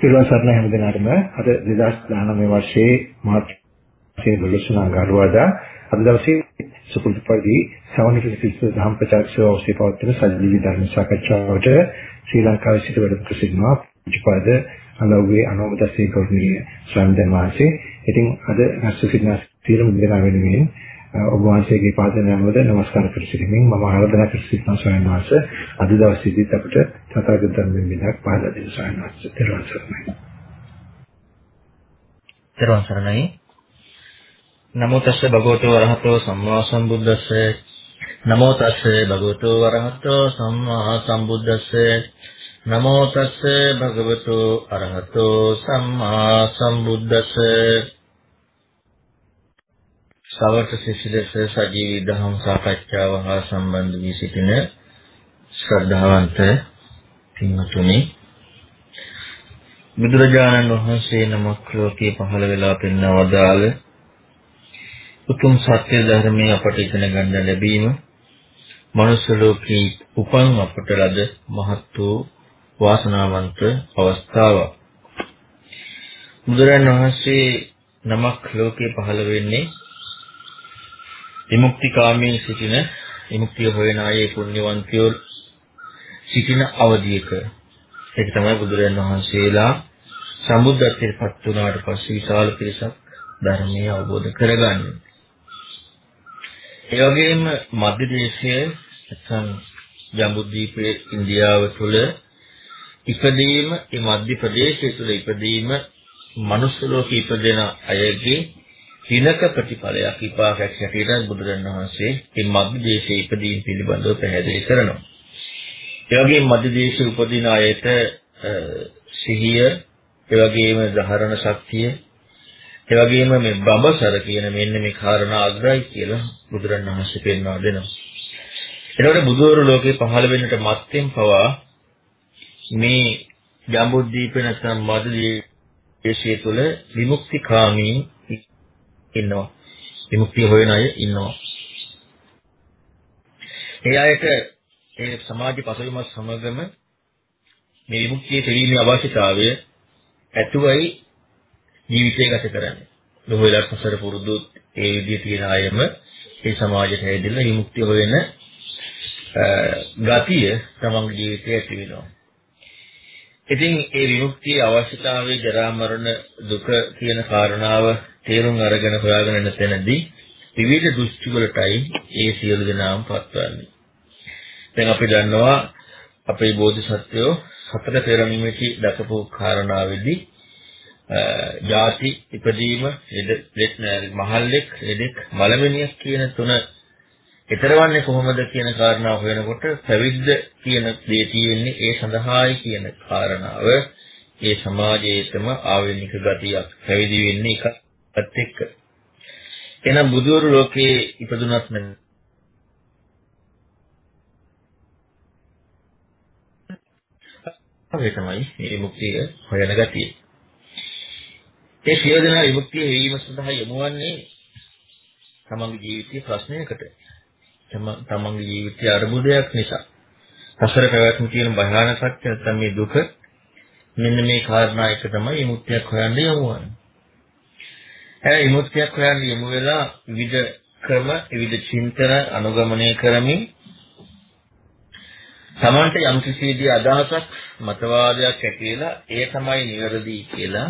පිරුවන් සරණ හැම දිනකටම අද 2019 වර්ෂයේ මාර්තු මාසයේ 12 වෙනිදා අනුරාධා අද දවසේ සුපුරුදු පරිදි සවනික සිසු දහම් ප්‍රචාරකව ඔස්සේ පවත්වන සජීවී ධර්ම සාකච්ඡාවට ශ්‍රී ලංකාවේ සිට වැඩම කර සිටිනවා පූජ්‍යපද අලව්වේ අනෝමදසේ කෞර්ණීය ස්වාමීන් වහන්සේ. ඉතින් අද නැස්ස සිටින සියලුම දෙනා වෙනුවෙන් ඔබ වහන්සේගේ පාද නමද নমස්කාර කර සිටිමින් මම ආරාධනා කර සිටිනවා ස්වාමීන් වහන්සේ. අද දවසේදීත් අපිට තථාගත ධර්මයෙන් විදක් පාදලා දෙන්න ස්වාමීන් වහන්සේ. දරුවන් සරණයි. දරුවන් සරණයි. නමෝ තස්ස භගවතු වරහතෝ සම්මා සම්බුද්දස්ස. නමෝ තස්ස භගවතු වරහතෝ සම්මා සම්බුද්දස්ස. නමෝ තස්ස භගවතු අරහතෝ සම්මා සම්බුද්දස්ස. සවර්ත සිසිලස සජීවී දහම් සාකච්ඡාව හා සම්බන්ධ වී සිටින ශ්‍රද්ධාවන්ත පින්වතුනි බුදුරජාණන් වහන්සේ නමක් ලෝකේ පහළ වෙලා පෙන්වවදාළ උතුම් සත්‍ය ධර්මයේ අපට ඉගෙන ගන්න ලැබීම මනුෂ්‍ය ලෝකේ උපන් අපට ලද මහත් වූ වාසනාවන්ත අවස්ථාවක්. බුදුරජාණන් වහන්සේ නමක් ලෝකේ පහළ වෙන්නේ විමුක්තිකාමී සිටින විමුක්තිය හොයන අය පුණ්‍යවන්තයෝ සිටින අවධියක ඒක තමයි බුදුරජාන් වහන්සේලා සම්බුද්ධත්වයට පත් වුණාට පස්සේ විශාල පිරිසක් ධර්මය අවබෝධ කරගන්නේ. ඒ වගේම මධ්‍ය දේශයේ නැත්නම් ජම්බුද්වීපයේ ඉන්දියාව තුළ ඉපදීම, මේ මධ්‍ය ප්‍රදේශය තුළ ඉපදීම මනුස්ස ලෝකෙ ඉපදෙන අයගේ හිනක ප්‍රතිඵලයක් විපාකයක් හැටියට බුදුරණවහන්සේ මේ මග්දේශයේ ඉපදීම පිළිබඳව පැහැදිලි කරනවා. ඒ වගේම මධ්‍යදේශයේ උපදින අයට සිහිය, ඒ වගේම ධාරණ ශක්තිය, ඒ වගේම මේ බඹසර කියන මෙන්න මේ කාරණා අග්‍රයි කියලා බුදුරණවහන්සේ පෙන්වා දෙනවා. එතකොට බුදුවරු ලෝකේ පහළ වෙන්නට මත්තෙන් පවා මේ ජම්බුද්දීපේ නැත්නම් මධ්‍යදේශයේ තුල විමුක්තිකාමී ඉන්නවා. විමුක්තිය හොයන අය ඉන්නවා. ඒ අයට ඒ සමාජ පසුබිමත් සමගම මේ විමුක්තිය සෙවීමේ අවශ්‍යතාවය ඇතුවයි ජීවිතය ගත කරන්නේ. ලෝහෙලක් සසර පුරුදු ඒ විදිහේ තියෙන අයම ඒ සමාජයට හැදෙලා විමුක්තිය හොයන ගතිය තමන්ගේ ජීවිතයේ ඇති වෙනවා. ඉතින් ඒ විමුක්තියේ අවශ්‍යතාවයේ ජරා මරණ දුක කියන කාරණාව තේරුම් අරගෙන හොයාගෙන යන තැනදී විවිධ දෘෂ්ටි වලටයි ඒ සියලු දෙනාම පත්වන්නේ. දැන් අපි දන්නවා අපේ බෝධිසත්වයෝ සතර පෙරමිමෙති දකපු කාරණාවේදී ජාති ඉපදීම මහල්ලෙක් ලෙඩෙක් මලමිනියක් කියන තුන ඊතරවන්නේ කොහොමද කියන කාරණාව හොයනකොට පැවිද්ද කියන දේ තියෙන්නේ ඒ සඳහායි කියන කාරණාව ඒ සමාජයේතම ආවෙනික ගතියක් පැවිදි වෙන්නේ එකත් එක්ක එහෙනම් බුදුවරු ලෝකේ ඉපදුනත් නම් ඒ තමයි මේ මුක්තිය හොයන ගතිය. ඒ සියලු දෙනා විමුක්තිය වීම සඳහා යොමුවන්නේ තමන්ගේ ජීවිතයේ ප්‍රශ්නයකට. තමන්ගේ ජීවිතයේ අරුබුදයක් නිසා. සසර පැවැත්ම තියෙන භයානකත්වය නැත්නම් මේ දුක මෙන්න මේ කාරණා එක තමයි විමුක්තියක් හොයන්න යමු වන්නේ. ඒ විමුක්තියක් හොයන්න යමු වෙලා විවිධ ක්‍රම, විවිධ චින්තන අනුගමනය කරමින් තමන්ට යම් කිසිදී අදහසක් මතවාදයක් ඇති වෙලා ඒ තමයි නිවැරදි කියලා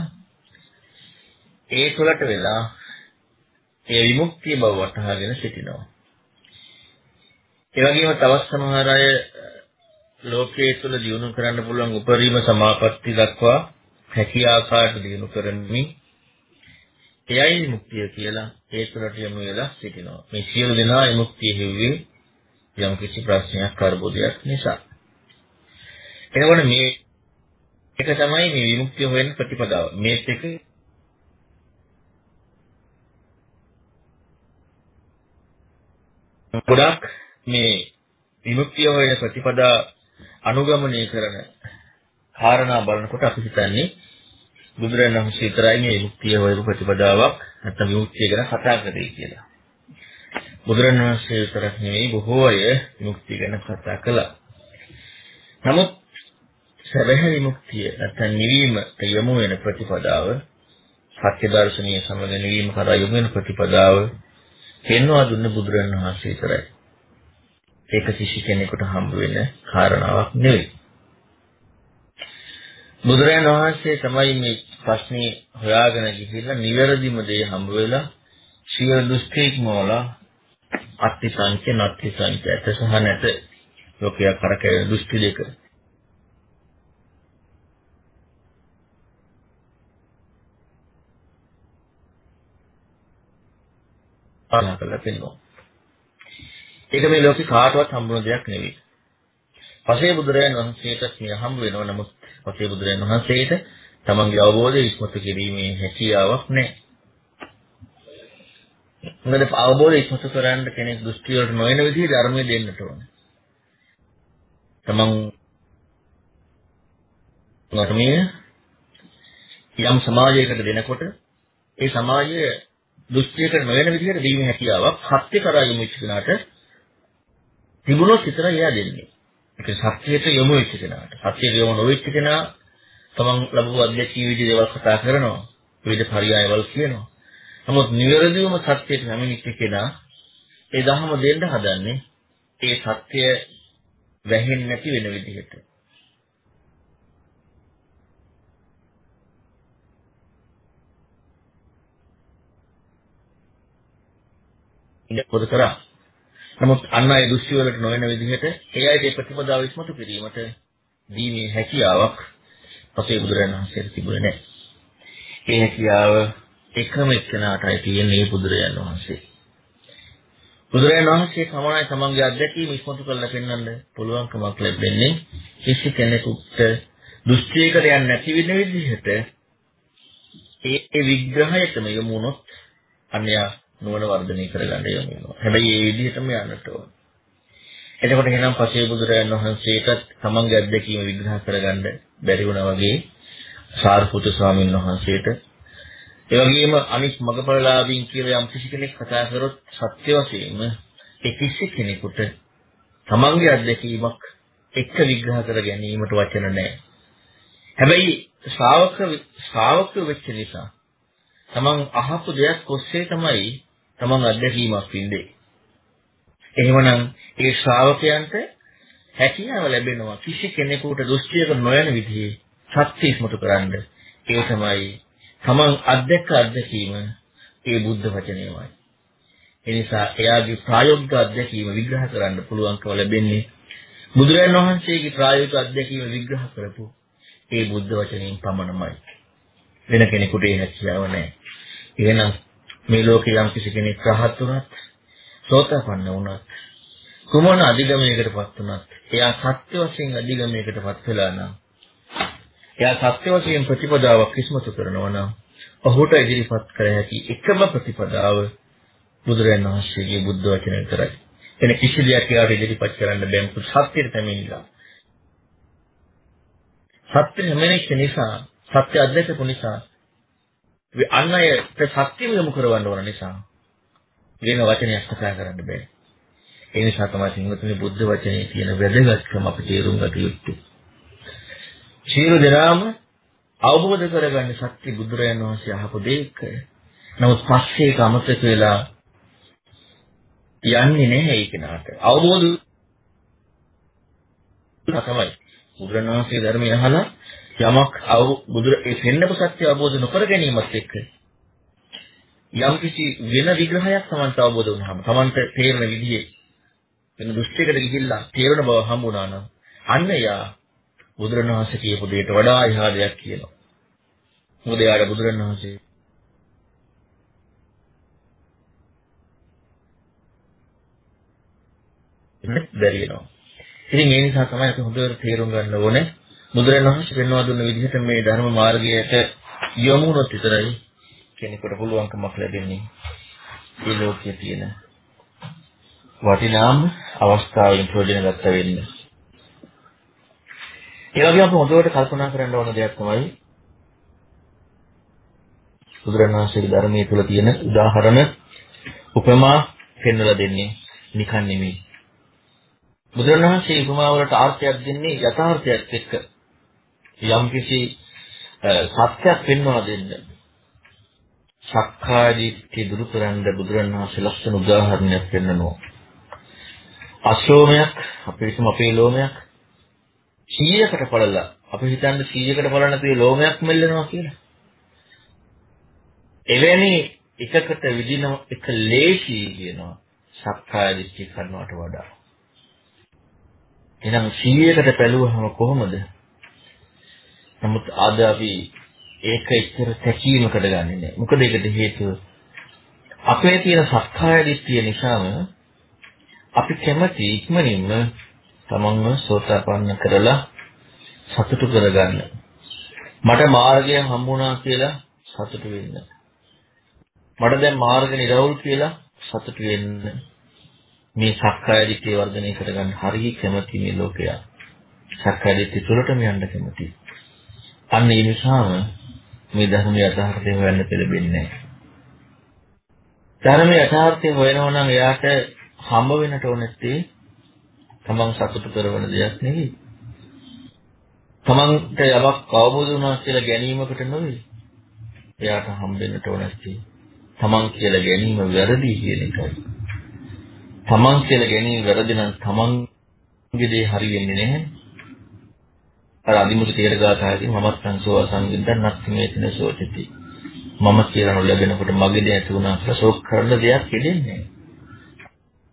ඒ තුළට වෙලා ඒ විමුක්තිය බව වටහාගෙන සිටිනවා. ඒ වගේම තවත් සමහර අය ලෝකයේ තුල දිනු කරන්න පුළුවන් උපරිම සමාපatti දක්වා හැකි ආකාරයට දිනු කරමින් එයයි මුක්තිය කියලා ඒ තුළට යමු වෙලා සිටිනවා. මේ සියලු දෙනා විමුක්තිය හිව්වේ යම් කිසි ප්‍රශ්නයක් කරබෝධයක් නිසා. එතකොට මේ එක තමයි මේ විමුක්තිය හොයන ප්‍රතිපදාව. මේත් එක ගොඩක් මේ විමුක්තිය හොයන ප්‍රතිපදා අනුගමනය කරන කාරණා බලනකොට අපි හිතන්නේ බුදුරජාණන් වහන්සේ විතරයි මේ විමුක්තිය හොයපු ප්‍රතිපදාවක් නැත්නම් විමුක්තිය ගැන කතා කරේ කියලා. බුදුරජාණන් වහන්සේ විතරක් නෙවෙයි බොහෝ අය විමුක්තිය ගැන කතා කළා. නමුත් සැබෑ විමුක්තිය නැත්නම් නිවීමට යොමු වෙන ප්‍රතිපදාව සත්‍ය දර්ශනීය සමග නිවීම කරා යොමු වෙන ප්‍රතිපදාව පෙන්වා දුන්න බුදුරණන් වහන්සේ විතරයි. ඒක කිසි කෙනෙකුට හම්බ වෙන කාරණාවක් නෙවෙයි. බුදුරජාණන් වහන්සේ තමයි මේ ප්‍රශ්නේ හොයාගෙන ගිහිල්ලා නිවැරදිම දේ හම්බ වෙලා සියලු දුෂ්කීක්මවලා අත්ති සංඛ්‍ය නැත්ති සංඛ්‍ය ඇත සහ නැත ලෝකයක් කරකැවෙන දෘෂ්ටි දෙක පාලනය කරලා පෙන්වනවා. ඒක මේ ලෝකේ කාටවත් හම්බුන දෙයක් නෙවෙයි. පසේ බුදුරයන් වහන්සේටත් මේ හම්බ වෙනවා නමුත් පසේ බුදුරයන් වහන්සේට තමන්ගේ අවබෝධය ඉස්මතු කිරීමේ හැකියාවක් නැහැ. මොකද අවබෝධය ඉස්මතු කරන්න කෙනෙක් දෘෂ්ටි වලට නොවන විදිහේ ධර්මයේ දෙන්නට ඕනේ. තමන් ධර්මයේ යම් සමාජයකට දෙනකොට ඒ සමාජය දෘෂ්ටියකට නොවන විදිහට දීමේ හැකියාවක් සත්‍ය කරා යොමු වෙච්ච කෙනාට තිබුණොත් විතරයි එයා දෙන්නේ. ඒක සත්‍යයට යොමු වෙච්ච කෙනාට. සත්‍යයට යොමු නොවෙච්ච කෙනා තමන් ලැබුව අධ්‍යක්ෂී විදි දේවල් කතා කරනවා. විවිධ පරයයවල් කියනවා. නමුත් නිවැරදිවම සත්‍යයට නැමිච්ච කෙනා ඒ දහම දෙන්න හදන්නේ ඒ සත්‍ය වැහෙන්නේ නැති වෙන විදිහට. ඉඳපොද කරා. නමුත් අන්න ඒ දෘෂ්ටි වලට නොවන විදිහට ඒ අයට ප්‍රතිපදාව ඉස්මතු කිරීමට දීමේ හැකියාවක් අපේ බුදුරජාණන් වහන්සේට තිබුණේ නැහැ. ඒ හැකියාව එකම එක්කෙනාටයි තියෙන්නේ බුදුරජාණන් වහන්සේ. බුදුරජාණන් වහන්සේ සමානයි තමන්ගේ අත්දැකීම් ඉස්මතු කරලා පෙන්වන්න පුළුවන්කමක් ලැබෙන්නේ කිසි කෙනෙකුට දෘෂ්ටියකට යන්නේ නැති වෙන විදිහට ඒ විග්‍රහයටම යොමු වුණොත් අන්‍යයා නුවණ වර්ධනය කරගන්න යොමු වෙනවා. හැබැයි ඒ විදිහටම යන්නට ඕන. එතකොට එහෙනම් පසේ බුදුරයන් වහන්සේටත් තමන්ගේ අත්දැකීම විග්‍රහ කරගන්න බැරි වුණා වගේ සාරිපුත්‍ර ස්වාමීන් වහන්සේට ඒ වගේම අනිත් මගපරලාභීන් කියලා යම් කිසි කෙනෙක් කතා කරොත් සත්‍ය වශයෙන්ම ඒ කිසි කෙනෙකුට තමන්ගේ අත්දැකීමක් එක්ක විග්‍රහ කර ගැනීමට වචන නැහැ. හැබැයි ශ්‍රාවක ශ්‍රාවක වෙච්ච නිසා තමන් අහපු දෙයක් ඔස්සේ තමයි තමන් අත්දැකීමක් වින්දේ. එහෙමනම් ඒ ශ්‍රාවකයන්ට හැකියාව ලැබෙනවා කිසි කෙනෙකුට දෘෂ්ටියක නොයන විදිහේ සත්‍ය ඉස්මතු කරන්න. ඒ තමයි තමන් අත්දැක අත්දැකීම ඒ බුද්ධ වචනයමයි. ඒ නිසා එයාගේ ප්‍රායෝගික අත්දැකීම විග්‍රහ කරන්න පුළුවන්කම ලැබෙන්නේ බුදුරජාණන් වහන්සේගේ ප්‍රායෝගික අත්දැකීම විග්‍රහ කරපු ඒ බුද්ධ වචනයෙන් පමණමයි. වෙන කෙනෙකුට ඒ හැකියාව නැහැ. එහෙනම් මේ ලෝකේ යම් කිසි කෙනෙක් රහත් වුණත්, සෝතාපන්න වුණත්, කුමන අධිගමයකටපත් වුණත්, එයා සත්‍ය වශයෙන් අධිගමයකටපත් වෙලා නම්, එයා සත්‍ය වශයෙන් ප්‍රතිපදාවක් ඉස්මතු කරනවා නම්, ඔහුට ඉදිරිපත් කර හැකි එකම ප්‍රතිපදාව බුදුරජාණන් වහන්සේගේ බුද්ධ වචනය විතරයි. එන කිසි දෙයක් එයාට ඉදිරිපත් කරන්න බැහැ මොකද සත්‍යයට පැමිණිලා. සත්‍ය හැමෙනෙක් නිසා සත්‍ය අධ්‍යක්ෂක නිසා අන් අයට සත්‍යම යොමු කරවන්න ඕන නිසා වෙන වචනයක් කතා කරන්න බෑ. ඒ නිසා තමයි සිංහතුනි බුද්ධ වචනේ තියෙන වැදගත්කම අපි තේරුම් ගත යුත්තේ. සියලු දෙනාම අවබෝධ කරගන්න ශක්තිය බුදුරයන් වහන්සේ අහපු දෙයක. නමුත් පස්සේ ඒක අමතක වෙලා යන්නේ නැහැ ඒ කෙනාට. අවබෝධ තමයි. බුදුරණවහන්සේ ධර්මය අහලා යමක් අව බුදුර ඒ පෙන්නපු සත්‍ය අවබෝධ නොකර ගැනීමත් එක්ක යම් කිසි වෙන විග්‍රහයක් Tamanට අවබෝධ වුණාම Tamanට තේරෙන විදිහේ වෙන දෘෂ්ටියකට ගිහිල්ලා තේරෙන බව හම්බුණා නම් අන්න යා බුදුරණවහන්සේ කියපු දෙයට වඩා එහා දෙයක් කියනවා. මොකද යාට බුදුරණවහන්සේ බැරි වෙනවා. ඉතින් ඒ නිසා තමයි අපි හොඳට තේරුම් ගන්න ඕනේ බුදුරණවහන්සේ පෙන්වා දුන්න විදිහට මේ ධර්ම මාර්ගයට යොමු වුණොත් විතරයි කෙනෙකුට පුළුවන්කමක් ලැබෙන්නේ මේ ලෝකයේ තියෙන වටිනාම අවස්ථාවෙන් ප්‍රයෝජන ගන්න වෙන්න. ඒ වගේම අපි හොඳට කල්පනා කරන්න ඕන දෙයක් තමයි බුදුරණවහන්සේගේ ධර්මයේ තුල තියෙන උදාහරණ උපමා පෙන්වලා දෙන්නේ නිකන් නෙමෙයි. බුදුරණවහන්සේ උපමා වලට අර්ථයක් දෙන්නේ යථාර්ථයත් එක්ක යම්කිසි සත්‍යයක් පෙන්වා දෙන්න. සක්කාය දිට්ඨිය දුරු කරන්න බුදුරණවහන්සේ ලස්සන උදාහරණයක් පෙන්නනවා. අශෝමයක් අපේ හිතමු අපේ ලෝමයක් 100කට පළලා අපි හිතන්නේ 100කට පළලා නැති ලෝමයක් මෙල්ලනවා කියලා. එවැනි එකකට විදින එක ලේසි කියනවා සක්කාය දිට්ඨිය කරනවට වඩා. එහෙනම් 100කට පැලුවහම කොහොමද? නමුත් අද අපි ඒක එච්චර තැකීමකට ගන්නෙ නෑ. මොකද ඒකට හේතුව අපේ තියෙන සක්කාය දිට්ඨිය නිසාම අපි කැමති ඉක්මනින්ම තමන්ව සෝතාපන්න කරලා සතුටු කරගන්න. මට මාර්ගය හම්බුණා කියලා සතුටු වෙන්න. මට දැන් මාර්ග නිරවුල් කියලා සතුටු වෙන්න. මේ සක්කාය දිට්ඨිය වර්ධනය කරගන්න හරිය කැමති මේ ලෝකයා. සක්කාය දිට්ඨිය තුළටම යන්න කැමති. අන්න ඒ නිසාම මේ ධර්මයේ යථාර්ථය හොයන්න පෙළඹෙන්නේ නැහැ. ධර්මයේ යථාර්ථය හොයනවා නම් එයාට හම්බ වෙන්නට ඕනෙත්තේ තමන් සතුටු කරන දෙයක් නෙවෙයි. තමන්ට යමක් අවබෝධ වුණා කියලා ගැනීමකට නෙවෙයි. එයාට හම්බෙන්නට ඕනෙත්තේ තමන් කියලා ගැනීම වැරදි කියන එකයි. තමන් කියලා ගැනීම වැරදි නම් තමන්ගේ දේ හරි වෙන්නේ නැහැ. අර අදිමුතු තේරගාතාවේදී මමත් සංසෝව සංගින්දන් නැත්නම් මේතන සෝචති. මම කියලා නොලැබෙනකොට මගේ දේ ඇති වුණා කියලා ශෝක කරන දෙයක් කෙදෙන්නේ නැහැ.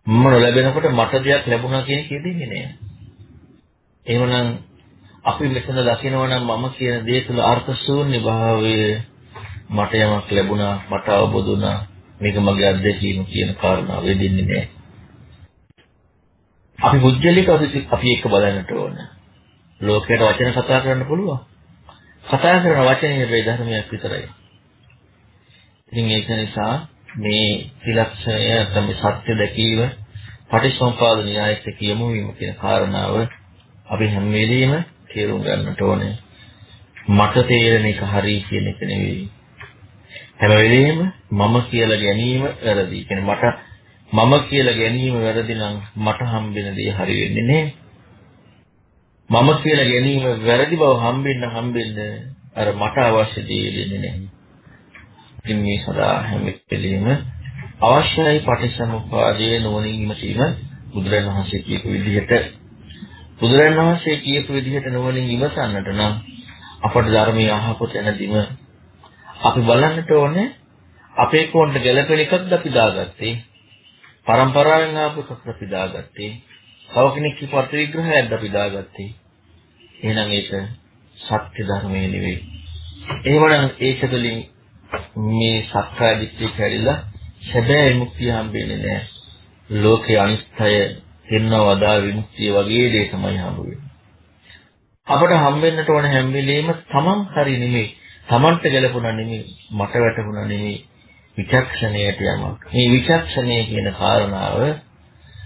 මම නොලැබෙනකොට මට දෙයක් ලැබුණා කියන එක දෙන්නේ නෑ. එහෙමනම් අපි මෙතන දකිනවා නම් මම කියන දේ තුළ අර්ථ ශූන්‍ය භාවය මට යමක් ලැබුණා මට අවබෝධ වුණා මේක මගේ අත්දැකීම කියන කාරණාව වෙදින්නේ නෑ. අපි මුජ්ජලික අපි එක බලන්නට ඕන. ලෝකයට වචන කතා කරන්න පුළුවන්. කතා කරන වචනේ මේ ධර්මයක් විතරයි. ඉතින් ඒක නිසා මේ ත්‍රිලක්ෂණය තමයි සත්‍ය දැකීම පටිච්චසමුපාද න්‍යායයට කියමු වීම කියන කාරණාව අපි හැම වෙලෙම තේරුම් ගන්නට ඕනේ. මට තේරෙන එක හරි කියන එක නෙවෙයි. හැම වෙලෙම මම කියලා ගැනීම වැරදි. කියන්නේ මට මම කියලා ගැනීම වැරදි නම් මට හම්බෙන දේ හරි වෙන්නේ නැහැ. මම කියලා ගැනීම වැරදි බව හම්බෙන්න හම්බෙන්න අර මට අවශ්‍ය දේ දෙන්නේ නැහැ. ඉතින් මේ සදා හැම වෙලෙම අවශ්‍යයි පටිච්චසමුප්පාදයේ නුවණින් විමසීම බුදුරණවහන්සේ කියපු විදිහට. බුදුරණවහන්සේ කියපු විදිහට නුවණින් විමසන්නට නම් අපට ධර්මයේ අහපු තැනදීම අපි බලන්නට ඕනේ අපේ කොණ්ඩ ගැළපෙන එකක්ද අපි දාගත්තේ? පරම්පරාවෙන් ආපු එකක් අපි දාගත්තේ? තව කෙනෙක් කියපු අර්ථ විග්‍රහයක්ද අපි දාගත්තේ එහෙනම් ඒක සත්‍ය ධර්මයේ නෙවෙයි එහෙමනම් ඒක තුළින් මේ සක්කාය දිට්ඨිය කැඩිලා සැබෑ විමුක්තිය හම්බෙන්නේ නැහැ. ලෝකයේ අනිත්‍ය දෙන්නවදා විමුක්තිය වගේ දේ තමයි හම්බ වෙන්නේ. අපට හම්බෙන්නට ඕන හැම වෙලෙම තමන් හරි නෙමෙයි. තමන්ට ගැලපුණා නෙමෙයි. මට වැටුණා නෙමෙයි. විචක්ෂණයට යමක්. මේ විචක්ෂණය කියන කාරණාව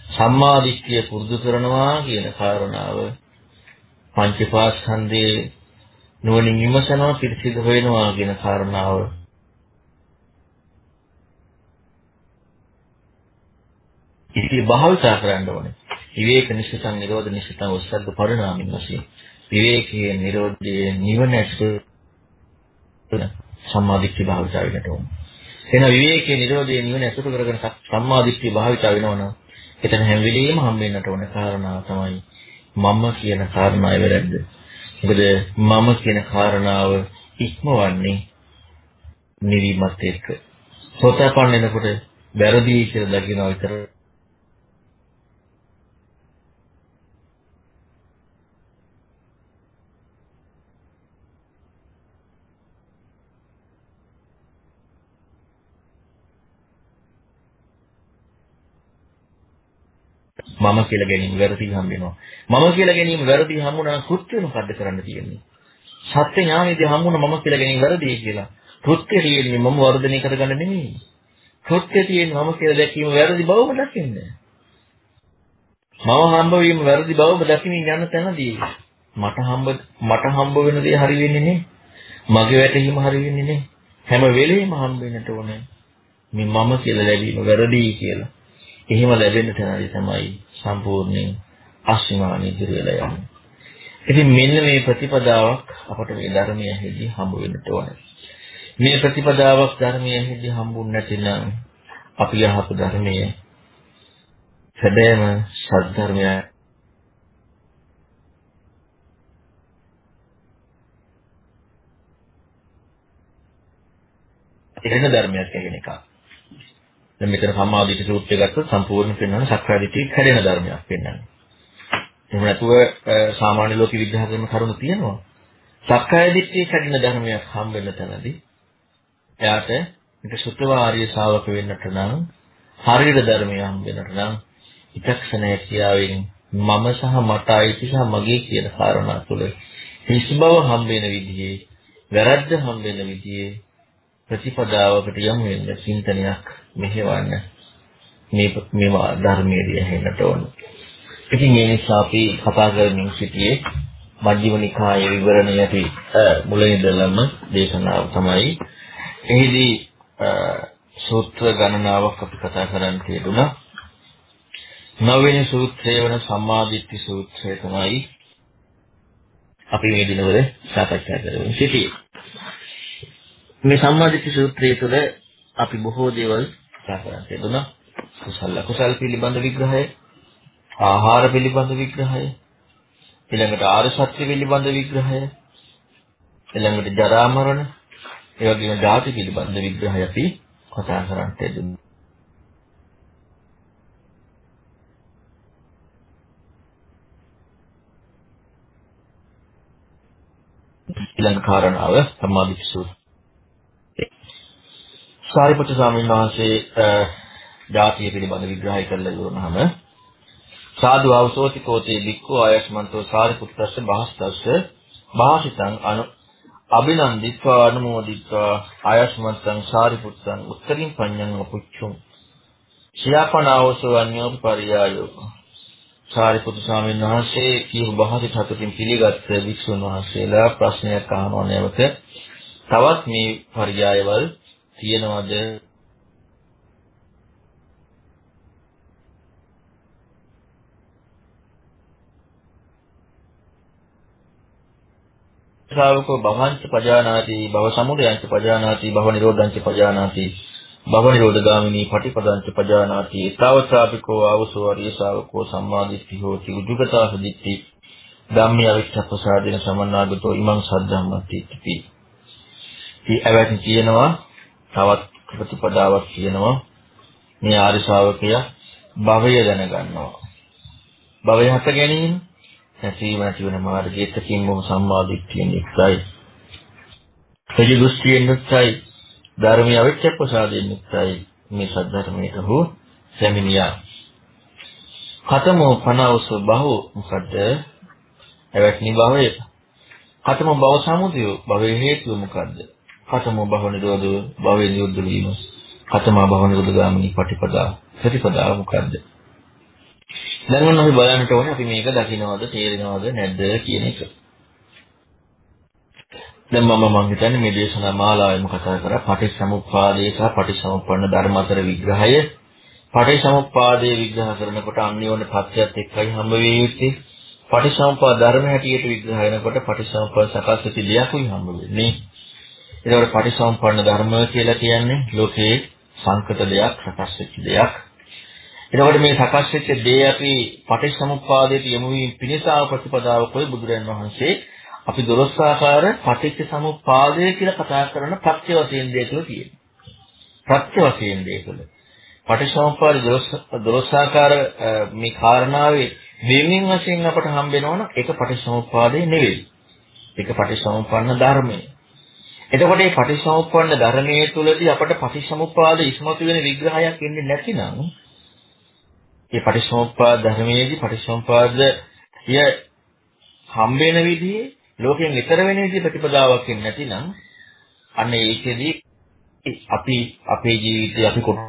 සම්මාදිට්ඨිය පුරුදු කරනවා කියන කාරණාව පංචපාස්කන්ධයේ නුවණින් විමසනවා පිළිසිදු වෙනවා කියන කාරණාව ඉතින් භාවිතා කරන්න ඕනේ. විවේක නිසිතං නිරෝධ නිසිතං උස්සද්ද පරිණාමින් වශයෙන්. විවේකයේ නිරෝධයේ නිවන ඇසුර සම්මාදිට්ඨිය භාවිතා වෙන්නට ඕනේ. එන විවේකයේ නිරෝධයේ නිවන ඇසුර කරගෙන සම්මාදිට්ඨිය භාවිතා වෙනවනම් එතන හැම වෙලෙම හම්බෙන්නට ඕන කාරණාව තමයි මම කියන කාරණාව වැරද්ද. මොකද මම කියන කාරණාව ඉක්මවන්නේ නිවීමත් එක්ක. සෝතාපන්න වෙනකොට වැරදි කියලා දකිනවා විතර මම කියලා ගැනීම වැරදි හම් වෙනවා. මම කියලා ගැනීම වැරදි හම්ුණා කෘත්‍ය මොකද්ද කරන්න තියෙන්නේ? සත්‍ය ඥානෙදී හම්ුණා මම කියලා ගැනීම වැරදි කියලා. කෘත්‍ය තියෙන්නේ මම වර්ධනය කරගන්න නෙමෙයි. කෘත්‍ය තියෙන්නේ මම කියලා දැකීම වැරදි බවම දකින්නේ. මම හම්බ වීම වැරදි බවම දකිමින් යන තැනදී මට හම්බ මට හම්බ වෙන දේ හරි වෙන්නේ නේ. මගේ වැටහීම හරි වෙන්නේ නේ. හැම වෙලෙම හම්බ වෙන්නට ඕනේ. මේ මම කියලා ලැබීම වැරදි කියලා. එහෙම ලැබෙන්න තැනදී තමයි සම්පූර්ණයෙන් අස්මානිය ඉදිරි වෙලා යන්නේ. ඉතින් මෙන්න මේ ප්‍රතිපදාවක් අපට මේ ධර්මයේ හැදී හම්බ වෙන්න ඕනේ. මේ ප්‍රතිපදාවක් ධර්මයේ හැදී හම්බුනේ නැතිනම් අපි යහපත ධර්මයේ සැබෑම සත්‍ය එහෙම ධර්මයක් කියන එක. දැන් මෙතන සම්මාදිට සූත්‍රය ගත්තොත් සම්පූර්ණ පෙන්වන සක්කාදිට්ඨිය කැඩෙන ධර්මයක් පෙන්වන්නේ. එහෙම නැතුව සාමාන්‍ය ලෝක විග්‍රහ කරන කරුණු තියෙනවා. සක්කාය දිට්ඨිය කැඩෙන ධර්මයක් හම් වෙන තැනදී එයාට මේක සුත්‍රවාර්ය ශාවක වෙන්නට නම් හරියට ධර්මය හම් වෙන්නට නම් ඉතක්ෂණය කියාවෙන් මම සහ මට අයිති සහ මගේ කියන කාරණා තුළ හිස් බව හම් වෙන විදිහේ වැරද්ද හම් වෙන විදිහේ ප්‍රතිපදාවකට යමු වෙන චින්තනයක් මෙහෙවන්න මේ මේවා ධර්මයේදී ඇහෙන්නට ඕන. ඉතින් ඒ නිසා අපි කතා කරමින් සිටියේ මජ්ක්‍ධිම නිකායේ විවරණය ඇති මුලින්දලම දේශනාව තමයි. එහිදී සූත්‍ර ගණනාවක් අපි කතා කරන්න තියදුනා. නවවෙනි සූත්‍රය වන සම්මාදිට්ඨි සූත්‍රය තමයි අපි මේ දිනවල සාකච්ඡා කරමින් සිටියේ. මේ සම්මාදිට්ඨි සූත්‍රය තුළ අපි බොහෝ දේවල් සාකච්ඡා කරනවා. කුසල කුසල් පිළිබඳ විග්‍රහය, ආහාර පිළිබඳ විග්‍රහය, ඊළඟට ආර්ය සත්‍ය පිළිබඳ විග්‍රහය, ඊළඟට ජරා මරණ, ඒ වගේම ධාතු පිළිබඳ විග්‍රහය අපි කතා කරන්නට යෙදුණා. ඊළඟ කාරණාව සම්මාදිට්ඨි සූත්‍රය සාරිපුත්‍ර ස්වාමීන් වහන්සේ ජාතිය පිළිබඳ විග්‍රහය කරලා ඉවරනහම සාදු අවසෝති කෝතේ වික්ඛු ආයස්මන්තෝ සාරිපුත්‍රස්ස බහස්තස්ස භාසිතං අනු අභිනන්දිත්වා අනුමෝදිත්වා ආයස්මන්තං සාරිපුත්තං උත්තරින් පඤ්ඤං අපුච්චුං සියාපනාවසෝ අඤ්ඤෝ පරියායෝ. සාරිපුත්‍ර ස්වාමීන් වහන්සේ කියපු බහසිත හතකින් පිළිගත් වික්ෂුන් වහන්සේලා ප්‍රශ්නයක් අහනවා නැවත. තවත් මේ පරියායවල තියෙනවද ශ්‍රාවකෝ භවංච පජානාති භව සමුදයංච පජානාති භව නිරෝධංච පජානාති භව නිරෝධගාමිනී පටිපදංච පජානාති ඊතාවත්‍රාපිකෝ ආවසෝ අරිය ශාවකෝ සම්මාදිට්ඨි හෝති උජුගතා සදිට්ඨි ධම්මිය අවිච්ඡප්පසාදින සමන්නාගතෝ ඉමං සද්ධම්මති ඉති. ඊ අවැති කියනවා තවත් ප්‍රතිපදාවක් කියනවා මේ ආර්ය ශ්‍රාවකයා භවය දැනගන්නවා. භවය හත ගැනීම නැතිව නැති වෙන මාර්ගයේ තකින් මොහ සම්මාදිට්ඨියෙන් යුක්තයි. සජි දෘෂ්ටියෙන් යුක්තයි. ධර්මීය අවිච්ඡ ප්‍රසාදයෙන් යුක්තයි. මේ සද්ධර්මයට හෝ සැමිනියා. කතමෝ පනවස බහු මොකද? එවැනි භවය. කතම භව සමුදය භවයේ හේතුව මොකද්ද? කතමෝ භව නිරෝධ භවයේ නිරුද්ධ වීම. කතමා භව නිරෝධ ගාමිනී පටිපදා. ප්‍රතිපදාව මොකද්ද? දැන් ඔන්න අපි බලන්නට ඕනේ අපි මේක දකින්නවද තේරෙනවද නැද්ද කියන එක. දැන් මම මම හිතන්නේ මේ දේශනා මාලාවෙම කතා කරා පටිච්චසමුප්පාදේ සහ පටිච්චසමුප්පන්න ධර්ම අතර විග්‍රහය. පටිච්චසමුප්පාදේ විග්‍රහ කරනකොට අන්‍යෝන්‍ය පත්‍යත් එක්කයි හම්බ වෙ යුත්තේ. පටිච්චසමුප්පාද ධර්ම හැටියට විග්‍රහ කරනකොට පටිච්චසමුප්පාද සකස් වෙච්ච දෙයක්ුයි හම්බ වෙන්නේ. ඒකට පටිසම්පන්න ධර්ම කියලා කියන්නේ ලෝකේ සංකත දෙයක්, සකස් වෙච්ච දෙයක්. එතකොට මේ සකස් වෙච්ච දේ අපි පටිච්චසමුප්පාදයට යොමු වීම පිණිස ආ ප්‍රතිපදාව කොයි බුදුරජාණන් වහන්සේ අපි දොළොස් ආකාර පටිච්චසමුප්පාදය කියලා කතා කරන ප්‍රත්‍ය වශයෙන් දෙය තුළ තියෙනවා. ප්‍රත්‍ය වශයෙන් දෙය තුළ. පටිච්චසමුප්පාද දොළොස් ආකාර මේ කාරණාවේ දෙමින් වශයෙන් අපට හම්බ වෙනවනම් ඒක පටිච්චසමුප්පාදේ නෙවෙයි. ඒක පටිච්චසමුප්පන්න ධර්මයේ. එතකොට මේ පටිච්චසමුප්පන්න ධර්මයේ තුලදී අපට පටිච්චසමුප්පාද ඉස්මතු වෙන විග්‍රහයක් එන්නේ නැතිනම් මේ පටිච්චසමුප්පාද ධර්මයේදී පටිච්චසමුපාදය හම්බ වෙන විදිහේ ලෝකයෙන් ඈතර වෙන විදිහේ ප්‍රතිපදාවක් එන්නේ නැතිනම් අන්න ඒකෙදී අපි අපේ ජීවිතේ අපි කොට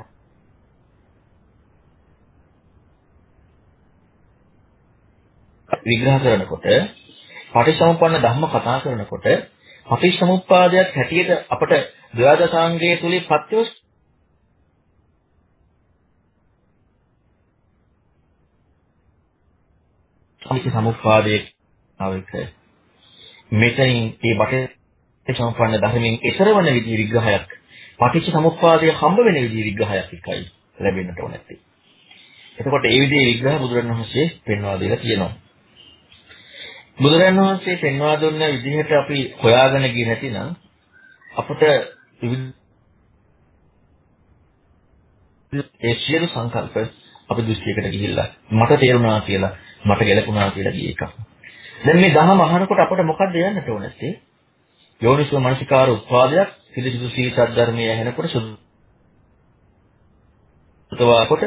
විග්‍රහ කරනකොට පටිච්චසමුප්පන්න ධර්ම කතා කරනකොට පටිච්චසමුප්පාදයක් හැටියට අපට ද්වාදසාංගයේ තුලින් පත්‍යොස් පටිච්චසමුප්පාදයේ අවක මෙතනින් මේ බටේ සම්පන්න ධර්මයෙන් ඊතර වන විදිහ විග්‍රහයක් පටිච්ච සමුප්පාදයේ හම්බ වෙන විදිහ විග්‍රහයක් එකයි ලැබෙන්නට ඕන නැත්තේ. එතකොට ඒ විදිහේ විග්‍රහ බුදුරණවහන්සේ පෙන්වා දෙලා තියෙනවා. බුදුරණවහන්සේ පෙන්වා දුන්න විදිහට අපි හොයාගෙන ගියේ නැතිනම් අපට ඒ සියලු සංකල්ප අපි දෘෂ්ටියකට ගිහිල්ලා මට තේරුණා කියලා මට ගැලපුණා කියලා ගිය එකක්. දැන් මේ දහම අහනකොට අපට මොකද්ද යන්නට ඕනේ? යෝනිසෝ මනසිකාර උත්පාදයක් පිළිසිදු සී සද්ධර්මයේ ඇහෙනකොට සුතවාකොට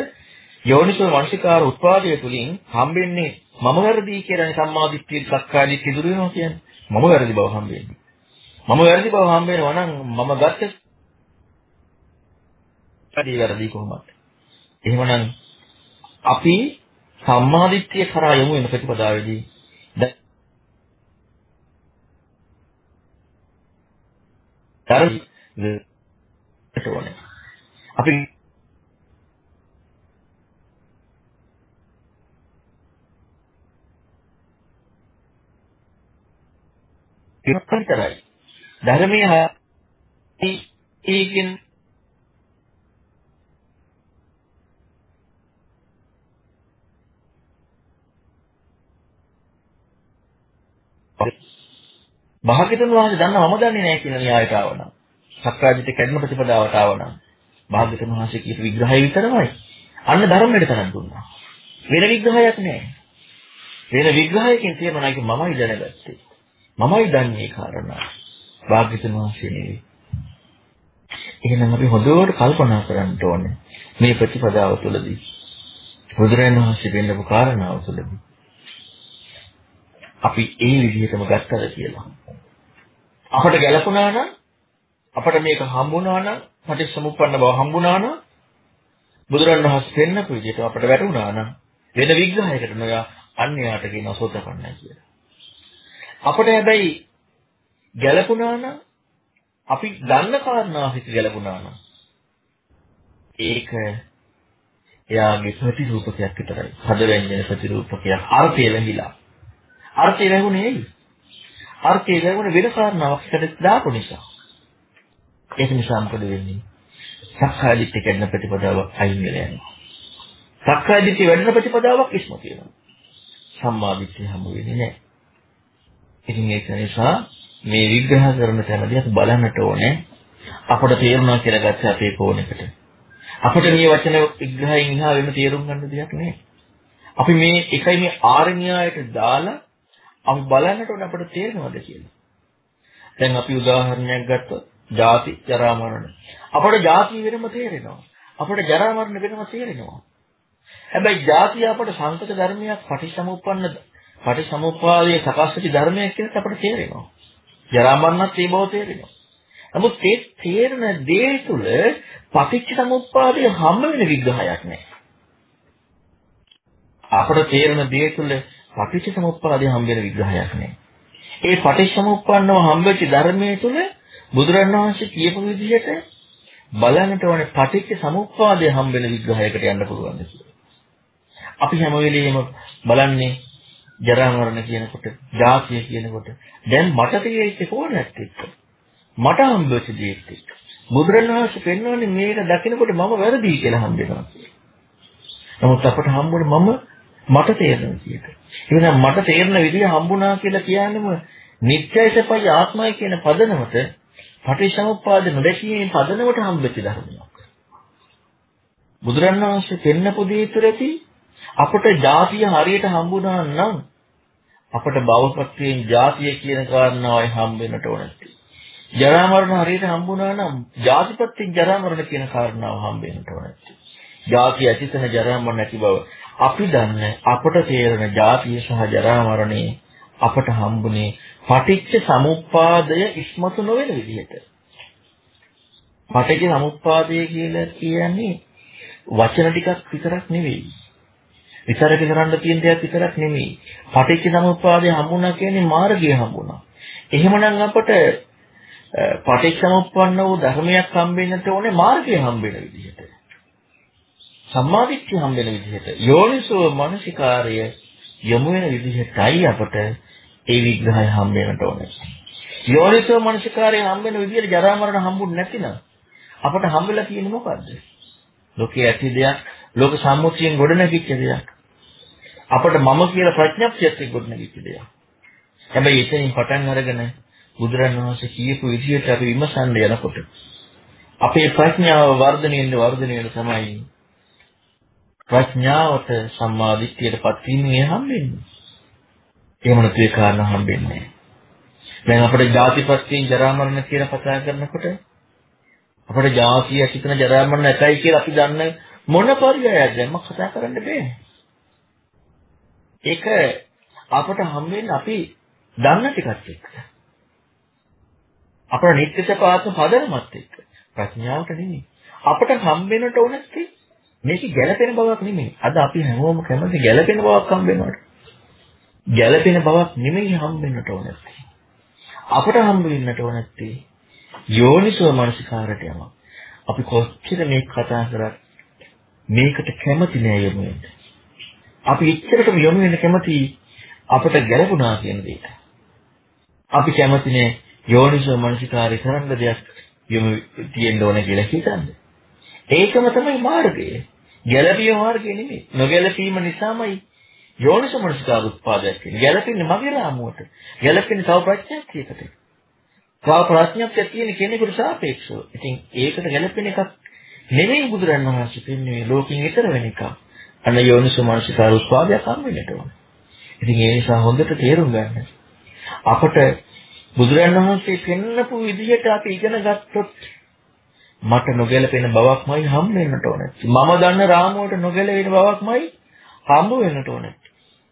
යෝනිසෝ මනසිකාර උත්පාදය තුලින් හම්බෙන්නේ මම වැරදි කියලා සම්මාදිට්ඨිය සක්කාය දිට්ඨිය දුර වෙනවා කියන්නේ. මම වැරදි බව හම්බෙන්නේ. මම වැරදි බව හම්බ වෙනවා නම් මම ගත්ත වැඩි වැරදි කොහොමද? එහෙමනම් අපි සම්මාදිට්ඨිය කරා යමු වෙන ප්‍රතිපදාවේදී ධර්මයට ඕනේ. අපි විතරයි. ධර්මයේ ඒකින් භාග්‍යතුන් වහන්සේ දන්නා මම දන්නේ නැහැ කියන න්‍යායට ආවනම් සක්කාදිට කැඩෙන ප්‍රතිපදාවට ආවනම් භාග්‍යතුන් වහන්සේ කියපු විග්‍රහය විතරමයි. අන්න ධර්මයට තරම් දුන්නා. වෙන විග්‍රහයක් නැහැ. වෙන විග්‍රහයකින් තියෙනවා නම් මමයි දැනගත්තේ. මමයි දන්නේ කාරණා. භාග්‍යතුන් වහන්සේ නෙවෙයි. එහෙනම් අපි හොඳට කල්පනා කරන්න ඕනේ මේ ප්‍රතිපදාව තුළදී. බුදුරජාණන් වහන්සේ දෙන්නපු කාරණාව තුළදී. අපි ඒ විදිහටම ගත්තද කියලා. අපට ගැළපුණා නම් අපට මේක හම්බුණා නම් පටිච්චසමුප්පන්න බව හම්බුණා නම් බුදුරණන් වහන්සේ පෙන්නපු විදිහට අපට වැටුණා නම් වෙන විග්‍රහයකට නොයා අන්‍යයාට කියන සෝතපන්නයි කියලා. අපට හැබැයි ගැළපුණා නම් අපි දන්න කාරණා හිත ගැළපුණා නම් ඒක එයාගේ ප්‍රතිරූපකයක් විතරයි. හද වෙන්නේ ප්‍රතිරූපකයක්. අර්ථය වැහිලා. අර්ථය වැහුනේ ඇයි? අර්ථය වැහුනේ වෙන කාරණාවක් එකට දාපු නිසා. ඒක නිසා මොකද වෙන්නේ? සක්කාය දිට්ඨිය කියන ප්‍රතිපදාවක් අයින් වෙලා යනවා. සක්කාය දිට්ඨිය වැඩෙන ප්‍රතිපදාවක් ඉස්මතු වෙනවා. සම්මා දිට්ඨිය හමු වෙන්නේ නැහැ. ඉතින් ඒක නිසා මේ විග්‍රහ කරන තැනදී අපි බලන්නට ඕනේ අපට තේරුණා කියලා ගත්ත අපේ කෝණයකට. අපිට මේ වචන විග්‍රහයෙන් ඉහා වෙන තේරුම් ගන්න දෙයක් නෑ. අපි මේ එකයි මේ ආරණ්‍යයට දාලා අපි බලන්නට ඕනේ අපට තේරෙනවද කියලා. දැන් අපි උදාහරණයක් ගත්තොත් ජාති ජරා මරණ. අපට ජාති වෙනම තේරෙනවා. අපට ජරා මරණ වෙනම තේරෙනවා. හැබැයි ජාතිය අපට සංකත ධර්මයක් පටිසමුප්පන්න පටිසමුප්පාදයේ සකස් වෙච්ච ධර්මයක් කියලා අපට තේරෙනවා. ජරා මරණත් ඒ බව තේරෙනවා. නමුත් ඒ තේරෙන දේ තුල පටිච්ච සමුප්පාදයේ හැම වෙන විග්‍රහයක් නැහැ. අපට තේරෙන දේ තුල පටිච්ච සමුප්පාදයේ හැම වෙන විග්‍රහයක් නැහැ. ඒ පටිච්ච සමුප්පන්නව හම්බෙච්ච ධර්මයේ තුල බුදුරණවහන්සේ කියපු විදිහට බලන්නට ඕනේ පටිච්ච සමුප්පාදයේ හම්බ වෙන විග්‍රහයකට යන්න පුළුවන් කියලා. අපි හැම වෙලෙම බලන්නේ ජරා මරණ කියනකොට, ජාතිය කියනකොට දැන් මට තියෙච්ච කොහොමද එක්ක මට හම්බෙච්ච දේත් එක්ක බුදුරණවහන්සේ පෙන්වන්නේ මේක දකිනකොට මම වැරදි කියලා හම්බෙනවා. නමුත් අපට හම්බුනේ මම මට තේරෙන විදිහට. එහෙනම් මට තේරෙන විදිහ හම්බුණා කියලා කියන්නේම නිත්‍යයි සපයි ආත්මයි කියන පදනමට පටිච්චසමුප්පාද නොදැකීමේ පදනමට හම්බෙච්ච ධර්මයක්. බුදුරණවහන්සේ පෙන්නපු දේ තුරදී අපට ජාතිය හරියට හම්බුණා නම් අපට භවපත්‍රයෙන් ජාතිය කියන කාරණාවයි හම්බ වෙන්නට ඕන. ජරා මරණ හරියට හම්බුණා නම් ජාතිපත්‍රයෙන් ජරා මරණ කියන කාරණාව හම්බ වෙන්නට ඕන. ජාතිය ඇතිතන ජරා මරණ නැති බව අපි දන්න අපට තේරෙන ජාතිය සහ ජරා මරණේ අපට හම්බුනේ පටිච්ච සමුප්පාදය ඉස්මතු නොවන විදිහට. පටිච්ච සමුප්පාදය කියලා කියන්නේ වචන ටිකක් විතරක් නෙවෙයි. විතරක කරන්න තියෙන දෙයක් විතරක් නෙමෙයි. පටිච්ච සමුප්පාදය හම්බුණා කියන්නේ මාර්ගය හම්බුණා. එහෙමනම් අපට පටිච්චසමුප්පන්න වූ ධර්මයක් හම්බෙන්නට ඕනේ මාර්ගය හම්බෙන විදිහට. සම්මාදිට්ඨිය හම්බෙන විදිහට. යෝනිසෝ මනසිකාර්ය යොමු වෙන විදිහටයි අපට ඒ විග්‍රහය හම්බ වෙනට ඕනේ. යෝනිසෝ මනසිකාරය හම්බ වෙන විදිහට ජරා මරණ හම්බුනේ නැතිනම් අපට හම්බෙලා තියෙන්නේ මොකද්ද? ලෝකයේ ඇති දෙයක්, ලෝක සම්මුතියෙන් ගොඩනැගිච්ච දෙයක්. අපට මම කියලා ප්‍රඥප්තියත් එක්ක ගොඩනැගිච්ච දෙයක්. හැබැයි එතනින් පටන් අරගෙන බුදුරණවහන්සේ කියපු විදිහට අපි විමසන්න යනකොට අපේ ප්‍රඥාව වර්ධනය වෙන වර්ධනය වෙන තමයි ප්‍රඥාවට සම්මාදිට්ඨියටපත් වීමේ හම්බෙන්නේ. එහෙම නැතු ඒ කාරණා හම්බෙන්නේ නැහැ. දැන් අපිට ජාතිපත්‍යයෙන් ජරා මරණ කියලා කතා කරනකොට අපිට ජාතිය හිතන ජරා මරණ නැතයි කියලා අපි දන්න මොන පරිගයක්ද මම කතා කරන්න බෑ. ඒක අපට හම් වෙන්නේ අපි දන්න ටිකත් එක්ක. අපේ නිත්‍ය සපාත්ම පදනමත් එක්ක. ප්‍රඥාවට නෙමෙයි. අපට හම් වෙනට ඕනත් මේක ගැළපෙන බවක් නෙමෙයි. අද අපි හැමෝම කැමති ගැළපෙන බවක් හම් වෙනවට. ගැළපෙන බවක් නෙමෙයි හම් වෙන්නට ඕනත්. අපට හම්බ වෙන්නට ඕන නැත්තේ යෝනිසෝ මනසිකාරට යමක්. අපි කොච්චර මේක කතා කරත් මේකට කැමති නෑ යමු වෙන්න. අපි එච්චරටම යොමු වෙන්න කැමති අපට ගැළපුණා කියන දෙයට. අපි කැමති නෑ යෝනිසෝ මනසිකාරය කරන්න දෙයක් යොමු තියෙන්න ඕන කියලා හිතන්නේ. ඒකම තමයි මාර්ගය. ගැළපීම මාර්ගය නෙමෙයි. නොගැළපීම නිසාමයි යෝනිසමනස්කාර උත්පාදයක් වෙන්නේ. ගැළපෙන්නේ මගේ රාමුවට. ගැළපෙන්නේ තව ප්‍රඥාක්තියකට. තව ප්‍රඥාක්තිය තියෙන කෙනෙකුට සාපේක්ෂව. ඉතින් ඒකට ගැළපෙන එකක් නෙමෙයි බුදුරන් වහන්සේ පෙන්වන්නේ ලෝකෙන් ඈතර වෙන එක. අන්න යෝනිසමනස්කාර උත්පාදයක් හම් වෙන්නට ඕන. ඉතින් ඒ නිසා හොඳට තේරුම් ගන්න. අපට බුදුරන් වහන්සේ පෙන්වපු විදිහට අපි ඉගෙන ගත්තොත් මට නොගැලපෙන බවක්මයි හම් වෙන්නට ඕනේ. මම දන්න රාමුවට නොගැලපෙන බවක්මයි හම්බ වෙන්නට ඕනේ.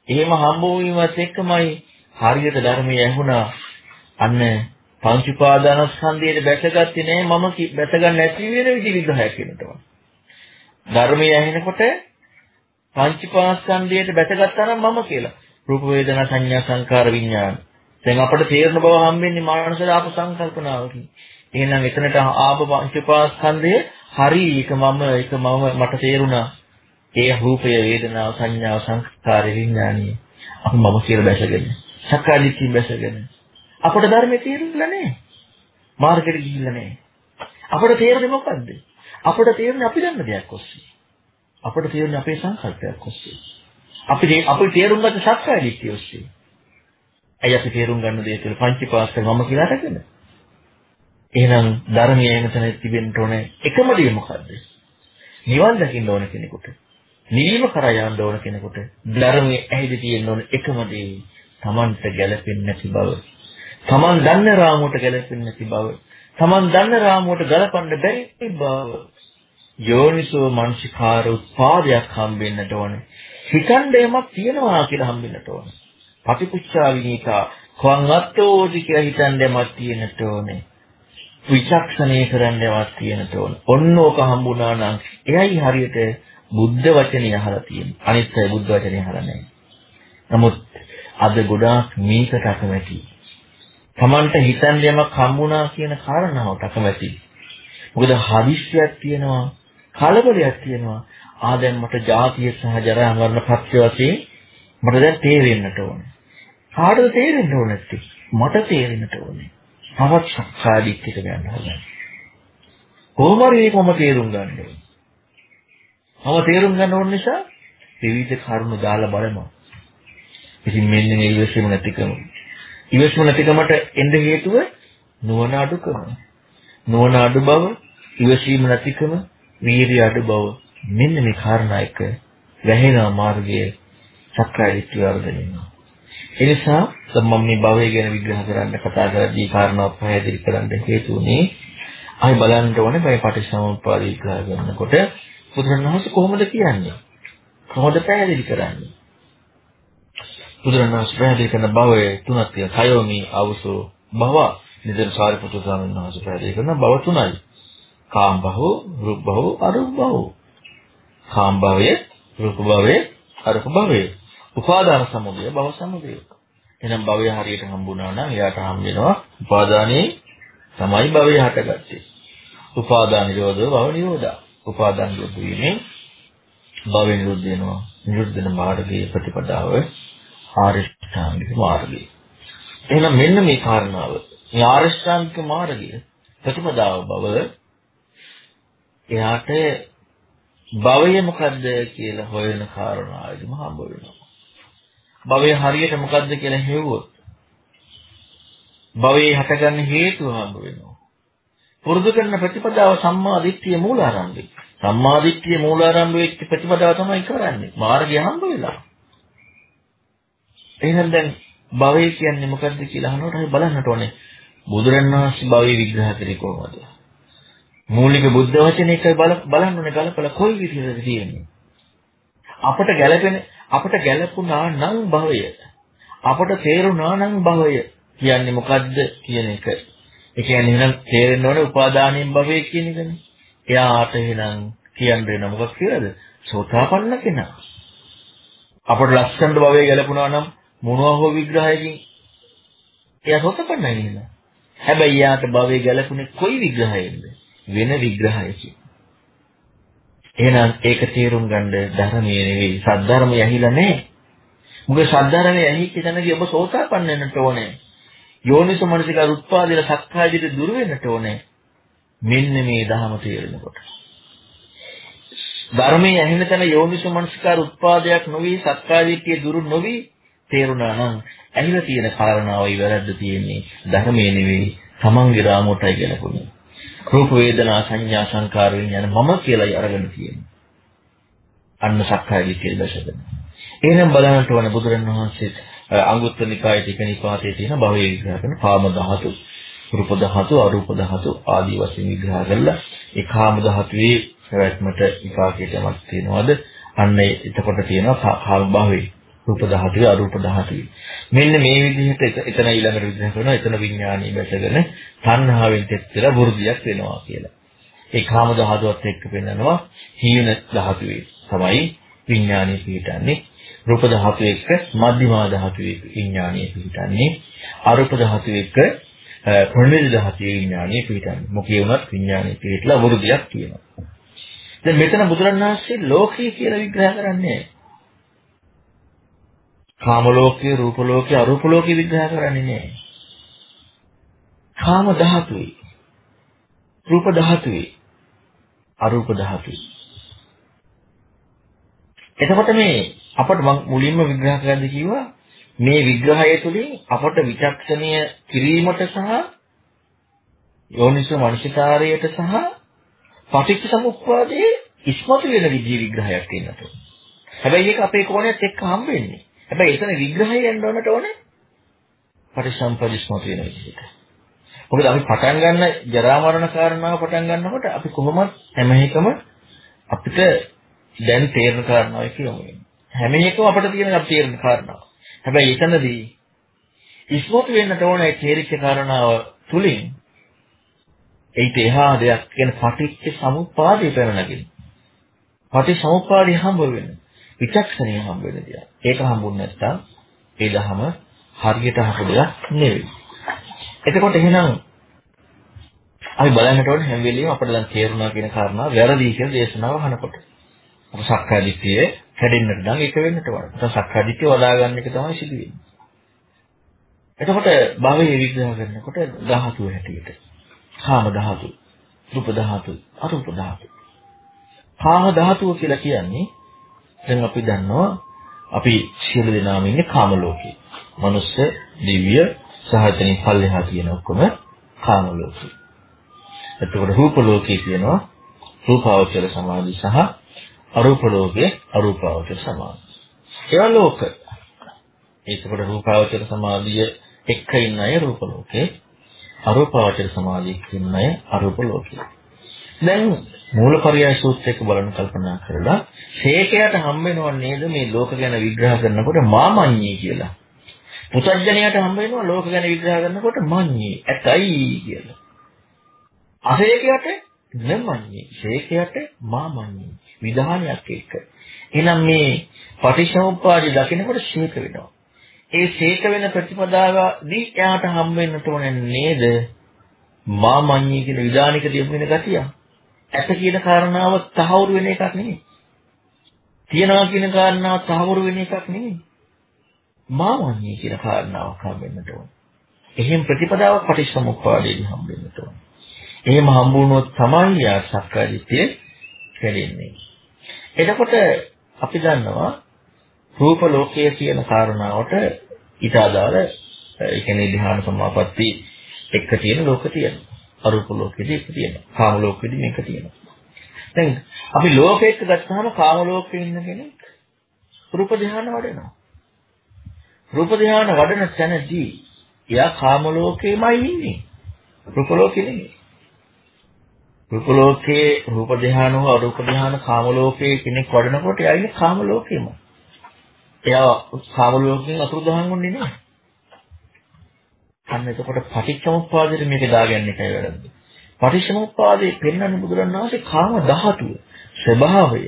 එහෙම හම්බ වීමත් එක්කමයි හරියට ධර්මය ඇහුණා. අන්න පංච උපාදානස්කන්ධයට බැසගත්තේ නෑ මම බැසගන්න නැති වෙන විදි විග්‍රහයක් වෙනවා. ධර්මය ඇහෙනකොට පංච උපාස්කන්ධයට බැසගත්තා නම් මම කියලා. රූප වේදනා සංඥා සංකාර විඥාන. දැන් අපට තේරෙන බව හම්බෙන්නේ මානසික ආප සංකල්පනාවකින්. එහෙනම් එතනට ආප පංච උපාස්කන්ධය හරි එක මම එක මම මට තේරුණා. ඒ රූපය වේදනාව සංඥාව සංස්කාර විඥානිය අපි මම කියලා බැසගෙන සක්කාදිට්ඨිය බැසගෙන අපට ධර්මයේ තේරුණා නෑ මාර්ගෙට ගිහිල්ලා නෑ අපට තේරෙන්නේ මොකද්ද අපට තේරෙන්නේ අපි දන්න දෙයක් ඔස්සේ අපට තේරෙන්නේ අපේ සංකල්පයක් ඔස්සේ අපි අපි තේරුම් ගන්න සක්කාදිට්ඨිය ඔස්සේ ඇයි අපි තේරුම් ගන්න දේ තුළ පංචීපාස්ක මම කියලා අරගෙන එහෙනම් ධර්මයේ එනතන තිබෙන්න ඕනේ එකම දේ මොකද්ද නිවන් දකින්න ඕන කෙනෙකුට නිවීම කරා යන්න ඕන කෙනෙකුට ධර්මයේ ඇහිදි තියෙන්න ඕන එකම දේ Tamanට ගැළපෙන්නේ නැති බව. Taman දන්න රාමුවට ගැළපෙන්නේ නැති බව. Taman දන්න රාමුවට ගලපන්න බැරි බව. යෝනිසෝ මනසිකාර උත්පාදයක් හම්බෙන්නට ඕනේ. හිතන්න යමක් තියනවා කියලා හම්බෙන්නට ඕනේ. පටිපුච්චා විනීතා කවං අත්තෝදි කියලා හිතන්න යමක් තියෙන්නට ඕනේ. විචක්ෂණය කරන්න යමක් තියෙන්නට ඕනේ. ඔන්න ඕක හම්බුණා නම් එයයි හරියට බුද්ධ වචනේ අහලා තියෙනවා. අනිත් අය බුද්ධ වචනේ අහලා නැහැ. නමුත් අද ගොඩාක් මේකට අකමැති. Tamanta හිතන්න යමක් හම්බුණා කියන කාරණාවට අකමැති. මොකද හදිස්සියක් තියෙනවා, කලබලයක් තියෙනවා. ආ දැන් මට ජාතිය සහ ජරා මරණ පත්‍ය වශයෙන් මට දැන් තේරෙන්නට ඕනේ. කාටද තේරෙන්න ඕනේ නැත්තේ? මට තේරෙන්නට ඕනේ. තවත් සක්කාදිට්ඨියට ගන්න ඕනේ. කොහොම හරි මේකම තේරුම් ගන්න ඕනේ. මම තේරුම් ගන්න ඕන නිසා විවිධ කරුණු දාලා බලනවා. ඉතින් මෙන්න මේ ඉවසීම නැතිකම. ඉවසීම නැතිකමට එන්න හේතුව නුවණ අඩුකම. නුවණ අඩු බව, ඉවසීම නැතිකම, වීර්ය අඩු බව. මෙන්න මේ කාරණා එක වැහෙන මාර්ගයේ සක්කාය දිට්ඨිය වර්ධනය ඒ නිසා මම මේ භවය ගැන විග්‍රහ කරන්න කතා කරද්දී කාරණා පැහැදිලි කරන්න හේතු වුණේ අපි බලන්න ඕනේ මේ පටිච්චසමුප්පාද විග්‍රහ කරනකොට බුදුරණවහන්සේ කොහොමද කියන්නේ? කොහොමද පැහැදිලි කරන්නේ? බුදුරණවහන්සේ පැහැදිලි කරන භවයේ තුනක් තියෙනවා. කයෝමි අවසෝ භව නිදර සාරිපුත්‍ර ස්වාමීන් වහන්සේ පැහැදිලි කරන භව තුනයි. කාම භව, රූප භව, අරූප භව. කාම භවය, රූප භවය, අරූප භවය. උපාදාන සමුදය, භව සමුදය. එහෙනම් භවය හරියට හම්බුණා නම් එයාට හම් වෙනවා උපාදානයේ තමයි භවය හටගත්තේ. උපාදාන නිරෝධව භව නිරෝධා. උපාදාන නිරුද්ධ වීමෙන් භව නිරුද්ධ වෙනවා. නිරුද්ධ වෙන මාර්ගයේ ප්‍රතිපදාව ආරිෂ්ඨාංගික මාර්ගය. එහෙනම් මෙන්න මේ කාරණාව. මේ ආරෂ්ඨාංගික මාර්ගය ප්‍රතිපදාව බව එයාට භවය මොකද්ද කියලා හොයන කාරණාවදිම හම්බ වෙනවා. භවය හරියට මොකද්ද කියලා හෙව්වොත් භවයේ හටගන්න හේතුව හම්බ වෙනවා. පුරුදු කරන ප්‍රතිපදාව සම්මා දිට්ඨිය මූලාරම්භය. සම්මා දිට්ඨිය මූලාරම්භ වෙච්ච ප්‍රතිපදාව තමයි කරන්නේ. මාර්ගය හම්බ වෙලා. එහෙනම් දැන් භවය කියන්නේ මොකද්ද කියලා අහනකොට අපි බලන්නට ඕනේ. බුදුරණවහන්සේ භවය විග්‍රහ කරේ කොහොමද? මූලික බුද්ධ වචනයක බලන්න ඕනේ ගලපලා කොයි විදිහටද තියෙන්නේ. අපට ගැළපෙන අපට ගැළපුණා නම් භවය. අපට තේරුණා නම් භවය කියන්නේ මොකද්ද කියන එක. ඒ කියන්නේ එහෙනම් තේරෙන්න ඕනේ උපාදානයෙන් භවය කියන එකනේ. එයාට එහෙනම් කියන්න වෙන මොකක් කියලාද? සෝතාපන්න කෙනා. අපට ලස්සනට භවය ගැලපුණා නම් මොනවා හෝ විග්‍රහයකින් එයා සෝතාපන්නයි නේද? හැබැයි යාට භවය ගැලපුණේ කොයි විග්‍රහයෙන්ද? වෙන විග්‍රහයකින්. එහෙනම් ඒක තේරුම් ගන්න ධර්මයේ නෙවෙයි සද්ධර්මය ඇහිලා නැහැ. මොකද සද්ධර්මයේ ඇහිච්ච තැනදී ඔබ සෝතාපන්න වෙන්නට ඕනේ. යෝනිසෝ මනසිකාර උත්පාදින සක්කාය දිට දුර වෙන්නට ඕනේ. මෙන්න මේ ධහම තේරෙනකොට. ධර්මයේ ඇහෙන තැන යෝනිසෝ මනසිකාර උත්පාදයක් නොවි සක්කාය දිට්ඨිය දුරු නොවි තේරුණා නම් ඇහිලා තියෙන කාරණාවයි වැරද්ද තියෙන්නේ ධර්මයේ නෙවෙයි තමන්ගේ රාමුවටයි කියලාකුනේ. රූප වේදනා සංඥා සංකාර විඥාන මම කියලායි අරගෙන තියෙන්නේ. අන්න සක්කාය දිට්ඨිය දැසගෙන. එහෙනම් බලන්නට ඕන බුදුරණවහන්සේ අංගුත්තර නිකායේ ටික නිපාතයේ තියෙන භවයේ විග්‍රහ කරන කාම ධාතු, රූප ධාතු, අරූප ධාතු ආදී වශයෙන් විග්‍රහ කරලා ඒ කාම ධාතුවේ පැවැත්මට විපාකයටමත් තියෙනවද? අන්න එතකොට තියෙනවා කාම භවයේ රූප ධාතුවේ අරූප ධාතුවේ. මෙන්න මේ විදිහට එතන ඊළඟට විග්‍රහ කරනවා. එතන විඥානීය බැසගෙන තණ්හාවෙන් තෙත්ලා වෘද්ධියක් වෙනවා කියලා. ඒ කාම ධාතුවත් එක්ක පෙන්නනවා හීන ධාතුවේ තමයි විඥානීය පිටන්නේ රූප ධාතු එක්ක මධ්‍යමා ධාතු විඥානීය පිහිටන්නේ. අරූප ධාතු එක්ක ප්‍රණීත ධාතු විඥානීය පිහිටන්නේ. මොකේ වුණත් විඥානීය පිහිටලා වරුදියක් කියනවා දැන් මෙතන බුදුරණාහි ලෝකී කියලා විග්‍රහ කරන්නේ කාම ලෝකේ රූප ලෝකේ අරූප ලෝකේ විග්‍රහ කරන්නේ නැහැ කාම ධාතුයි රූප ධාතුයි අරූප ධාතුයි එතකොට මේ අපට මම මුලින්ම විග්‍රහ කරන්න කිව්වා මේ විග්‍රහය තුළින් අපට විචක්ෂණීය කිරීමට සහ යෝනිසෝ මනසිකාරයට සහ පටිච්ච සමුප්පාදයේ ඉස්මතු වෙන විදිහේ විග්‍රහයක් වෙන්නට ඕන. හැබැයි ඒක අපේ කෝණයත් එක්ක හම්බ වෙන්නේ. හැබැයි එතන විග්‍රහය යන්න ඕනට ඕනේ පරිසම්පදිස්මතු වෙන විදිහට. මොකද අපි පටන් ගන්න ජරා මරණ කාරණාව පටන් ගන්නකොට අපි කොහොමද හැම එකම අපිට දැන් තේරෙන කාරණාවක් කියලා වෙන්නේ. හැම එකම අපිට තියෙන අප තේරෙන කාරණාව. හැබැයි එතනදී ඉස්මතු වෙන්නට ඕන ඒ තේරිච්ච කාරණාව තුලින් ඒිට එහා දෙයක් කියන පටිච්ච සමුප්පාදය පැනනගින්. පටිච්ච සමුප්පාදය හම්බ වෙන. විචක්ෂණය හම්බ වෙන දෙයක්. ඒක හම්බුනේ නැත්තම් ඒ දහම හරියට අහපු දෙයක් නෙවෙයි. එතකොට එහෙනම් අපි බලන්නට ඕනේ හැම වෙලෙම අපිට දැන් තේරුණා කියන කාරණාව වැරදි කියලා දේශනාව අහනකොට. අප සක්කාදිට්ඨියේ කැඩෙන්නට නම් එක වෙන්නට ඕන. නැත්නම් සක්කාදිට්ඨිය වඩා ගන්න එක තමයි සිදු වෙන්නේ. එතකොට භවයේ විග්‍රහ කරනකොට ධාතු හැටියට. කාම ධාතු, රූප ධාතු, අරූප ධාතු. කාම ධාතුව කියලා කියන්නේ දැන් අපි දන්නවා අපි සියලු දෙනාම ඉන්නේ කාම ලෝකේ. මනුස්ස, දිව්‍ය, සහජනින් පල්ලෙහා කියන ඔක්කොම කාම ලෝකේ. එතකොට රූප ලෝකේ කියනවා රූපාවචර සමාධි සහ අරූප ලෝකයේ අරූපාවචර සමාධිය. ඒවා ලෝක. ඒකකොට රූපාවචර සමාධිය එක්ක ඉන්න අය රූප ලෝකේ අරූපාවචර සමාධියක ඉන්න අය අරූප ලෝකේ. දැන් මූලපරියාය සූත්‍රයක බලන කල්පනා කරලා ශේකයට හම්බ වෙනව නේද මේ ලෝක ගැන විග්‍රහ කරනකොට මාමඤ්ඤී කියලා. පුතඥයට හම්බ වෙනවා ලෝක ගැන විග්‍රහ කරනකොට මඤ්ඤී ඇතයි කියලා. අශේකයට නමඤ්ඤී ශේකයට මාමඤ්ඤී විධානයක් එක්ක. එහෙනම් මේ පටිච්චසමුප්පාදය දකිනකොට ශේක වෙනවා. ඒ ශේක වෙන ප්‍රතිපදාවදී එයාට හම් වෙන්න තෝරන්නේ නේද? මාමඤ්ඤී කියන විධානික දියුම් වෙන ගතිය. ඇත කියන කාරණාව තහවුරු වෙන එකක් නෙමෙයි. තියනවා කියන කාරණාව තහවුරු වෙන එකක් නෙමෙයි. මාමඤ්ඤී කියන කාරණාවක් හම් වෙන්නට ඕන. එහෙම ප්‍රතිපදාවක් පටිච්චසමුප්පාදයෙන් හම්බෙන්න ඕන. එහෙම හම්බුනොත් තමයි යා සක්කාය දිට්ඨිය කැඩෙන්නේ. එතකොට අපි දන්නවා රූප ලෝකයේ කියන කාරණාවට ඊට අදාළ ඒ කියන්නේ ධ්‍යාන සමාපatti එක තියෙන ලෝක තියෙනවා. අරූප ලෝකෙදී එක තියෙනවා. කාම ලෝකෙදී මේක තියෙනවා. දැන් අපි ලෝකයක ගත්තාම කාම ලෝකේ ඉන්න කෙනෙක් රූප ධ්‍යාන වඩනවා. රූප ධ්‍යාන වඩන තැනදී එයා කාම ලෝකෙමයි ඉන්නේ. රූප ලෝකෙ නෙමෙයි. රූප ලෝකයේ රූප ධ්‍යාන හෝ අරූප ධ්‍යාන කාම ලෝකයේ කෙනෙක් වඩනකොට එයා ඉන්නේ කාම ලෝකෙම. එයා කාම ලෝකෙන් අතුරුදහන් වෙන්නේ නැහැ. අන්න එතකොට පටිච්චසමුප්පාදයට මේක දාගන්න එකයි වැරද්ද. පටිච්චසමුප්පාදයේ පෙන්වන්නේ බුදුරණවහන්සේ කාම ධාතුව ස්වභාවය.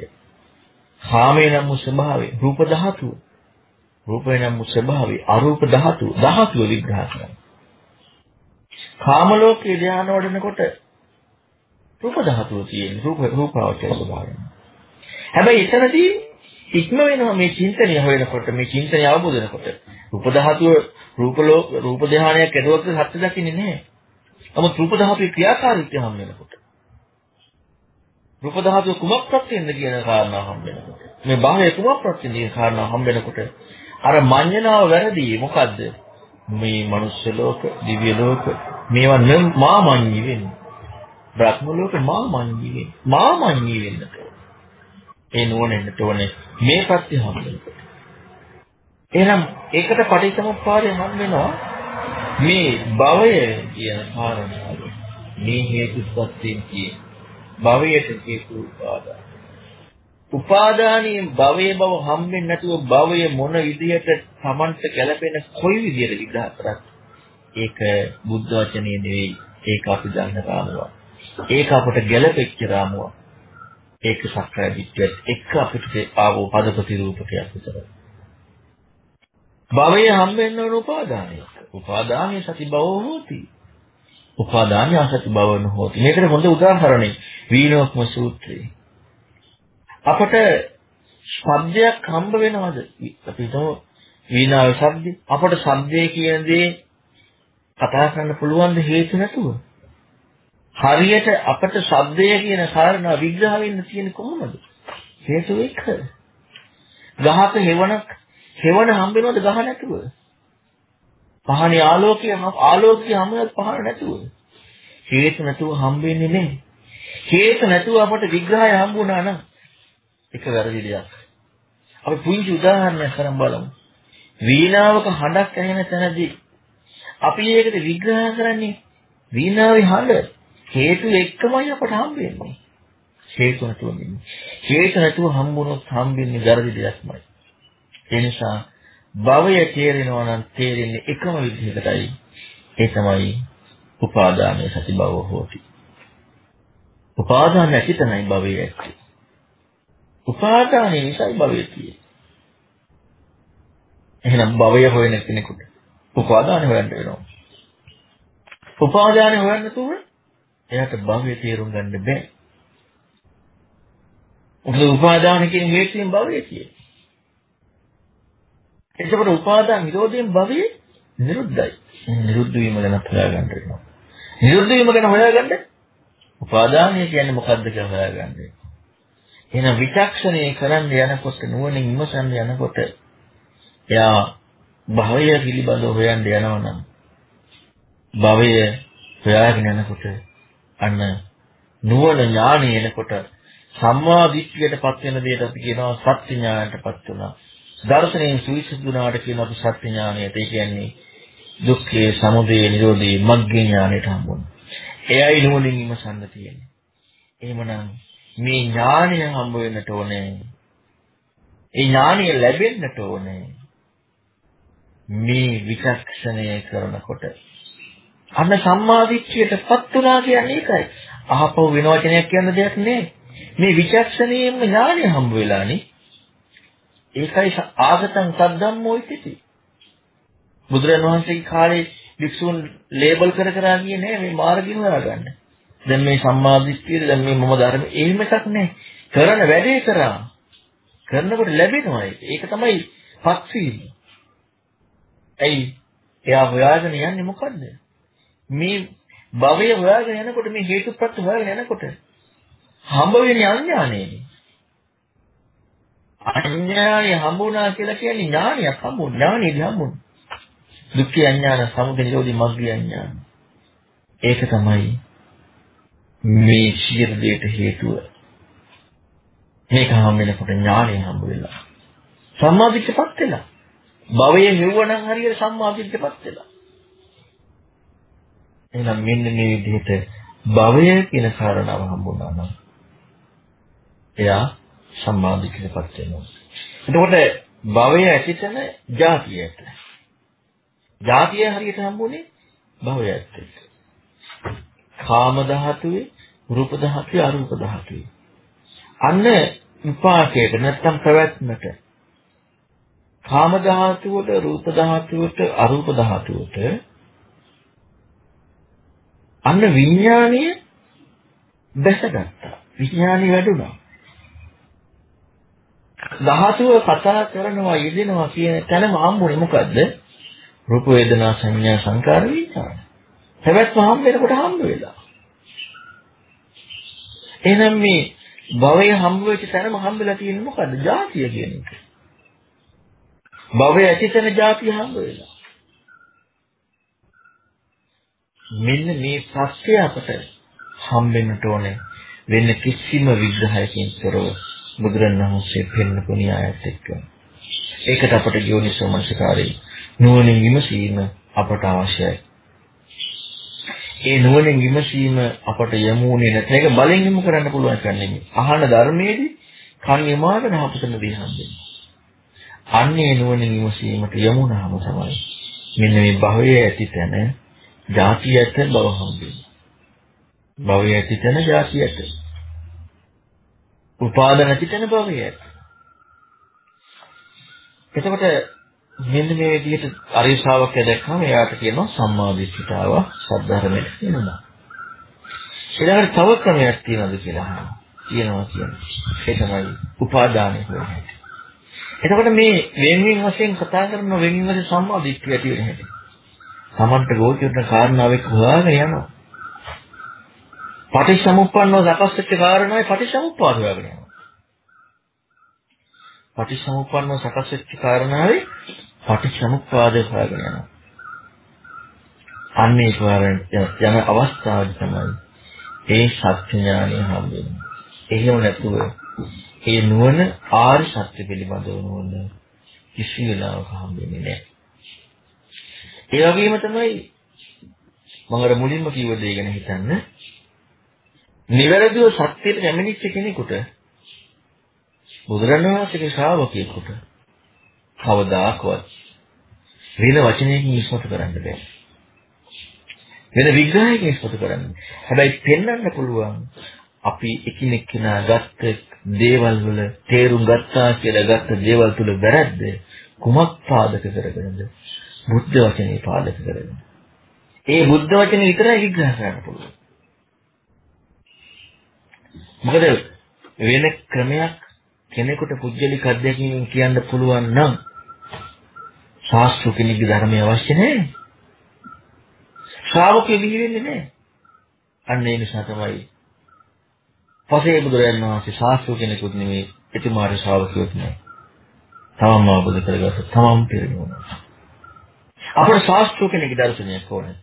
කාමේ නම් ස්වභාවය රූප ධාතුව. රූපේ නම් ස්වභාවය අරූප ධාතුව ධාතුව විග්‍රහ කරනවා. කාම ලෝකයේ ධානය වඩනකොට රූප ධාතුව තියෙන රූප රූපාවචර ස්වභාවය. හැබැයි එතනදී ඉක්ම වෙනවා මේ චින්තනය හොයනකොට මේ චින්තනය අවබෝධ වෙනකොට රූප ධාතුව රූප ලෝක රූප ධානයක් ඇදුවක් සත්‍ය දකින්නේ නැහැ. නමුත් රූප ධාතුවේ ක්‍රියාකාරීත්වය හම් වෙනකොට. රූප ධාතුව කුමක් ප්‍රත්‍යෙන්ද කියන කාරණාව හම් වෙනකොට. මේ බාහ්‍ය කුමක් ප්‍රත්‍යෙන්ද කියන කාරණාව හම් වෙනකොට අර මඤ්ඤණාව වැරදි. මොකද්ද? මේ මනුස්ස ලෝක දිව්‍ය ලෝක මේවා මාමඤ්ඤි වෙන්නේ. බ්‍රහ්ම ලෝක මාමඤ්ඤි වෙන්නේ. මාමඤ්ඤි වෙන්නට ඒ නුවණෙන්නට ඕනේ මේ ප්‍රත්‍ය හම් වෙනකොට. එහෙනම් ඒකට පටිච්චසමුප්පාදය හම් වෙනවා. මේ භවය කියන කාරණාව මේ හේතුපත්යෙන් කියන භවයට හේතු උපාදාන. උපාදානයේ භවයේ බව හම්බෙන්නේ නැතුව භවය මොන විදියට Tamanට ගැලපෙන කොයි විදියට විග්‍රහ කරත් ඒක බුද්ධ වචනේ නෙවෙයි ඒක අපි දන්න රාමුවක්. ඒක අපට ගැලපෙච්ච රාමුවක්. ඒක සක්කාය දිට්ඨියත් එක්ක අපිට ආවෝ පදපති රූපකයක් විතරයි. භවයේ හම්බෙන්න ඕන උපාදානය. උපාදානයේ සති භව හෝති. උපාදානයේ අසති භව නොහොති. මේකට හොඳ උදාහරණයක් වීණෝක්ම සූත්‍රයේ. අපට ශබ්දයක් හම්බ වෙනවද? අපි හිතමු වීණාවේ ශබ්දය. අපට ශබ්දය කියන දේ කතා කරන්න පුළුවන් ද හේතු නැතුව? හරියට අපට ශබ්දය කියන කාරණා විග්‍රහ වෙන්න තියෙන කොහොමද? හේතු එක. ගහක හේවණක් හේවණ හම්බ වෙනවද ගහ නැතුව? පහනේ ආලෝකය ආලෝකය හම්බෙන්නත් පහන නැතුව. හේතු නැතුව හම්බෙන්නේ නැහැ. හේතු නැතුව අපට විග්‍රහය හම්බුණා නම් ඒක වැරදි දෙයක්. අපි පුංචි උදාහරණයක් කරන් බලමු. වීණාවක හඬක් ඇහෙන තැනදී අපි ඒකට විග්‍රහ කරන්නේ වීණාවේ හඬ හේතු එක්කමයි අපට හම්බෙන්නේ. හේතු නැතුව නෙමෙයි. හේතු නැතුව හම්බුනොත් හම්බෙන්නේ වැරදි දෙයක්මයි. ඒ නිසා භවය තේරෙනවා නම් තේරෙන්නේ එකම විදිහකටයි. ඒ තමයි උපාදානයේ සති භව හොති. උපාදාන නැති තැනයි භවය ඇත්තේ. උපාදානයේ නිසායි භවය තියෙන්නේ. එහෙනම් භවය හොයන කෙනෙකුට උපාදාන හොයන්න වෙනවා. උපාදාන හොයන්න තුව එයාට භවය තේරුම් ගන්න බෑ. මොකද උපාදාන කියන හේතුයෙන් භවය තියෙන්නේ. එතකොට උපාදාන නිරෝධයෙන් භවය නිරුද්ධයි. නිරුද්ධ වීම ගැන හොයාගන්න වෙනවා. නිරුද්ධ වීම ගැන හොයාගන්න උපාදානය කියන්නේ මොකද්ද කියලා හොයාගන්න. එහෙනම් විචක්ෂණය කරන්න යනකොට නුවණින් විමසන්න යනකොට එයා භවය පිළිබඳව හොයන්න යනවනම් භවය හොයාගෙන යනකොට අන්න නුවණ ඥානය එනකොට සම්මා දිට්ඨියටපත් වෙන දෙයට අපි කියනවා සත්‍ය ඥානයටපත් වෙනවා. දර්ශනයෙන් සුවිසුදුනාට කියන අපි සත්‍ය ඥානයට ඒ කියන්නේ දුක්ඛේ සමුදය නිරෝධේ මග්ගේ ඥානයට හම්බුනේ. එයයි නුවණින් විමසන්න තියෙන්නේ. එහෙමනම් මේ ඥානය හම්බ වෙන්නට ඕනේ. ඒ ඥානය ලැබෙන්නට ඕනේ. මේ විචක්ෂණය කරනකොට අන්න සම්මාදිට්ඨියටපත් වුණා කියන්නේ ඒකයි. අහපව වෙන වචනයක් කියන දෙයක් නෙවෙයි. මේ විචක්ෂණයෙන්ම ඥානය හම්බ වෙලානේ. ඒකයි ආගතං සද්දම්මෝ ඉතිති. බුදුරණන් වහන්සේගේ කාලේ වික්ෂුන් ලේබල් කර කර ගියේ නෑ මේ මාර්ගින් හොයාගන්න. දැන් මේ සම්මාදිට්ඨිය දැන් මේ මම ධර්ම එහෙම එකක් නෑ. කරන වැඩේ කරා. කරනකොට ලැබෙනවා ඒක. ඒක තමයි පත්වීම. ඇයි? එයා හොයාගෙන යන්නේ මොකද්ද? මේ භවය හොයාගෙන යනකොට මේ හේතුප්‍රත්‍ය හොයාගෙන යනකොට හම්බ වෙන්නේ අඥානෙනේ. අඥානය හම්බුණා කියලා කියන්නේ ඥානයක් හම්බුණා. ඥානෙදි හම්බුණා. දුක්ඛ අඥාන, සමුදය නිරෝධි මග්ග අඥාන. ඒක තමයි මේ සියලු දෙයට හේතුව. මේක හම් වෙනකොට ඥානය හම්බ වෙලා. සම්මාදිට්ඨියපත් වෙලා. භවයේ හෙව්වනම් හරියට සම්මාදිට්ඨියපත් වෙලා. එහෙනම් මෙන්න මේ විදිහට භවය කියන කාරණාව හම්බුණා නම් එයා සම්මාදිට්ඨියපත් වෙනවා. එතකොට භවය ඇතිතන જાතියට. જાතිය හරියට හම්බුනේ භවයත් එක්ක. කාම ධාතුවේ, රූප ධාතුවේ, අරූප ධාතුවේ. අන්න විපාකයට නැත්තම් පැවැත්මට කාම ධාතුවට, රූප ධාතුවට, අරූප ධාතුවට අන්න විඥානීය දැසගත්තා. විඥානීය වැඩුණා. ධාතුව කතා කරනවා යෙදෙනවා කියන තැනම හම්බුනේ මොකද්ද? රූප වේදනා සංඥා සංකාර විඥාන. පැවැත්ම හම්බ වෙනකොට හම්බ වෙලා. එහෙනම් මේ භවය හම්බ වෙච්ච තැනම හම්බෙලා තියෙන්නේ මොකද්ද? ජාතිය කියන එක. භවය ඇති තැන ජාතිය හම්බ වෙලා. මෙන්න මේ සත්‍ය අපට හම්බෙන්නට ඕනේ වෙන කිසිම විග්‍රහයකින් තොරව බුදුරණවහන්සේ පෙන්වපු න්‍යායත් එක්ක. ඒකට අපට යෝනිසෝ මනසකාරී නුවණින් විමසීම අපට අවශ්‍යයි. ඒ නුවණින් විමසීම අපට යමුනේ නැත්නම් ඒක බලෙන් යමු කරන්න පුළුවන් කන්නේ. අහන ධර්මයේදී කන් යමාගෙන අපතන දේ හම්බෙන්නේ. අන්නේ නුවණින් විමසීමට යමුනාම තමයි මෙන්න මේ භවයේ ඇති තැන ಜಾතිය ඇත බව හම්බෙන්නේ. භවය ඇති තැන ಜಾතිය ඇත. උපාදාන ඇති තැන භවය ඇත. එතකොට මෙන්න මේ විදිහට අරිය ශ්‍රාවකය දැක්කම එයාට කියනවා සම්මාදිට්ඨිතාව සද්ධර්මයට කියනවා. ඊළඟට තව ක්‍රමයක් තියෙනවද කියලා අහනවා. කියනවා කියන්නේ. ඒ තමයි උපාදානය කියන්නේ. එතකොට මේ වෙන්වෙන් වශයෙන් කතා කරන වෙන්වෙන් වශයෙන් සම්මාදිට්ඨිය ඇති වෙන හැටි. Tamanta ගෝචරන කාරණාවෙක් හොයාගෙන යනවා. පටිච්චසමුප්පන්නව සකස් වෙච්ච කාරණාවේ පටිච්චසමුප්පාද හොයාගෙන යනවා. පටිච්චසමුප්පන්නව සකස් වෙච්ච කාරණාවේ පටිච්චසමුප්පාද හොයාගෙන යනවා. අන්නේ කාරණ යන අවස්ථාවදී තමයි ඒ සත්‍ය ඥානය හම්බෙන්නේ. එහෙම නැතුව ඒ නුවණ ආර්ය සත්‍ය පිළිබඳව නුවණ කිසි වෙලාවක හම්බෙන්නේ නැහැ. ඒ වගේම තමයි මම අර මුලින්ම කිව්ව දේ ගැන හිතන්න. නිවැරදිව සත්‍යයට කැමිනිච්ච කෙනෙකුට බුදුරණවහන්සේගේ ශ්‍රාවකයෙකුට කවදාකවත් වෙන වචනයකින් ඉස්මතු කරන්න බෑ. වෙන විග්‍රහයකින් ඉස්මතු කරන්න. හැබැයි පෙන්වන්න පුළුවන් අපි එකිනෙක කෙනා ගත්ත දේවල් වල තේරුම් ගත්තා කියලා ගත්ත දේවල් තුල වැරද්ද කුමක් පාදක කරගෙනද බුද්ධ වචනේ පාදක කරගෙන. ඒ බුද්ධ වචනේ විතරයි විග්‍රහ කරන්න පුළුවන්. මොකද වෙන ක්‍රමයක් කෙනෙකුට පුජ්‍යලික අධ්‍යක්ෂණයෙන් කියන්න පුළුවන් නම් ශාස්ත්‍ර කෙනෙකුගේ ධර්මය අවශ්‍ය නැහැ. ශ්‍රාවකෙ බිහි වෙන්නේ නැහැ. අන්න ඒ නිසා තමයි පසේ බුදුරජාණන් වහන්සේ ශාස්ත්‍ර කෙනෙකුත් නෙමෙයි එතුමාගේ ශ්‍රාවකයොත් නෙමෙයි. තමන්ම අවබෝධ කරගත්ත තමන් පිළිගන්නවා. අපට ශාස්ත්‍ර කෙනෙකුගේ දර්ශනයක් ඕනේ.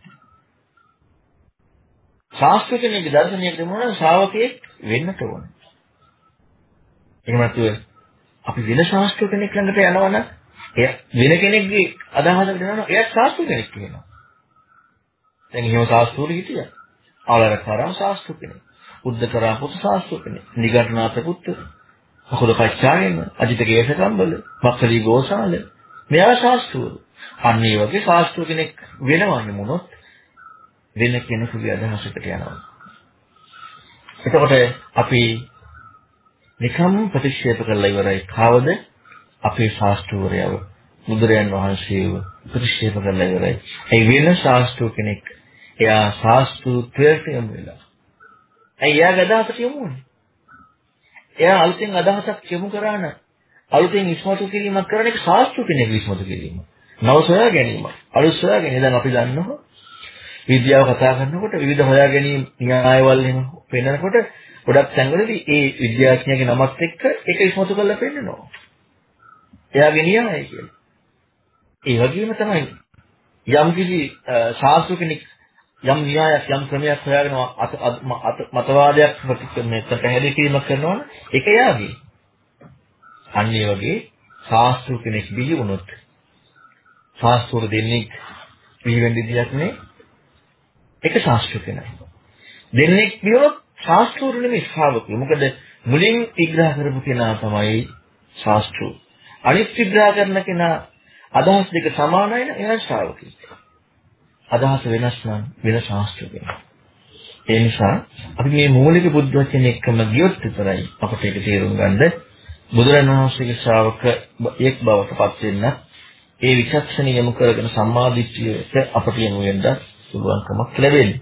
ශාස්ත්‍ර කෙනෙකුගේ දර්ශනයක් දෙමුණා ශ්‍රාවකයෙක් වෙන්නට ඕනේ. එහෙම නැතුව අපි වෙන ශාස්ත්‍ර කෙනෙක් ළඟට යනවනම් එය වෙන කෙනෙක්ගේ අදහසකට යනවා එයා ශාස්ත්‍ර කෙනෙක් වෙනවා. දැන් එහෙම ශාස්ත්‍රවල හිටියා. ආලරකරා ශාස්ත්‍ර කෙනෙක්. උද්දකරා පුත් ශාස්ත්‍ර කෙනෙක්. නිගණ්ඨනාථ පුත්. අකුල පච්චායන අජිත කේසකම්බල මක්ඛලි ගෝසාල මෙයා ශාස්ත්‍රවල. අන්න ඒ වගේ ශාස්ත්‍ර කෙනෙක් වෙනවන්නේ මොනොත් වෙන කෙනෙකුගේ අදහසකට යනවා. එතකොට අපි නිකම් ප්‍රතික්ෂේප කළා ඉවරයි. කවද අපේ ශාස්ත්‍රවරයව බුදුරයන් වහන්සේව ප්‍රතික්ෂේප කළා ඉවරයි. ඒ වෙන ශාස්ත්‍ර කෙනෙක් එයා ශාස්ත්‍රත්වයට යමු වෙලා. ඇයි එයාගේ අදහසට යමු වුනේ? එයා අලුතෙන් අදහසක් යමු කරාන අලුතෙන් ඉස්මතු කිරීමක් කරන එක ශාස්ත්‍ර කෙනෙක් ඉස්මතු කිරීම. නව සොයා ගැනීම. අලුත් සොයා ගැනීම. දැන් අපි දන්නවා විද්‍යාව කතා කරනකොට විවිධ හොයා ගැනීම් න්‍යායවල එහෙම පෙන්නකොට ගොඩක් තැන්වලදී ඒ විද්‍යාඥයාගේ නමත් එක්ක ඒක ඉස්මතු කරලා පෙන්නනවා. එයාගේ න්‍යායයි කියලා. ඒ වගේම තමයි යම් කිසි ශාස්ත්‍ර කෙනෙක් යම් න්‍යායක් යම් ක්‍රමයක් හොයාගෙන මතවාදයක් ප්‍රතික්‍රමණය පැහැදිලි කිරීමක් කරනවා නම් ඒක යාගේ. අන්න ඒ වගේ ශාස්ත්‍ර කෙනෙක් බිහි වුණොත් ශාස්ත්‍ර දෙන්නේ බිහි වෙන්න දෙයක් නේ. ඒක ශාස්ත්‍ර කෙනයි. දෙන්නේ බිහුවොත් ශාස්ත්‍ර නෙමෙයි ශ්‍රාවකයෝ. මොකද මුලින් විග්‍රහ කරපු කෙනා තමයි ශාස්ත්‍ර. අනිත් විග්‍රහ කරන කෙනා අදහස් දෙක සමානයි නම් එයා ශ්‍රාවකෙක්. අදහස වෙනස් නම් වෙන ශාස්ත්‍රයක්. ඒ නිසා අපි මේ මූලික බුද්ධ වචනේ එක්කම ගියොත් විතරයි අපට ඒක තේරුම් ගන්න බුදුරණන් වහන්සේගේ ශ්‍රාවක එක් බවට පත් වෙන්න ඒ විචක්ෂණ යොමු කරගෙන සම්මාදිට්ඨියට අපට යොමු වෙන්න පුළුවන්කමක් ලැබෙන්නේ.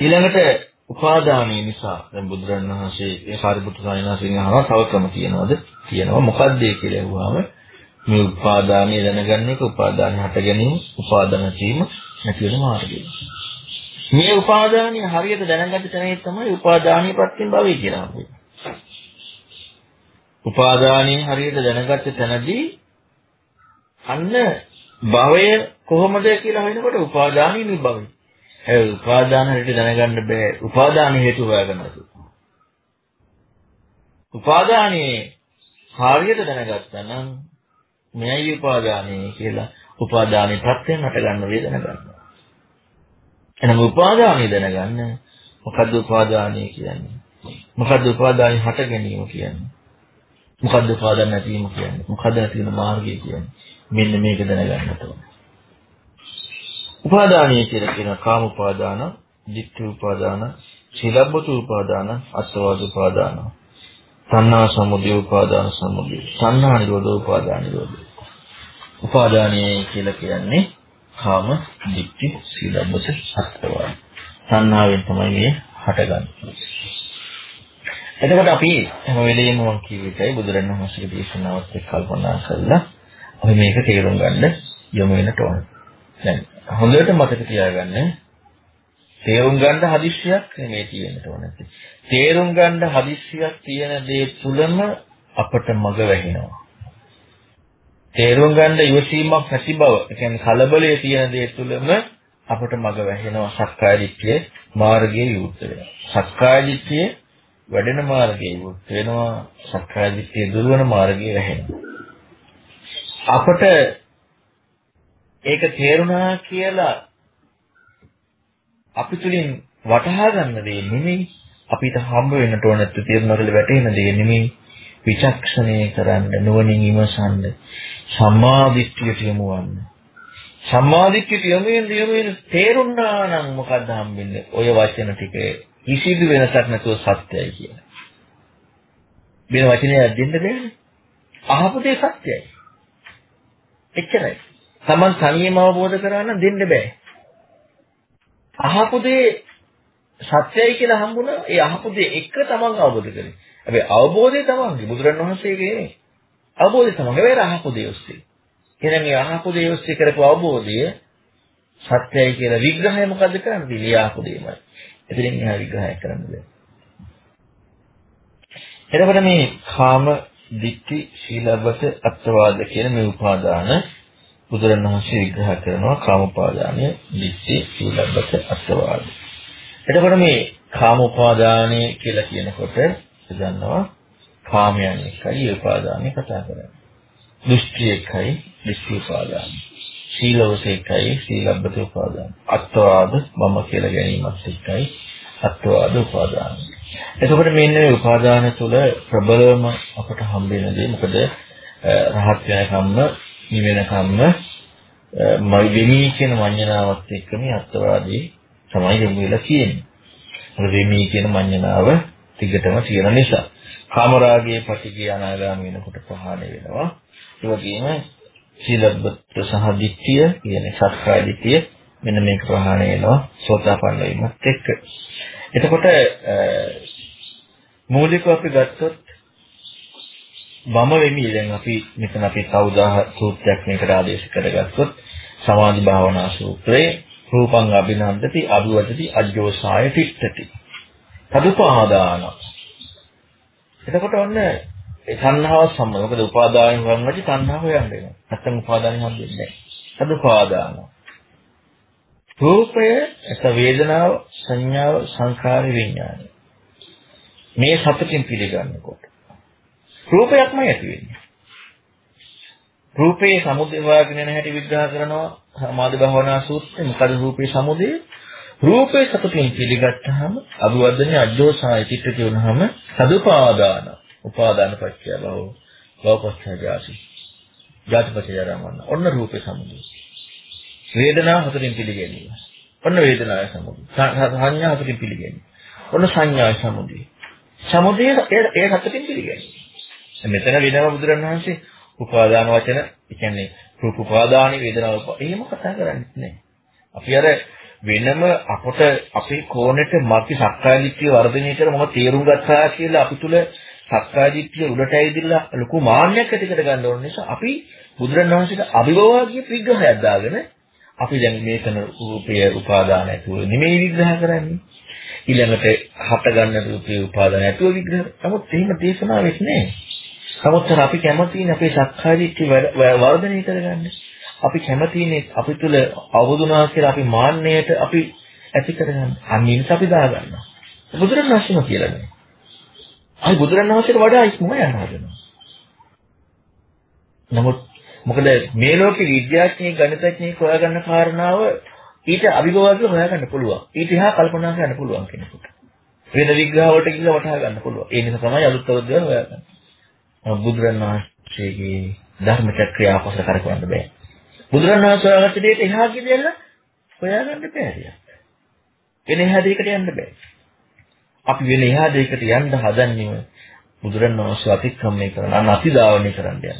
ඊළඟට උපාදානයේ නිසා දැන් බුදුරණන් වහන්සේ ඒ කාර්යපුත්‍ර සායනාසින් අහනවා තව ක්‍රම කියනවාද? කියනවා මොකක්ද ඒ කියලා අහුවාම මේ උපාදානය දැනගන්න එක උපාදාන හට ගැනීම උපාදාන වීම නැති වෙන මාර්ගය. මේ උපාදානිය හරියට දැනගන්න තැනේ තමයි උපාදානීය ප්‍රත්‍යයෙන් භවය කියලා හම්බෙන්නේ. උපාදානීය හරියට දැනගත්ත තැනදී අන්න භවය කොහොමද කියලා හොයනකොට උපාදානීය නිභවය. ඒ උපාදාන හරියට දැනගන්න බෑ. උපාදාන හේතු හොයාගන්නද. උපාදානයේ හරියට දැනගත්තා නම් මෙයයි උපාදානය කියලා උපාදානයේ ප්‍රත්‍යයෙන් හට ගන්න වේදන ගන්නවා. එහෙනම් උපාදානය දැනගන්න මොකද්ද උපාදානය කියන්නේ? මොකද්ද උපාදානය හට ගැනීම කියන්නේ? මොකද්ද උපාදාන නැතිවීම කියන්නේ? මොකද්ද නැති වෙන මාර්ගය කියන්නේ? මෙන්න මේක දැනගන්නට ඕන. උපාදානය කියලා කියන කාම උපාදාන, ditthi උපාදාන, සීලබ්බතු උපාදාන, අත්වාද උපාදාන, සංනා සමුදය උපාදාන සමුදය, සංනා නිරෝධ උපාදාන නිරෝධ. උපාදානය කියලා කියන්නේ කාම, ditthi, සීලබ්බත, අත්වාද. සංනාවෙන් තමයි මේ හටගන්නේ. එතකොට අපි හැම වෙලෙම මම කියවිතයි බුදුරණවහන්සේගේ දේශනාවත් එක්ක කල්පනා කරලා අපි මේක තේරුම් ගන්න යොමු වෙන්නට ඕන. දැන් හොඳට මතක තියාගන්න තේරුම් ගන්න හදිස්සියක් නෙමෙයි තියෙන්න ඕනේ. තේරුම් ගන්න හදිස්සියක් තියෙන දේ තුලම අපට මග වැහෙනවා. තේරුම් ගන්න ඉවසීමක් නැති බව, ඒ කියන්නේ කලබලයේ තියෙන දේ තුලම අපට මග වැහෙනවා සක්කාය දිට්ඨිය මාර්ගයේ විවුර්ත වෙනවා. සක්කාය දිට්ඨිය වැඩෙන මාර්ගයේ විවුර්ත වෙනවා. සක්කාය දිට්ඨිය දුරවන මාර්ගයේ වැහෙනවා. අපට ඒක තේරුණා කියලා අපි තුලින් වටහා ගන්න දේ නෙමෙයි. අපිට හම්බ වෙන්නට ඕන නැත්නම් තේරුණා කියලා වැටෙන දේ නෙමෙයි. විචක්ෂණය කරන්න නුවණින් විමසන්න සම්මා දිට්ඨියට යොමු වන්න. සම්මා දිට්ඨියට යොමු වෙන යොමු වෙන තේරුණා නම් මොකද්ද හම්බෙන්නේ? ඔය වචන ටික කිසිදු වෙනසක් නැතුව සත්‍යයි කියලා. වෙන වචනයක් දෙන්න බෑනේ අහපු දේ සත්‍යයි. එච්චරයි. Taman තනියම අවබෝධ කරා නම් දෙන්න බෑ. අහපු දේ සත්‍යයි කියලා හම්බුණා ඒ අහපු දේ එක Taman අවබෝධ කරේ. හැබැයි අවබෝධය Tamanගේ බුදුරණවහන්සේගේ නේ. අවබෝධය Tamanගේ වෙර අහපු දේ ඔස්සේ. එහෙනම් මේ අහපු දේ ඔස්සේ කරපු අවබෝධය සත්‍යයි කියලා විග්‍රහය මොකද්ද කරන්නේ? ලියාපු දෙයමයි. එතනින් එහා විග්‍රහය කරන්න බෑ. එතකොට මේ කාම, ditthi, සීලබ්බත, අත්වාද කියන මේ උපාදාන බුදුරණවහන්සේ විග්‍රහ කරනවා කාමෝපාදානය, දිට්ඨි, සීලබ්බත, අත්වාද. එතකොට මේ කාමෝපාදානය කියලා කියනකොට දන්නවා කාමයන් එකයි උපාදානය කතා කරන්නේ. දෘෂ්ටි එකයි දෘෂ්ටි උපාදානය. සීලවස එකයි සීලබ්බත උපාදානය. අත්වාද මම කියලා ගැනීමත් එකයි අත්වාද උපාදානය. එතකොට මෙන්න මේ උපාදාන තුළ ප්‍රබලවම අපට හම්බ වෙන දේ මොකද රහත් වෙනකම්ම නිවෙනකම්ම මයි වෙමි කියන මඤ්ඤණාවත් එක්ක මේ අත්වාදී තමයි යොමු වෙලා තියෙන්නේ. මොකද වෙමි කියන මඤ්ඤණාව ටිකටම තියෙන නිසා. කාමරාගයේ පටිගිය අනාගාමී වෙනකොට ප්‍රහාණය වෙනවා. ඒ වගේම සීලබ්බත සහ දිට්ඨිය කියන්නේ සක්කාය දිට්ඨිය මෙන්න මේක ප්‍රහාණය වෙනවා සෝතාපන්න වීමත් එක්ක. එතකොට මූලිකව අපි ගත්තොත් වම වෙමි. දැන් අපි මෙතන අපි කවුදාහ සූත්‍රයක් මේකට ආදේශ කරගත්තොත් සමාධි භාවනා සූත්‍රයේ රූපං අභිනන්දති අභිවදති අජ්ජෝසාය තිට්ඨති. තදුපාදාන. එතකොට ඔන්න ඒ තණ්හාව සම්බන්ධ. මොකද උපාදානයෙන් වංගටි තණ්හාව හොයන්න වෙනවා. නැත්නම් උපාදානයෙන් හම්බෙන්නේ නැහැ. තදුපාදාන. රූපය එත වේදනාව සංඥාව සංඛාර විඥානය මේ සතුටින් පිළිගන්නකොට රූපයක්මයි ඇති වෙන්නේ. රූපේ සමුදය වාගෙන යන හැටි විග්‍රහ කරනවා සමාධි භාවනා සූත්‍රයේ. මොකද රූපේ සමුදය? රූපේ සතුටින් පිළිගත්තාම අභිවර්ධනයේ අජෝසාය චිත්ත කියනහම සදුපාදාන උපාදාන පත්‍ය බව භවපත්‍ය ජාති ජාතිපත්‍ය ජරාමන්න ඔන්න රූපේ සමුදය. වේදනාව හතරින් පිළිගැනීම. ඔන්න වේදනාවේ සමුදය. සංඥා හතරින් පිළිගැනීම. ඔන්න සංඥාවේ සමුදය. සමුදය ඒ හතරින් පිළිගැනීම. මෙතන වෙනම බුදුරණවහන්සේ උපාදාන වචන, ඒ කියන්නේ රූප උපාදාන, වේදනා උපාදාන එහෙම කතා කරන්නේ නැහැ. අපි අර වෙනම අපට අපේ කෝණයට මාකි සක්කාය දිට්ඨිය වර්ධනය කර මොකද තේරුම් ගත්තා කියලා අපි තුල සක්කාය දිට්ඨිය උඩට ඇවිදilla ලොකු මාන්නයක් ඇති කර ගන්න ඕන නිසා අපි බුදුරණවහන්සේට අභිභවාගිය විග්‍රහයක් දාගෙන අපි දැන් මේකන රූපය උපාදාන ඇතුව නෙමෙයි විග්‍රහ කරන්නේ ඊළඟට හට ගන්න රූපේ උපාදාන ඇතුව විග්‍රහ. නමුත් එහෙම දේශනාවක් නෑ. නමුත් අපි කැමතිනේ අපේ සක්කායදිට්ඨිය වර්ධනය කරගන්න. අපි කැමතිනේ අපි තුල අවබෝධුනා කියලා අපි මාන්නයට අපි ඇති කරගන්න. අනිත් අපි දාගන්නවා. බුදුරණවහන්සේම කියලා නේ. අයි බුදුරණවහන්සේට වඩා ඉක්මන යනවා. නමුත් මොකද මේ ලෝකේ විද්‍යාඥයෙක් ගණිතඥයෙක් හොයාගන්න කාරණාව ඊට අභිභවාගල හොයාගන්න පුළුවන්. ඊට එහා කල්පනා කරන්න පුළුවන් කෙනෙකුට. වෙන විග්‍රහ වලට ගිහිල්ලා වටහා ගන්න පුළුවන්. ඒ නිසා තමයි අලුත් අවුරුද්ද හොයාගන්නේ. බුදුරන් වහන්සේගේ ධර්ම චක්‍රය අපසල කරකවන්න බෑ. බුදුරන් වහන්සේ හොයාගත්ත දෙයට එහා ගියදෙන්න හොයාගන්න බෑ. වෙන එහා දෙයකට යන්න බෑ. අපි වෙන එහා දෙයකට යන්න හදන්නේම බුදුරන් වහන්සේ අතික්‍රමණය කරන අන්න අතිදාවණය කරන්න යනවා.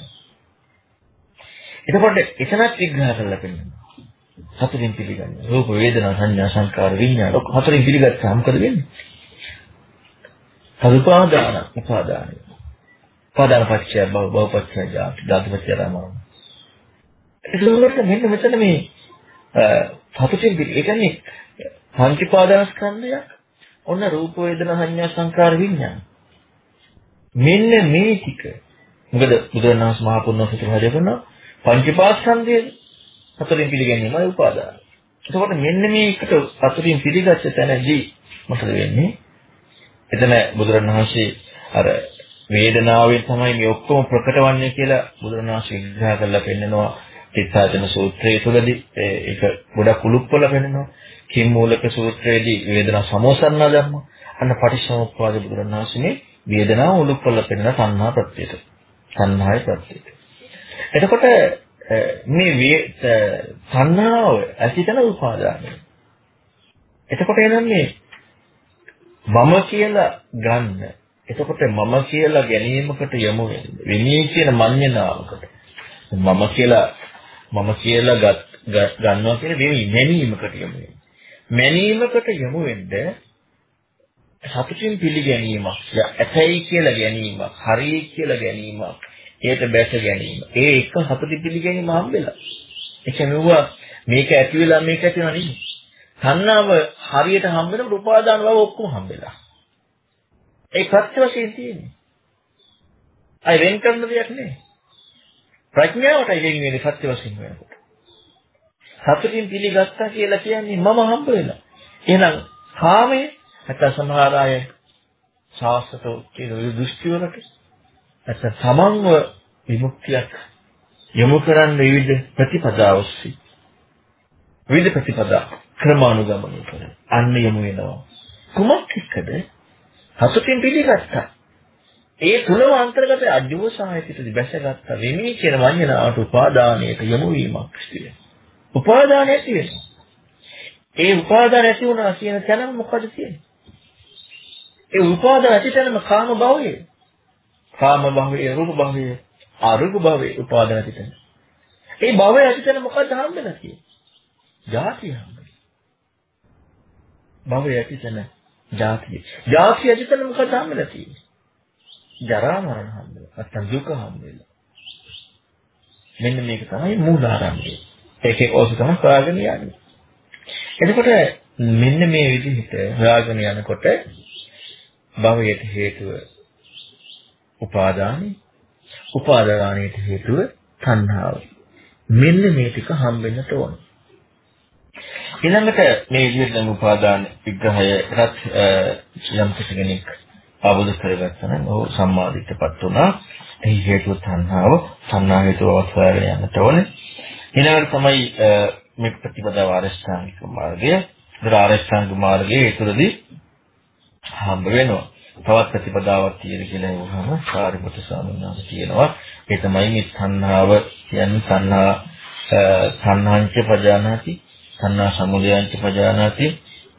එතකොට එතනත් විග්‍රහ කරලා පෙන්නනවා. හතරින් පිළිගන්න. රූප වේදනා සංඥා සංකාර විඤ්ඤාණ හතරින් පිළිගත්තාම මොකද වෙන්නේ? සදුපාදාන උපාදානයි. උපාදාන පත්‍ය භව භව පත්‍ය ජාති ජාති පත්‍ය රාමරණ. ඒකවලට මෙන්න මෙතන මේ සතුටින් පිළි ඒ කියන්නේ පංච පාදානස්කන්ධයක් ඔන්න රූප වේදනා සංඥා සංකාර විඥාන. මෙන්න මේ ටික මොකද බුදුරණාහි මහා පුණ්‍යසිත හදේ කරනවා පංචපාස්කන්ධයේ සතුටින් පිළිගැනීමයි උපාදාන. එතකොට මෙන්න මේකට සතුටින් පිළිගත්ත තැනදී මොකද වෙන්නේ? එතන බුදුරණාහි අර වේදනාවෙන් තමයි මේ ඔක්කොම ප්‍රකට වන්නේ කියලා බුදුරණාහි විග්‍රහ කරලා පෙන්නනවා. තිස්සාතන සූත්‍රයේ තුලදී ඒක ගොඩක් උලුප්පල පෙන්නනවා. කිම්මූලක සූත්‍රයේදී වේදනා සමෝසන්න ධර්ම අන්න පටිච්චසමුප්පාද බුදුරණාහි මේ වේදනාව උලුප්පල පෙන්නන සංහා ප්‍රත්‍යයට සංහාය ප්‍රත්‍යයට. එතකොට මේ සංහාව ඇතිතන උපාදානය. එතකොට එනම් මේ මම කියලා ගන්න එතකොට මම කියලා ගැනීමකට යමු වෙන්නේ. විනී කියන මඤ්ඤණාවකට. මම කියලා මම කියලා ගන්නවා කියන වෙමි මැනීමකට යමු වෙන්නේ. මැනීමකට යමු වෙන්න සතුටින් පිළිගැනීමක්, ඇතයි කියලා ගැනීමක්, හරි කියලා ගැනීමක්, ඒකට බැස ගැනීම. ඒ එක සතුටින් පිළිගැනීම හම්බෙලා. ඒ කියන්නේ මේක ඇති වෙලා මේක ඇති වෙනවා නෙමෙයි. තණ්හාව හරියට හම්බෙනකොට උපාදාන බව ඔක්කොම හම්බෙලා. ඒ ප්‍රත්‍ය වශයෙන් තියෙන්නේ. අය වෙන් කරන දෙයක් නෙවෙයි. ප්‍රඥාවටයි වෙන් වෙන්නේ සත්‍ය වශයෙන් වෙනකොට. සතුටින් පිළිගත්තා කියලා කියන්නේ මම හම්බ වෙලා. එහෙනම් කාමයේ නැත්නම් සමහර අය ශාස්ත්‍රෝ කියන දෘෂ්ටිවලට නැත්නම් සමන්ව විමුක්තියක් යොමු කරන්න විවිධ ප්‍රතිපදා ඔස්සේ විවිධ ප්‍රතිපදා ක්‍රමානුගමනය කරන අන්න යොමු වෙනවා. කුමක් එක්කද සතුටින් පිළිගත්තා. ඒ තුනම අන්තර්ගත අජෝසාහිතටදී බැසගත්ත වෙමි කියන වඤ්ඤනාවට උපාදානයට යොමු වීමක් සිදුවේ. උපාදානය ඇති වෙනවා. ඒ උපාදාන ඇති වුණා කියන තැනම මොකද තියෙන්නේ? ඒ උපාදාන ඇති තැනම කාම භවය. කාම භවය, රූප භවය, අරූප භවය උපාදාන ඇති තැන. ඒ භවය ඇති තැන මොකද හම්බෙලා තියෙන්නේ? ජාතිය හම්බෙලා. භවය ඇති තැන ජාතිය. ජාතිය ඇතිතන මොකද හම්බෙලා තියෙන්නේ? ජරා මරණ හම්බෙලා. නැත්තම් දුක හම්බ වෙලා. මෙන්න මේක තමයි මූලාරම්භය. ඒකේ ඕස තමයි හොයාගෙන යන්නේ. එතකොට මෙන්න මේ විදිහට හොයාගෙන යනකොට භවයට හේතුව උපාදානයි. උපාදානයට හේතුව තණ්හාව. මෙන්න මේ ටික හම්බෙන්නට ඕන. ඊළඟට මේ විදිහට නම් උපාදාන විග්‍රහයටත් යම් කෙනෙක් අවබෝධ කරගත්තා නම් ඔහු සම්මාදිටපත් වුණා. ඒ හේතුව තණ්හාව, තණ්හා හේතුව අවස්ථාවේ යන්නට ඕනේ. ඊළඟට තමයි මේ ප්‍රතිපදාව ආරෂ්ඨාංගික මාර්ගය. ඒතර ආරෂ්ඨාංගික මාර්ගයේ ඒ තුළදී හම්බ වෙනවා. තවත් ප්‍රතිපදාවක් තියෙන කියලා වහම සාරිපුත්‍ර ස්වාමීන් වහන්සේ කියනවා. ඒ තමයි මේ තණ්හාව කියන්නේ තණ්හා තණ්හාංච පජානාති, තණ්හා සමුදයංච පජානාති,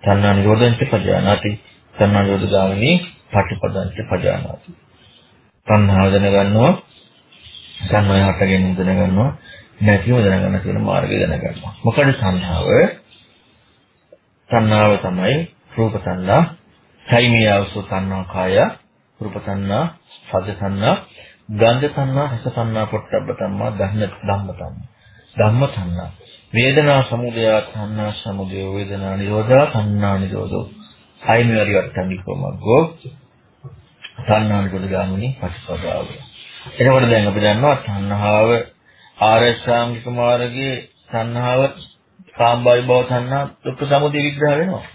තණ්හා නිරෝධංච පජානාති, තණ්හා නිරෝධ ගාමිනී පටිපදංච පජානාති. තණ්හාව දැනගන්නවා, තණ්හාව හට ගැනීම දැනගන්නවා, නැතිව දැනගන්න කියන මාර්ගය දැනගන්නවා. මොකද තණ්හාව? තණ්හාව තමයි රූප තණ්හා, සෛමියාවසු තණ්හා කාය, රූප තණ්හා, සද්ද තණ්හා, ගන්ධ තණ්හා, රස තණ්හා, පොට්ටබ්බ තණ්හා, ධම්ම ධම්ම තණ්හා. ධම්ම තණ්හා. වේදනා සමුදය තණ්හා සමුදය වේදනා නිරෝධා තණ්හා නිරෝධෝ. සෛමියරි වර්තනිකෝ මග්ගෝ තණ්හා නිරෝධ ගාමිනී පටිපදාව. එතකොට දැන් අපි දන්නවා තණ්හාව ආරෂ්ඨාංගික මාර්ගයේ තණ්හාව කාම්බයි භව තණ්හා දුක්ඛ සමුදය විග්‍රහ වෙනවා.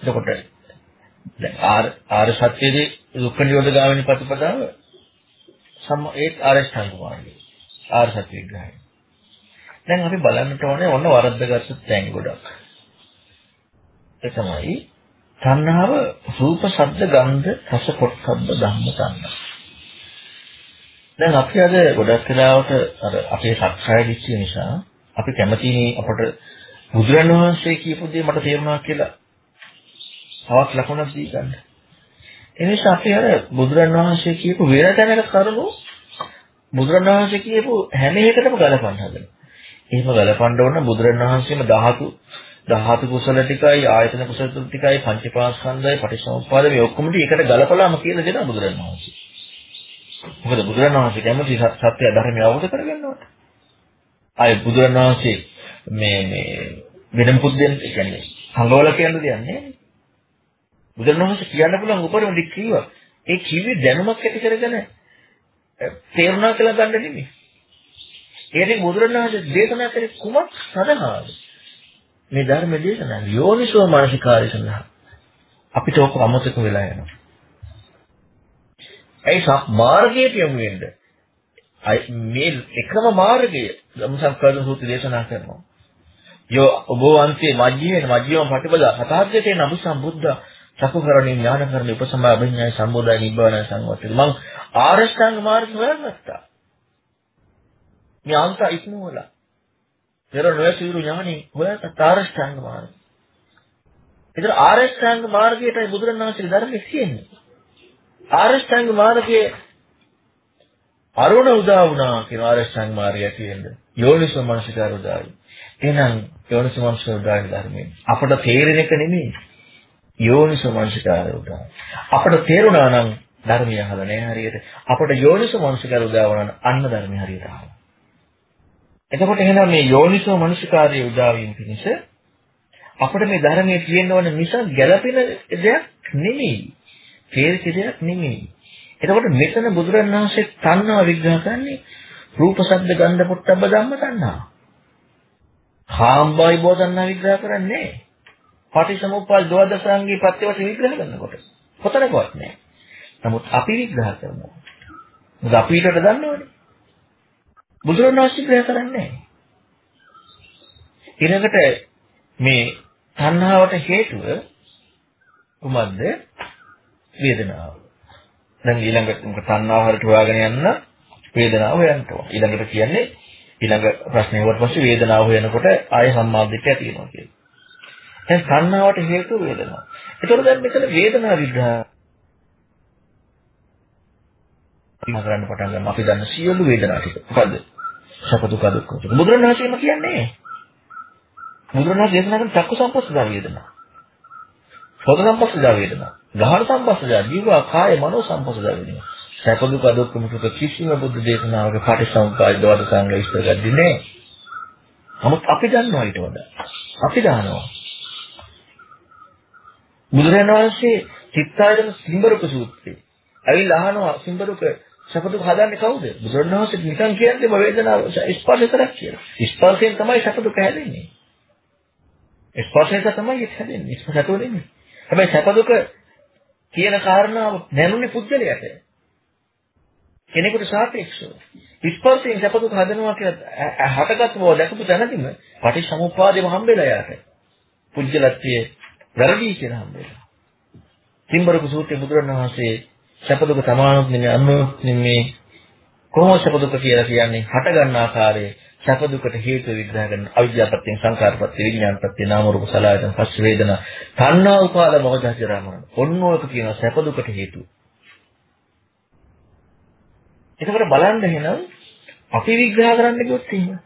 එතකොට දැන් ආර ආර සත්‍යයේ දුක්ඛ නිරෝධ ගාමිනී ප්‍රතිපදාව සම ඒ ආරෂ්ඨාංගික මාර්ගය. ආර සත්‍ය විග්‍රහය. දැන් අපි බලන්නට ඕනේ ඔන්න වරද්දගත්තු තැන් ගොඩක්. ඒ තමයි තණ්හාව රූප, ශබ්ද, ගන්ධ, රස, පොට්ටබ්බ ධම්ම තණ්හා. දැන් අපි අද ගොඩක් වෙලාවට අර අපේ සක්කාය දිට්ඨිය නිසා අපි කැමතිනේ අපට බුදුරන් වහන්සේ කියපු දේ මට තේරුණා කියලා තවත් ලකුණක් දී ගන්න. ඒ නිසා අපි අර බුදුරන් වහන්සේ කියපු වෙන තැනක කරුණු බුදුරන් වහන්සේ කියපු හැම එකටම ගලපන්න හදනවා. එහෙම ගලපන්න ඕන බුදුරන් වහන්සේම ධාතු ධාතු කුසල ටිකයි ආයතන කුසල ටිකයි පංචපාස්කන්ධයි පටිච්චසමුප්පාද මේ ඔක්කොම ටික එකට ගලපලාම කියලා දෙනවා බුදුරන් වහන්සේ. මොකද බුදුරණවහන්සේ කැමති සත්‍ය ධර්මය අවබෝධ කරගන්නවට. ආයේ බුදුරණවහන්සේ මේ මේ වෙනම පුද්දෙන් කියන්නේ සංගවල කියන දෙයක් නෑ. බුදුරණවහන්සේ කියන්න පුළුවන් උපරිම දික් කිව්වා. ඒ කිව්වේ දැනුමක් ඇති කරගෙන තේරුණා කියලා ගන්න නෙමෙයි. ඒකෙන් බුදුරණවහන්සේ දේශනා කරේ කුමක් සඳහාද? මේ ධර්ම දේශනා යෝනිසෝ මානසිකාරය සඳහා. අපිට ඔක අමතක වෙලා යනවා. ඇයි මාර්ගයට යමු වෙන්න? මේ එකම මාර්ගය ධම්මසංකල්ප සූත්‍රය දේශනා කරනවා. යෝ ඔබ වන්සේ මජ්ජිමේ මජ්ජිම ප්‍රතිපදා හතාර්ථයේ නබු සම්බුද්ධ චක්කකරණී ඥානකරණී උපසමය අභිඥාය සම්බෝධය නිබ්බාන සංවත්තේ මං ආරෂ්ඨාංග මාර්ගය හොයාගත්තා. මේ අන්ත ඉක්මවලා. පෙර නොයසිරු ඥානෙ හොයාගත්ත ආරෂ්ඨාංග මාර්ගය. ඒතර ආරෂ්ඨාංග මාර්ගයටයි බුදුරණවහන්සේගේ ධර්මයේ තියෙන්නේ. ආරෂ්ඨාංග මාර්ගයේ අරුණ උදා වුණා කියන ආරෂ්ඨාංග මාර්ගය කියන්නේ යෝනිසෝ මනසිකාර උදායි. එහෙනම් යෝනිසෝ මනසිකාර උදායි ධර්මයේ අපට තේරෙන එක නෙමෙයි. යෝනිසෝ මනසිකාර උදායි. අපට තේරුණා නම් ධර්මය අහලා නැහැ හරියට. අපට යෝනිසෝ මනසිකාර උදා වුණා නම් අන්න ධර්මය හරියට අහලා. එතකොට එහෙනම් මේ යෝනිසෝ මනසිකාරයේ උදා වීම පිණිස අපිට මේ ධර්මයේ තියෙන්න ඕන නිසා ගැළපෙන දෙයක් නෙමෙයි. තේරිච්ච දෙයක් නෙමෙයි. එතකොට මෙතන බුදුරණවහන්සේ තණ්හාව විග්‍රහ කරන්නේ රූප ශබ්ද ගන්ධ පොට්ටබ්බ ධම්ම තණ්හා. කාම්බයි බෝධන්නා විග්‍රහ කරන්නේ පටිසමුප්පාද දෝදසංගී ප්‍රත්‍යවශ විග්‍රහ කරනකොට. කොතනකවත් නෑ. නමුත් අපි විග්‍රහ කරනවා. මොකද අපි ඊටට දන්නවනේ. බුදුරණවහන්සේ විග්‍රහ කරන්නේ නෑ. ඊළඟට මේ තණ්හාවට හේතුව කුමක්ද? වේදනාව. දැන් ඊළඟට මොකද තණ්හාවකට හොයාගෙන යන්න වේදනාව හොයන්න ඕන. ඊළඟට කියන්නේ ඊළඟ ප්‍රශ්නේ වුණාට පස්සේ වේදනාව හොයනකොට ආය සම්මාදිට්ඨිය ඇති වෙනවා කියන්නේ. දැන් තණ්හාවට හේතුව වේදනාව. ඒතකොට දැන් මෙතන වේදනාව විග්‍රහ කරන්න පටන් ගන්නවා. අපි දන්න සියලු වේදනා ටික. මොකද්ද? සැප දුක දුක්ඛ. බුදුරණවහන්සේම කියන්නේ බුදුරණවහන්සේ දේශනා කරන චක්කු සම්පස්සදා වේදනා. සෝත සම්පස්සදා වේදනා. ගහන සම්පස්සදා, ජීව කාය මනෝ සම්පස්සදා වේදනා. සැප දුක දුක්ඛම සුඛ කිසිම බුද්ධ දේශනාවක පටිසමුපාද දවද සංග විස්තර කරන්නේ නැහැ. නමුත් අපි දන්නවා ඊට වඩා. අපි දන්නවා. බුදුරජාණන් වහන්සේ චිත්තායතන සිම්බරුක සූත්‍රය. ඇවිල්ලා අහනවා සිම්බරුක සැප දුක හදන්නේ කවුද? බුදුරජාණන් වහන්සේ නිකන් කියන්නේම වේදනාව ස්පර්ශ කරක් කියලා. ස්පර්ශයෙන් තමයි සැප දුක හැදෙන්නේ. ස්පර්ශයෙන් තමයි ඒක හැදෙන්නේ. ස්පර්ශ නැතුව හැබැයි සැප දුක කියන කාරණාව දැනුනේ පුද්ගලයාට. කෙනෙකුට සාපේක්ෂව. ස්පර්ශයෙන් සැප දුක හදනවා කියලා හටගත් බව දැකපු දැනදීම පටිච්චසමුප්පාදෙම හම්බෙලා යාට. පුජ්‍යලත්වයේ වැරදි කියලා හම්බෙලා. තිම්බරක සූත්‍රයේ බුදුරණවහන්සේ සැප දුක සමානොත් නෙමෙයි අනුත් නෙමෙයි. කොහොමද සැප දුක කියලා කියන්නේ? හට ගන්න ආකාරය සැප දුකට හේතු විග්‍රහ කරන අවිද්‍යාපත්‍යෙන් සංකාරපත්‍ය විඥානපත්‍ය නාම රූප සලආයතන පස්ස වේදනා තණ්හා උපාද මොහොත ජරාමරණ ඔන්න ඔයක කියනවා සැප දුකට හේතු එතකොට බලන්න එහෙනම් අපි විග්‍රහ කරන්න කිව්වොත් එහෙම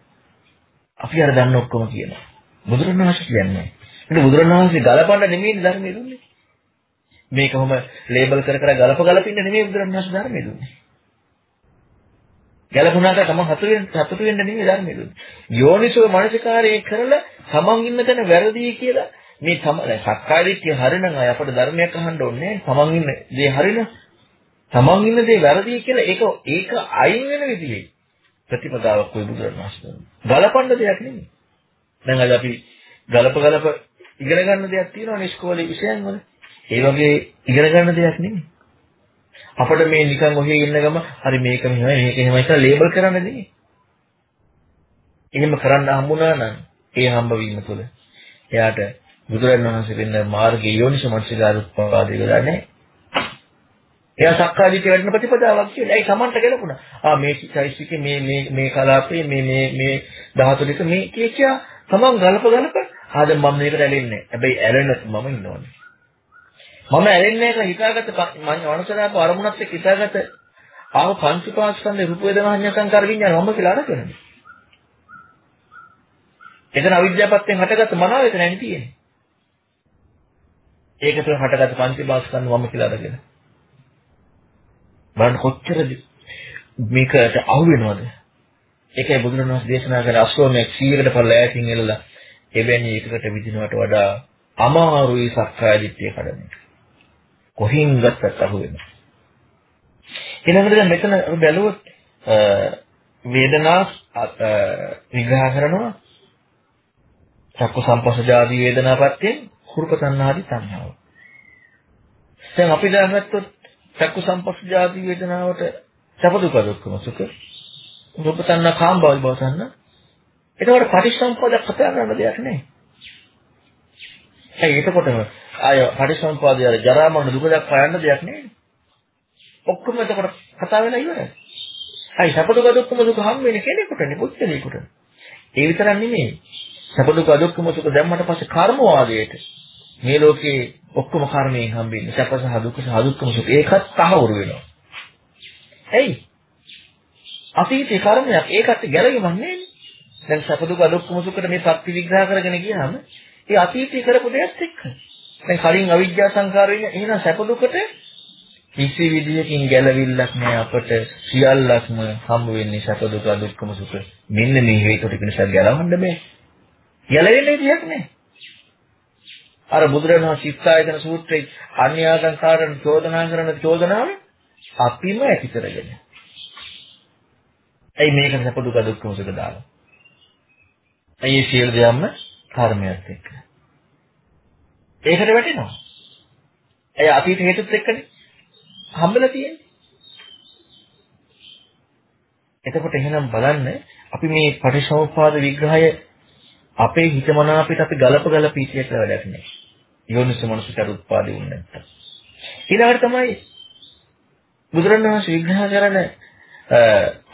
අපි අර දන්න ඔක්කොම කියනවා. බුදුරණවහන්සේ කියන්නේ. ඒක බුදුරණවහන්සේ ගලපන්න නෙමෙයි ධර්මයේ දුන්නේ. මේක කොහොම ලේබල් කර කර ගලප ගලපින්න නෙමෙයි බුදුරණවහන්සේ ධර්මයේ දුන්නේ ගැලපුණාට තමන් හසු වෙන සතුටු වෙන්න නෙමෙයි ධර්මයේ දුන්නේ. යෝනිසෝ මනසිකාරයේ කරලා තමන් ඉන්න තැන වැරදි කියලා මේ තම සක්කාය දිට්ඨිය හරිනම් අය අපට ධර්මයක් අහන්න ඕනේ තමන් ඉන්න දේ හරිනම් තමන් ඉන්න දේ වැරදි කියලා ඒක ඒක අයින් වෙන විදිහේ ප්‍රතිපදාවක් කොයි බුදුරණවහන්සේ ගලපන්න දෙයක් නෙමෙයි. දැන් අද අපි ගලප ගලප ඉගෙන ගන්න දෙයක් තියෙනවා ඉස්කෝලේ විෂයන් වල. ඒ වගේ ඉගෙන ගන්න දෙයක් නෙමෙයි. අපිට මේ නිකන් ඔහේ ඉන්න ගම හරි මේක මෙහෙමයි මේක එහෙමයි කියලා ලේබල් කරන්න දෙන්නේ. එහෙම කරන්න හම්බුණා නම් ඒ හම්බ වීම තුළ එයාට බුදුරජාණන් වහන්සේ දෙන්න මාර්ගයේ යෝනිස මනසිකාර උත්පාදේ වෙලා නැහැ. එයා සක්කාදිට වැඩෙන ප්‍රතිපදාවක් කියන්නේ. ඒයි Tamanට ගැලපුණා. ආ මේ චෛසිකේ මේ මේ මේ කලාපේ මේ මේ මේ ධාතු දෙක මේ කියා Taman ගලප ගලප ආද මම මේකට ඇලෙන්නේ නැහැ. හැබැයි ඇලෙන්න මම ඉන්නවනේ. මම ඇලෙන්නේ නැහැ හිතාගත්ත මනසලාප අරමුණත් එක්ක හිතාගත්ත ආව පංචපාස්කන්ධේ රූප වේදනා සංඥා සංකාර විඤ්ඤාණ මම කියලා අරගෙන. එතන අවිද්‍යාවපත්යෙන් හටගත්ත මනාව එතන නැති තියෙන්නේ. ඒක තුළ හටගත්ත පංචපාස්කන්ධ මම කියලා අරගෙන. බලන්න කොච්චර මේකට අහු වෙනවද? ඒකයි බුදුරණවහන්සේ දේශනා කළ අශ්වමයක් 100කට පල්ල ඈතින් එල්ලලා එවැනි එකකට විදිනවට වඩා අමාරුයි සක්කාය දිට්ඨිය කඩන එක. කොහෙන් ගත්තත් අහු වෙනවා. ඊළඟට දැන් මෙතන බැලුවොත් වේදනා විග්‍රහ කරනවා චක්ක සම්පස්සජාදී වේදනාපත්යෙන් කුරුප තණ්හාදී තණ්හාව. දැන් අපි දැනගත්තොත් චක්ක සම්පස්සජාදී වේදනාවට සැප දුක දුක්ඛම සුඛ රූප තණ්හා කාම භව භව තණ්හා එතකොට පටිච්චසමුප්පාද කතා කරන්න දෙයක් නැහැ. ඒ එතකොටම ආය පටිසම්පාදය අර ජරා මරණ දුක දක්වා යන්න දෙයක් නෑ. ඔක්කොම එතකොට කතා වෙලා ඉවරයි. අයි සැප දුක දුක්ඛම දුක හම් වෙන්නේ කෙනෙකුටනේ පුච්චලෙකුට. ඒ විතරක් නෙමෙයි. සැප දුක දුක්ඛම සුඛ දැම්මට පස්සේ කර්ම වාදයට මේ ලෝකේ ඔක්කොම කර්මයෙන් හම්බෙන්නේ සැප සහ දුක සහ දුක්ඛම සුඛ ඒකත් තහවුරු වෙනවා. එයි අතීතේ කර්මයක් ඒකට ගැලවෙන්නේ නැහැ. දැන් සැප දුක දුක්ඛම සුඛට මේ ප්‍රති විග්‍රහ කරගෙන ගියාම ඒ අතීතේ කරපු දෙයත් එක්ක දැන් කලින් අවිජ්ජා සංකාරයෙන් එහෙනම් සැප දුකට කිසි විදියකින් ගැලවිල්ලක් නෑ අපට. සියල්ලක්ම හම්බ වෙන්නේ සැප දුක දුක්ඛම සුඛ. මෙන්න මේ හේතු ටික නිසා ගැලවන්න බෑ. ගැලවෙන්න විදියක් නෑ. අර බුදුරණවහන්සේ සිත්සායතන සූත්‍රයේ අන්‍යාගංකාරණ චෝදනා කරන චෝදනාව අපිම ඇති කරගෙන. ඇයි මේක සැප දුක දුක්ඛම සුඛ දාලා? ඇයි සියලු දෙයක්ම කර්මයක් එක්ක? ඒකට වැටෙනවා. ඒ අතීත හේතුත් එක්කනේ හම්බෙලා තියෙන්නේ. එතකොට එහෙනම් බලන්න අපි මේ පටිච්චසමුප්පාද විග්‍රහය අපේ හිතමනාපිට අපි ගලප ගලප ඉතියට වැඩක් නෑ. යෝනිස මනසට උත්පාදේ වුනේ නැත්තම්. ඊළඟට තමයි බුදුරණවහන්සේ විග්‍රහ කරන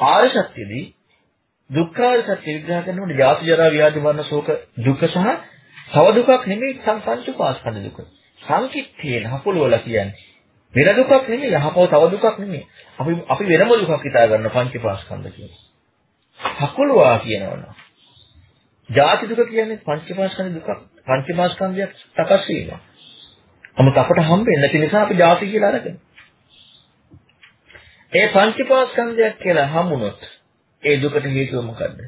ආර්ය සත්‍යදී දුක්ඛාර සත්‍ය විග්‍රහ කරනකොට ජාති ජරා ව්‍යාධි මරණ ශෝක දුක සහ තව දුකක් නෙමෙයි සංසංච උපාස්කන්ධ දුක. සංකිට්ඨේන හකුලවල කියන්නේ. වෙන දුකක් නෙමෙයි යහපව තව දුකක් නෙමෙයි. අපි අපි වෙනම දුකක් හිතා ගන්න පංචපාස්කන්ධ කියන්නේ. හකුලවා කියනවනේ. ජාති දුක කියන්නේ පංචපාස්කන්ධ දුකක්. පංචපාස්කන්ධයක් සකස් වීම. නමුත් අපට හම්බෙන්නේ නැති නිසා අපි ජාති කියලා අරගෙන. ඒ පංචපාස්කන්ධයක් කියලා හමුනොත් ඒ දුකට හේතුව මොකද්ද?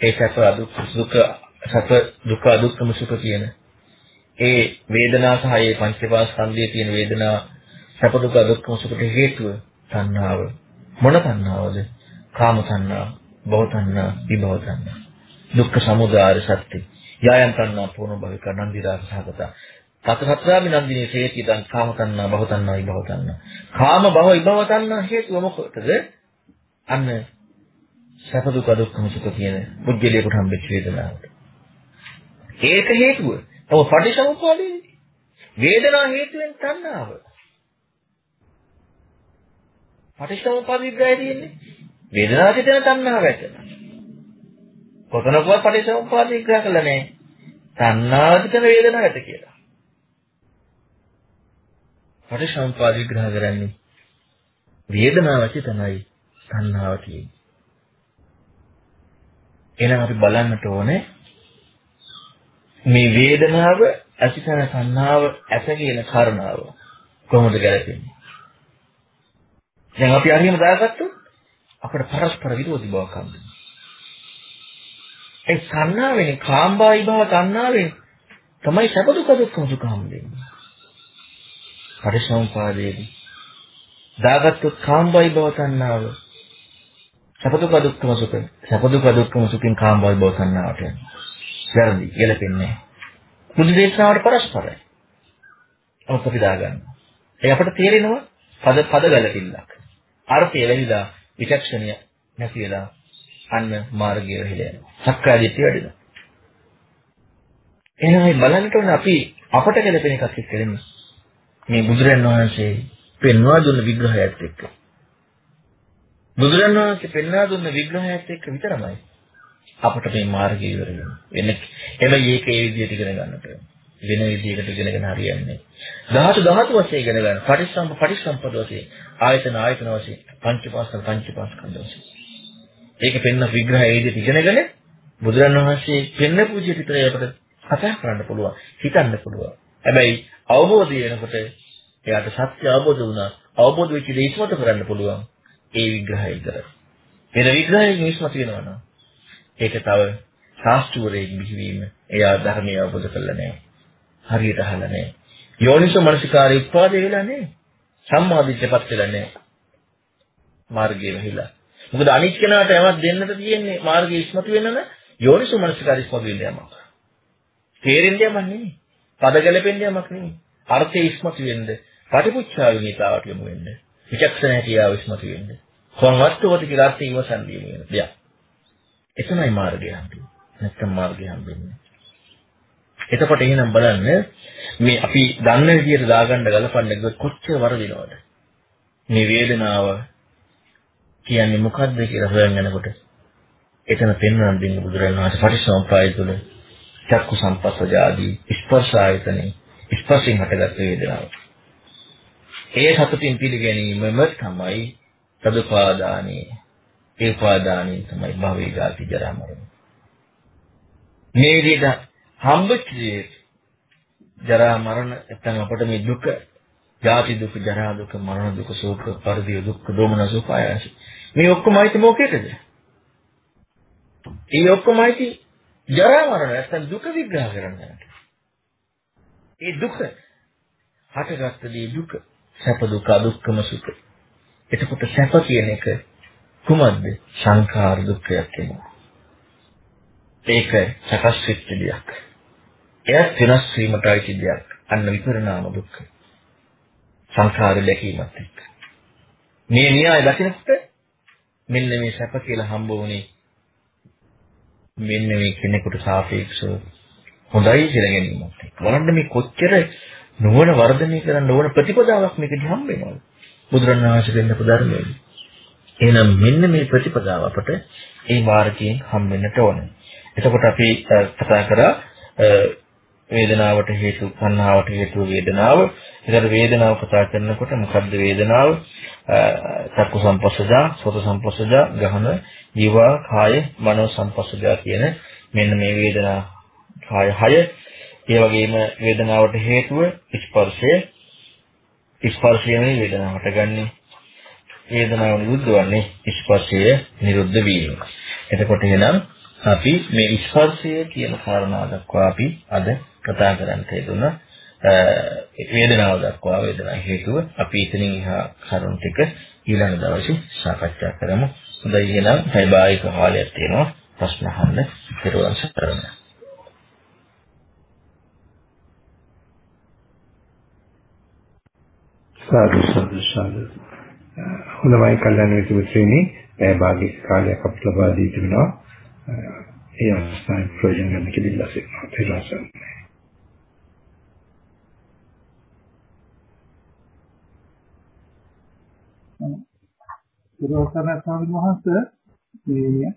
ඒ සැප දුක් සුඛ සැප දුක දුක්ඛම සුඛ කියන ඒ වේදනා සහ ඒ පංචපාස්කන්ධයේ තියෙන වේදනා සැප දුක දුක්ඛම සුඛට හේතුව තණ්හාව. මොන තණ්හාවද? කාම තණ්හාව, භව තණ්හාව, විභව තණ්හාව. දුක්ඛ සමුදය සත්‍ය. යායන් තණ්හා පූර්ණ භවික නන්දිරාග සහගත. තත සත්‍යාමි නන්දිනේ හේති දන් කාම තණ්හා, භව තණ්හා, විභව තණ්හා. කාම භව විභව තණ්හා හේතුව මොකටද? අන්න සැප දුක දුක්ඛම සුඛ කියන පුජ්‍යලියකට හම්බෙච්ච වේදනාවට. ඒක හේතුව. තව පටිච්චසමුප්පාදේ වේදනා හේතුවෙන් තණ්හාව. පටිච්චසමුප්පාද විග්‍රහය තියෙන්නේ වේදනාවට තියෙන තණ්හාව ඇත. කොතනකවත් පටිච්චසමුප්පාද විග්‍රහ කළා නෑ. තණ්හාවට තියෙන වේදනාව ඇත කියලා. පටිච්චසමුප්පාද විග්‍රහ කරන්නේ වේදනාව ඇති තමයි තණ්හාව තියෙන්නේ. එහෙනම් අපි බලන්නට ඕනේ මේ වේදනාව ඇතිසන තණ්හාව ඇත කියන කාරණාව කොහොමද ගැලපෙන්නේ? දැන් අපි අරියම දාගත්තොත් අපිට පරස්පර විරෝධී බවක් හම්බෙනවා. ඒ තණ්හාවෙන් කාම්බායි භව තණ්හාවෙන් තමයි සැප දුක දුක්ඛ සුඛ හම්බෙන්නේ. පරිසම්පාදයේදී දාගත්තොත් කාම්බායි භව තණ්හාව සැප දුක දුක්ඛම සුඛ සැප දුක දුක්ඛම සුඛින් කාම්බායි භව තණ්හාවට යනවා. වැරදි ගැලපෙන්නේ බුදු දේශනාවට පරස්පරයි. ඔක අපි දාගන්න. ඒ අපිට තේරෙනවා පද පද ගැලපිල්ලක්. අර්ථය වෙලිලා විචක්ෂණිය නැති වෙලා අන්න මාර්ගය වෙහිලා යනවා. සක්කාය දිට්ඨිය වැඩිනවා. එහෙනම් මේ බලන්නට ඕනේ අපි අපට ගැලපෙන එකක් එක්ක දෙන්නේ. මේ බුදුරන් වහන්සේ පෙන්වා දුන්න විග්‍රහයත් එක්ක. බුදුරන් වහන්සේ පෙන්වා දුන්න විග්‍රහයත් එක්ක විතරමයි අපට මේ මාර්ගය ඉවර වෙන්නේ. එමෙයි ඒක ඒ විදිහට ඉගෙන ගන්නට වෙන විදිහකට ඉගෙනගෙන හරියන්නේ. ධාතු ධාතු වශයෙන් ඉගෙන ගන්න. පටිච්චසම්ප පටිච්චසම්පද වශයෙන් ආයතන ආයතන වශයෙන් පංචපාස්කල් පංචපාස්කන්ධ වශයෙන්. ඒක පෙන්න විග්‍රහය ඒ විදිහට ඉගෙනගෙන බුදුරණවහන්සේ පෙන්න පුජිත විතරයි අපිට කතා කරන්න පුළුවන්. හිතන්න පුළුවන්. හැබැයි අවබෝධය වෙනකොට එයාට සත්‍ය අවබෝධ වුණා. අවබෝධ වෙච්ච දේ ඉස්මතු කරන්න පුළුවන්. ඒ විග්‍රහය විතර. වෙන විග්‍රහයකින් ඉස්මතු වෙනවා නම් ඒක තව ශාස්ත්‍රවරයෙක් බිහිවීම එයා ධර්මය අවබෝධ කරලා නැහැ. හරියට අහලා නැහැ. යෝනිසෝ මනසිකාරය උත්පාදේ වෙලා නැහැ. සම්මාදිට්ඨියපත් වෙලා නැහැ. මාර්ගයේ වැහිලා. මොකද අනිත් කෙනාට යමක් දෙන්නට තියෙන්නේ මාර්ගයේ ඉස්මතු වෙනම යෝනිසෝ මනසිකාරය ඉස්මතු වෙන්න යමක්. තේරෙන්න යමක් නෙමෙයි. පද ගැලපෙන්න යමක් නෙමෙයි. අර්ථය ඉස්මතු වෙන්න, පටිපුච්ඡාවිනීතාවට යොමු වෙන්න, විචක්ෂණ හැකියාව ඉස්මතු වෙන්න. කොන් වස්තුවති කියලා අර්ථය ඉවසන් දීම වෙන දෙයක්. එතනයි මාර්ගය හම්බෙන්නේ. නැත්තම් මාර්ගය හම්බෙන්නේ. එතකොට එහෙනම් බලන්න මේ අපි දන්න විදියට දාගන්න ගලපන්න කොච්චර වරදිනවද? මේ වේදනාව කියන්නේ මොකද්ද කියලා හොයන් යනකොට එතන පෙන්වන්න දෙන්නේ බුදුරජාණන් වහන්සේ පටිච්චසමුප්පාදය තුළ චක්කු සම්පස්සජාදී ස්පර්ශ ආයතනේ ස්පර්ශයෙන් හටගත් වේදනාව. ඒ සතුටින් පිළිගැනීමම තමයි තදුපාදානයේ ඒ උපාදානයේ තමයි භවයේ ගාති ජරා මරණ. මේ විදිහට හම්බෙච්ච ජරා මරණ නැත්නම් අපට මේ දුක, ජාති දුක, ජරා දුක, මරණ දුක, ශෝක, පරිදේ දුක්, දෝමන සුඛ ආයස. මේ ඔක්කොම අයිති මොකේද? ඒ ඔක්කොම අයිති ජරා මරණ නැත්නම් දුක විග්‍රහ කරන්නට. ඒ දුක හටගත්ත දේ දුක, සැප දුක, දුක්ඛම සුඛ. එතකොට සැප කියන එක කුමක්ද? සංඛාර දුක්ඛයක් වෙනවා. ඒක සකස් වෙච්ච දෙයක්. එයත් වෙනස් වීමට අයිති දෙයක්. අන්න විපරිණාම දුක්ඛ. සංඛාර දැකීමත් එක්ක. මේ න්‍යාය දකිනකොට මෙන්න මේ සැප කියලා හම්බ වුණේ මෙන්න මේ කෙනෙකුට සාපේක්ෂව හොඳයි කියලා ගැනීමත් එක්ක. බලන්න මේ කොච්චර නුවණ වර්ධනය කරන්න ඕන ප්‍රතිපදාවක් මේකදී හම්බ වෙනවද? බුදුරණවහන්සේ දෙන්නපු ධර්මයේ. එහෙනම් මෙන්න මේ ප්‍රතිපදාව අපට ඒ මාර්ගයෙන් හම් වෙන්නට ඕනේ. එතකොට අපි කතා කරා වේදනාවට හේතු සංහාවට හේතු වේදනාව. ඒකට වේදනාව කතා කරනකොට මොකද්ද වේදනාව? චක්කු සම්පස්සජා, සෝත සම්පස්සජා, ගහන, ජීවා, කාය, මනෝ සම්පස්සජා කියන මෙන්න මේ වේදනා කාය හය. ඒ වගේම වේදනාවට හේතුව ස්පර්ශය. ස්පර්ශයෙන් වේදනාවට ගන්නේ වේදනාව නිරුද්ධ වන්නේ ස්පර්ශය නිරුද්ධ වීම. එතකොට එහෙනම් අපි මේ ස්පර්ශය කියන කාරණාව දක්වා අපි අද කතා කරන්න හේතුණා. වේදනාව දක්වා වේදනාව හේතුව අපි ඉතින් එහා කරුණු ටික ඊළඟ දවසේ සාකච්ඡා කරමු. හොඳයි එහෙනම් සයිබායික කාලයක් තියෙනවා ප්‍රශ්න අහන්න පෙරවන් සතරන. සාදු සාදු සාදු. හොඳයි කල්යනා මිත්‍රයනි, ඒ භාගික කාලයක් අපිට ලබා දී තිබෙනවා. ඒ අවස්ථාවේ ප්‍රයෝජන ගන්න කියලා සිතනවා. පෙරවන් ගුරුවරයා ස්වාමීන් වහන්සේ මේ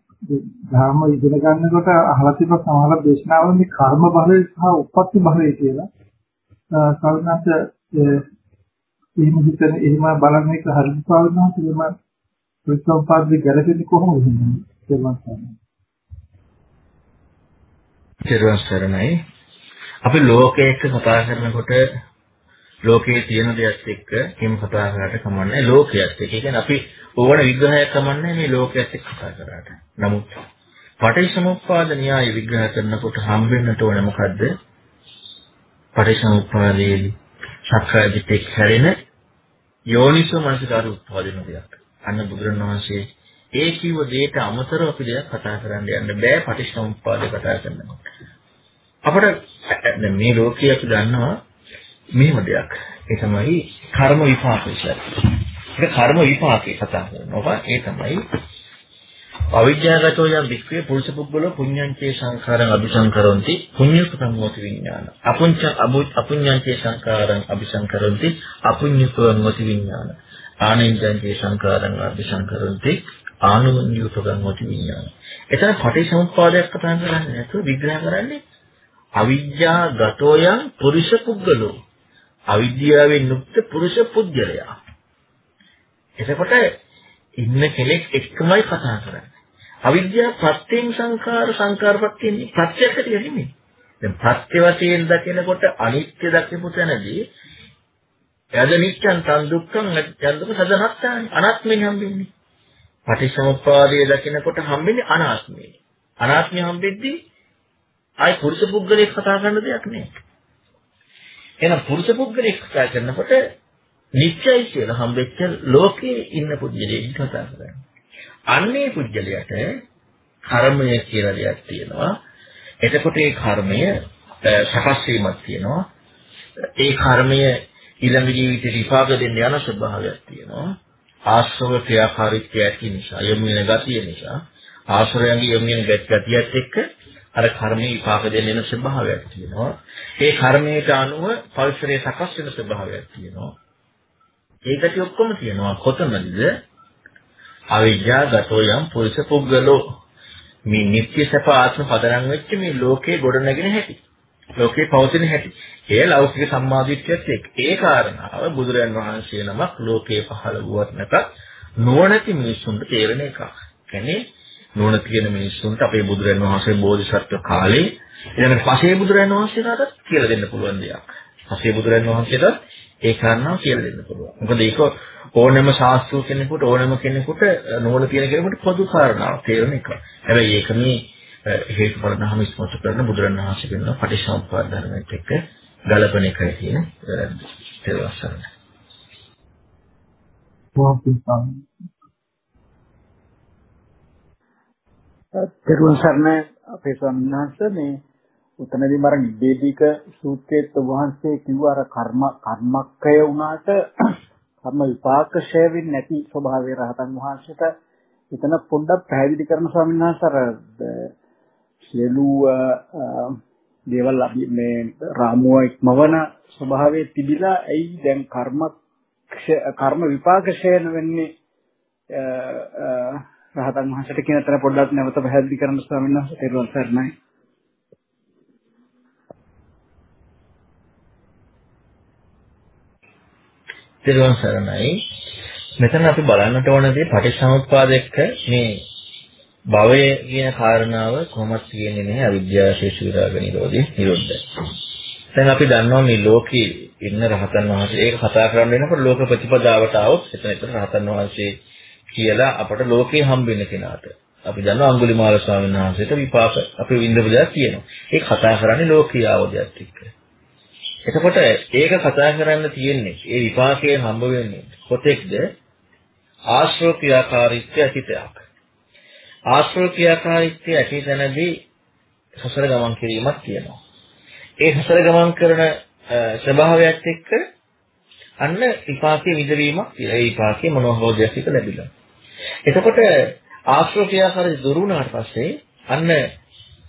ධර්ම ඉගෙන ගන්නකොට අහලා තිබ්බ සමහර දේශනාවල මේ කර්ම භවය සහ උපපත්ති භවය කියලා සල්නත් එහෙම හිතන එහෙම බලන එක හරිද ස්වාමීන් වහන්සේ එහෙම ප්‍රතිසම්පාදේ ගැලපෙන්නේ කොහොමද කියලා සරණයි අපි ලෝකයක කතා කරනකොට ලෝකයේ තියෙන දෙයක් එක්ක එහෙම කතා කරාට කමන්නේ ලෝකයේත් එක්ක. ඒ කියන්නේ අපි ඕන විග්‍රහයක් කමන්නේ මේ ලෝකයේත් එක්ක කතා කරාට. නමුත් පටිච්චසමුප්පාද න්‍යාය විග්‍රහ කරනකොට හම්බෙන්නට ඕන මොකද්ද? පටිච්චසමුප්පාදයේදී සක්කායදිටෙක් හැරෙන යෝනිසෝ මනසිකාර උත්පාදින දෙයක්. අන්න බුදුරණවහන්සේ ඒ කිව්ව දෙයට අමතරව අපි දෙයක් කතා කරන්න යන්න බෑ පටිච්චසමුප්පාදේ කතා කරනකොට. අපිට මේ ලෝකයේ අපි දන්නවා මෙහෙම දෙයක්. ඒ තමයි කර්ම විපාක විශ්ය. ඒක කර්ම විපාකේ කතා කරනවා. ඒ තමයි අවිද්‍යාවගතෝ යම් වික්‍රේ පුරුෂ පුද්ගලෝ පුඤ්ඤංචේ සංඛාරං අபிසංකරොන්ති. පුඤ්ඤුක සම්මෝති විඥාන අපුඤ්ච අපුඤ්ඤංචේ සංඛාරං අபிසංකරොන්ති. අපුඤ්ඤුක සම්මෝති විඥාන ආනිඤ්ඤංචේ සංඛාරං අபிසංකරොන්ති. ආනුඤ්ඤුක සම්මෝති විඥාන එතන පටිච්චසමුප්පාදයක් කතා කරන්නේ නැතුව විග්‍රහ කරන්නේ අවිද්‍යාවගතෝ යම් පුරුෂ පුද්ගලෝ. අවිද්‍යාවෙන් යුක්ත පුරුෂ පුද්ගලයා. එතකොට ඉන්න කෙනෙක් එක්කමයි කතා කරන්නේ. අවිද්‍යාව ප්‍රත්‍යයෙන් සංකාර සංකාරපත්‍යයෙන් ප්‍රත්‍යක්ෂ නෙමෙයි. දැන් ප්‍රත්‍ය වශයෙන් දකිනකොට අනිත්‍ය දකිනු තැනදී යද නිච්ඡන් තන් දුක්ඛං යන්දුක සදහත්තානි අනාත්මෙන් හම්බෙන්නේ. පටිච්චසමුප්පාදයේ දකිනකොට හම්බෙන්නේ අනාත්මය. අනාත්මය හම්බෙද්දී ආයි පුරුෂ පුද්ගලයෙක් කතා කරන දෙයක් නෑ. එහෙනම් පුරුෂ පුද්ගලෙක් කතා කරනකොට නිත්‍යයි කියලා හම්බෙච්ච ලෝකේ ඉන්න පුද්ගලයෙක් කතා කරන්නේ. අන්නේ පුද්ගලයාට කර්මය කියලා දෙයක් තියෙනවා. එතකොට ඒ කර්මය සකස් වීමක් තියෙනවා. ඒ කර්මය ඊළඟ ජීවිතේ විපාක දෙන්න යන ස්වභාවයක් තියෙනවා. ආශ්‍රව ක්‍රියාකාරීත්වය ඇති නිසා යොමු වෙන ගතිය නිසා ආශ්‍රයයන්ගේ යොමු වෙන ගතියත් එක්ක අර කර්මයේ විපාක දෙන්න යන ස්වභාවයක් තියෙනවා. ඒ කර්මයට අනුව පරිසරය සකස් වෙන ස්වභාවයක් තියෙනවා. ඒකට ඔක්කොම තියෙනවා කොතනද? අවිජ්ජා ගතෝ යම් පුරුෂ පුද්ගලෝ මේ නිත්‍ය සප ආත්ම පදනම් වෙච්ච මේ ලෝකේ ගොඩනගෙන හැටි. ලෝකේ පවතින හැටි. ඒ ලෞකික සම්මාදිට්ඨියත් එක්ක ඒ කාරණාව බුදුරයන් වහන්සේ නමක් ලෝකේ පහළ වුවත් නැතත් නුවණැති මිනිසුන්ට තේරෙන එකක්. කියන්නේ නුවණ තියෙන මිනිස්සුන්ට අපේ බුදුරයන් වහන්සේ බෝධිසත්ව කාලේ ඊළඟට පසේ බුදුරයන් වහන්සේලාට කියලා දෙන්න පුළුවන් දෙයක්. පසේ බුදුරයන් වහන්සේට ඒ කාරණාව කියලා දෙන්න පුළුවන්. මොකද ඒක ඕනෑම ශාස්ත්‍රීය කෙනෙකුට ඕනෑම කෙනෙකුට නුවණ තියෙන කෙනෙකුට පොදු කාරණාවක් තේරෙන එක. හැබැයි ඒක මේ හේතුඵල ධර්ම ඉස්මතු කරන බුදුරන් වහන්සේ කියන පටිච්චසමුප්පාද ධර්මයට එක්ක ගලපන එකයි තියෙන තේරවසන. තෙරුවන් සරණ අපේ ස්වාමීන් වහන්සේ මේ උතනදී මර නිබ්බේධික සූත්‍රයේ වහන්සේ කිව්ව අර කර්ම කර්මක්කය වුණාට කර්ම විපාක ෂය වෙන්නේ නැති ස්වභාවය රහතන් වහන්සේට එතන පොඩ්ඩක් පැහැදිලි කරන ස්වාමීන් වහන්සේ අර සියලු දේවල් මේ රාමුව ඉක්මවන ස්වභාවයේ තිබිලා ඇයි දැන් කර්ම කර්ම විපාක ෂය වෙන්නේ රහතන් වහන්සේට කියන තැන පොඩ්ඩක් නැවත පැහැදිලි කරන්න ස්වාමීන් වහන්සේ තෙරුවන් සරණයි. තෙරුවන් සරණයි. මෙතන අපි බලන්නට ඕන දේ පටිච්චසමුප්පාද එක්ක මේ භවය කියන කාරණාව කොහොමද කියන්නේ නැහැ අවිද්‍යාව ශේෂ විරාග නිරෝධය නිරෝධය. දැන් අපි දන්නවා මේ ලෝකේ ඉන්න රහතන් වහන්සේ ඒක කතා කරන්න වෙනකොට ලෝක ප්‍රතිපදාවට આવොත් එතන එතන රහතන් වහන්සේ කියලා අපට ලෝකේ හම්බ වෙන කෙනාට. අපි දන්නවා අඟුලිමාල ස්වාමීන් වහන්සේට විපාක අපි විඳපු දෙයක් තියෙනවා. ඒක කතා කරන්නේ ලෝකීය අවධියත් එක්ක. එතකොට ඒක කතා කරන්න තියෙන්නේ ඒ විපාකයේ හම්බ වෙන්නේ කොතෙක්ද ආශ්‍රව ක්‍රියාකාරීත්වය ඇතිතයක්. ආශ්‍රව ක්‍රියාකාරීත්වය ඇති තැනදී සසර ගමන් කිරීමක් තියෙනවා. ඒ සසර ගමන් කරන ස්වභාවයත් එක්ක අන්න විපාකයේ විදවීමක් කියලා. ඒ විපාකයේ මනෝහෝදයක් එක ලැබිලා. එතකොට ආශ්‍රව ක්‍රියාකාරී දුරු වුණාට පස්සේ අන්න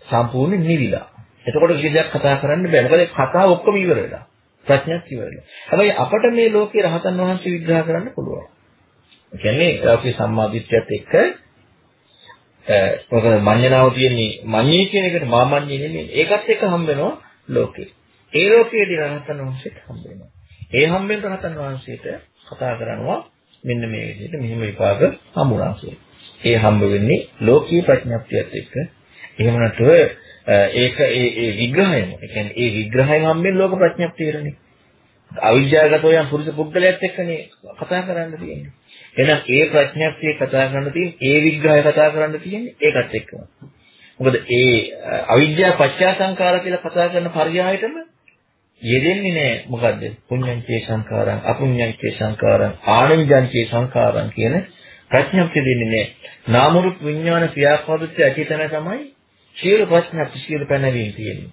සම්පූර්ණ නිවිලා. එතකොට කිසි දෙයක් කතා කරන්න බෑ. මොකද කතාව ඔක්කොම ඉවර වෙලා. ප්‍රශ්නයක් ඉවර වෙලා. හැබැයි අපට මේ ලෝකේ රහතන් වහන්සේ විග්‍රහ කරන්න පුළුවන්. ඒ කියන්නේ ලෞකික සම්මාදිට්ඨියත් එක්ක මොකද මඤ්ඤණාව තියෙන්නේ මඤ්ඤී කියන එකට මාමඤ්ඤී නෙමෙයි. ඒකත් එක්ක හම්බ වෙනවා ලෝකේ. ඒ ලෝකයේදී රහතන් වහන්සේට හම්බ වෙනවා. ඒ හම්බෙන් රහතන් වහන්සේට කතා කරනවා මෙන්න මේ විදිහට මෙහෙම විපාක හමුණා ඒ හම්බ වෙන්නේ ලෝකීය ප්‍රඥප්තියත් එක්ක. එහෙම නැතුව ඒක ඒ ඒ විග්‍රහයම. ඒ කියන්නේ ඒ විග්‍රහයම හම්බෙන්නේ ලෝක ප්‍රඥප්තියරනේ. අවිද්‍යාවගතෝ යම් පුරුෂ පුද්ගලයාත් එක්කනේ කතා කරන්න තියෙන්නේ. එහෙනම් ඒ ප්‍රඥප්තිය කතා කරන්න තියෙන්නේ ඒ විග්‍රහය කතා කරන්න තියෙන්නේ ඒකත් එක්කම. මොකද ඒ අවිද්‍යාව පත්‍ය සංකාර කියලා කතා කරන පරියායතම යෙදෙන්නේ නැහැ. මොකද්ද? පුඤ්ඤංචේ සංකාරං, අපුඤ්ඤංචේ සංකාරං, ආනන්ජංචේ සංකාරං කියන ප්‍රඥප්තිය දෙන්නේ නැහැ. නාම රූප විඥාන ක්‍රියාපදිත ඇතිතන තමයි සියලු ප්‍රඥප්ති සියලු පැනවීම තියෙන්නේ.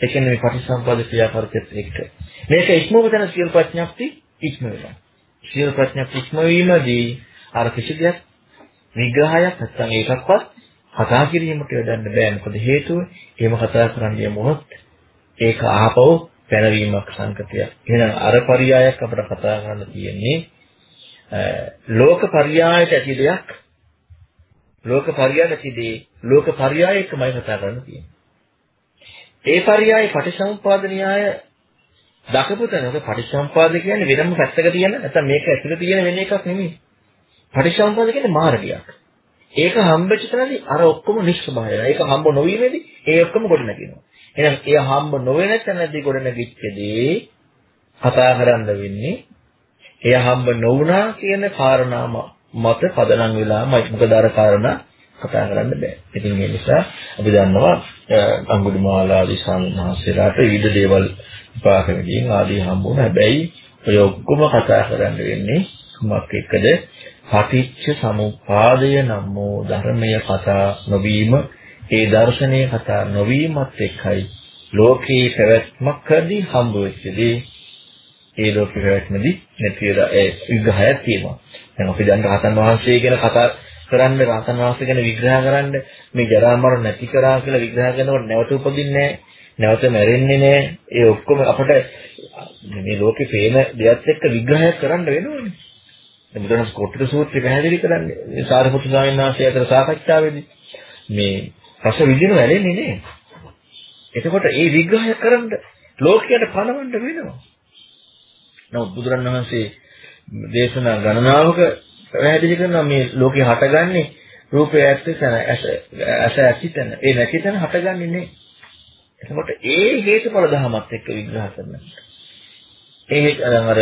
ඒ කියන්නේ මේ පටිසම්පාද ක්‍රියාකාරීත්වයට එක්ක. මේක ඉක්මවම තන සියලු ප්‍රඥප්ති ඉක්ම වෙනවා. සියලු ප්‍රඥප්ති ඉක්ම වීමදී අර කිසි දෙයක් විග්‍රහයක් නැත්නම් ඒකක්වත් කතා කිරීමට යොදන්න බෑ. මොකද හේතුව එහෙම කතා කරන්න යමුනොත් ඒක ආපහු පැනවීමක් සංකතයක්. එහෙනම් අර පරයයක් අපිට කතා කරන්න තියෙන්නේ ලෝක පරයයට ඇති දෙයක් ලෝක පරයයට ඇතිදී ලෝක පරයයකමයි කතා කරන්න තියෙන්නේ. ඒ පරයයේ පටිසමුපාද න්‍යාය දකපු තැනක පටිසම්පාද කියන්නේ වෙනම පැත්තක තියෙන නැත්නම් මේක ඇතුළේ තියෙන වෙන එකක් නෙමෙයි. පටිසම්පාද කියන්නේ මාර්ගයක්. ඒක හම්බෙච්ච තැනදී අර ඔක්කොම නිෂ්ප්‍රභාය වෙනවා. ඒක හම්බ නොවීමේදී ඒ ඔක්කොම ගොඩ නැගෙනවා. එහෙනම් ඒ හම්බ නොවන තැනදී ගොඩ නැගිච්චදී කතා කරන්න වෙන්නේ එය හම්බ නොවුණා කියන කාරණාව මත පදනම් වෙලාමයි. මොකද අර කාරණා කතා කරන්න බෑ. ඉතින් ඒ නිසා අපි දන්නවා අඟුලිමාලාදී සාමණේරයන්ලාට විවිධ දේවල් විපාක විදිහින් ආදී හම්බුන හැබැයි ඔය ඔක්කොම කතා කරන්න වෙන්නේ කුමක් එක්කද පටිච්ච සමුපාදය නම් වූ ධර්මය කතා නොවීම ඒ දර්ශනය කතා නොවීමත් එක්කයි ලෝකේ පැවැත්මක් කරදී හම්බ වෙච්චදී ඒ ලෝකේ පැවැත්මදී නැතිලා ඒ විග්‍රහයක් තියෙනවා දැන් අපි දැන් රහතන් වහන්සේ ගැන කතා කරන්න රහතන් වහන්සේ ගැන විග්‍රහ කරන්න මේ ජරා මරණ නැති කරා කියලා විග්‍රහ කරනකොට නැවත උපදින්නේ නැහැ නැවත මැරෙන්නේ නැහැ. ඒ ඔක්කොම අපට මේ ලෝකේ පේන දෙයත් එක්ක විග්‍රහයක් කරන්න වෙනවනේ. දැන් බුදුරජාණන් කොට්ටිත සූත්‍රය පැහැදිලි කරන්නේ මේ සාරිපුත්තු ස්වාමීන් වහන්සේ අතර සාකච්ඡාවේදී මේ රස විඳින වැළෙන්නේ නේ. එතකොට ඒ විග්‍රහය කරන්න ලෝකයට පණවන්න වෙනවා. නමුත් බුදුරජාණන් වහන්සේ දේශනා ගණනාවක පැහැදිලි කරනවා මේ ලෝකේ හටගන්නේ රූපය ඇත්ත තැන ඇස ඇස ඇති තැන ඒ නැති තැන හටගන්නේ නේ. එතකොට ඒ හේතුඵල ධමයක් එක්ක විග්‍රහ කරනවා. ඒ දැන් අර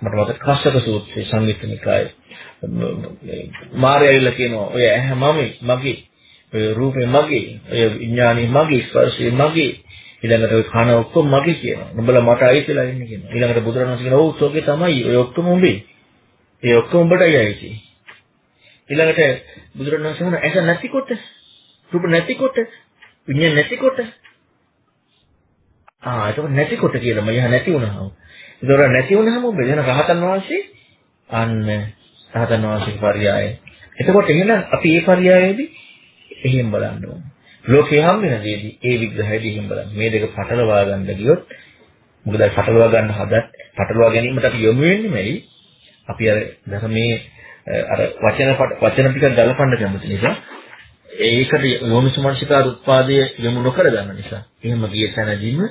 මට මතක කස්සප සූත්‍රයේ සංයුත්ත නිකායේ මාර්යයිල කියනවා ඔය ඇහැ මමයි මගේ ඔය රූපේ මගේ ඔය විඥානේ මගේ ස්පර්ශේ මගේ ඊළඟට ඔය කන ඔක්කොම මගේ කියනවා. නුඹලා මට අයිතිලා ඉන්නේ කියනවා. ඊළඟට බුදුරණවහන්සේ කියනවා ඔව් සෝගේ තමයි ඔය ඔක්කොම උඹේ. ඒ ඔක්කොම උඹටයි අයිති. ඊළඟට බුදුරණවහන්සේ කියනවා ඇස නැතිකොට රූප නැතිකොට විඥාන නැතිකොට ආ ඒක නැතිකොට කියලා මම නැති වුණාම. ඒතොර නැති වුණාම ඔබ වෙන රහතන් වහන්සේ අන්න රහතන් වහන්සේගේ පරියාය. එතකොට එහෙනම් අපි මේ පරියායේදී එහෙම බලන්න ඕනේ. ලෝකේ හැම වෙනදේදී ඒ විග්‍රහයේදී එහෙම බලන්න. මේ දෙක පටලවා ගන්න ගියොත් මොකද පටලවා ගන්න හදත් පටලවා ගැනීමට අපි යොමු වෙන්නේ මෙයි. අපි අර ධර්මයේ අර වචන වචන ටික ගලපන්න කැමති නිසා ඒකට යෝනිසමනසිකාර උත්පාදයේ යොමු නොකර ගන්න නිසා එහෙම ගිය තැනදීම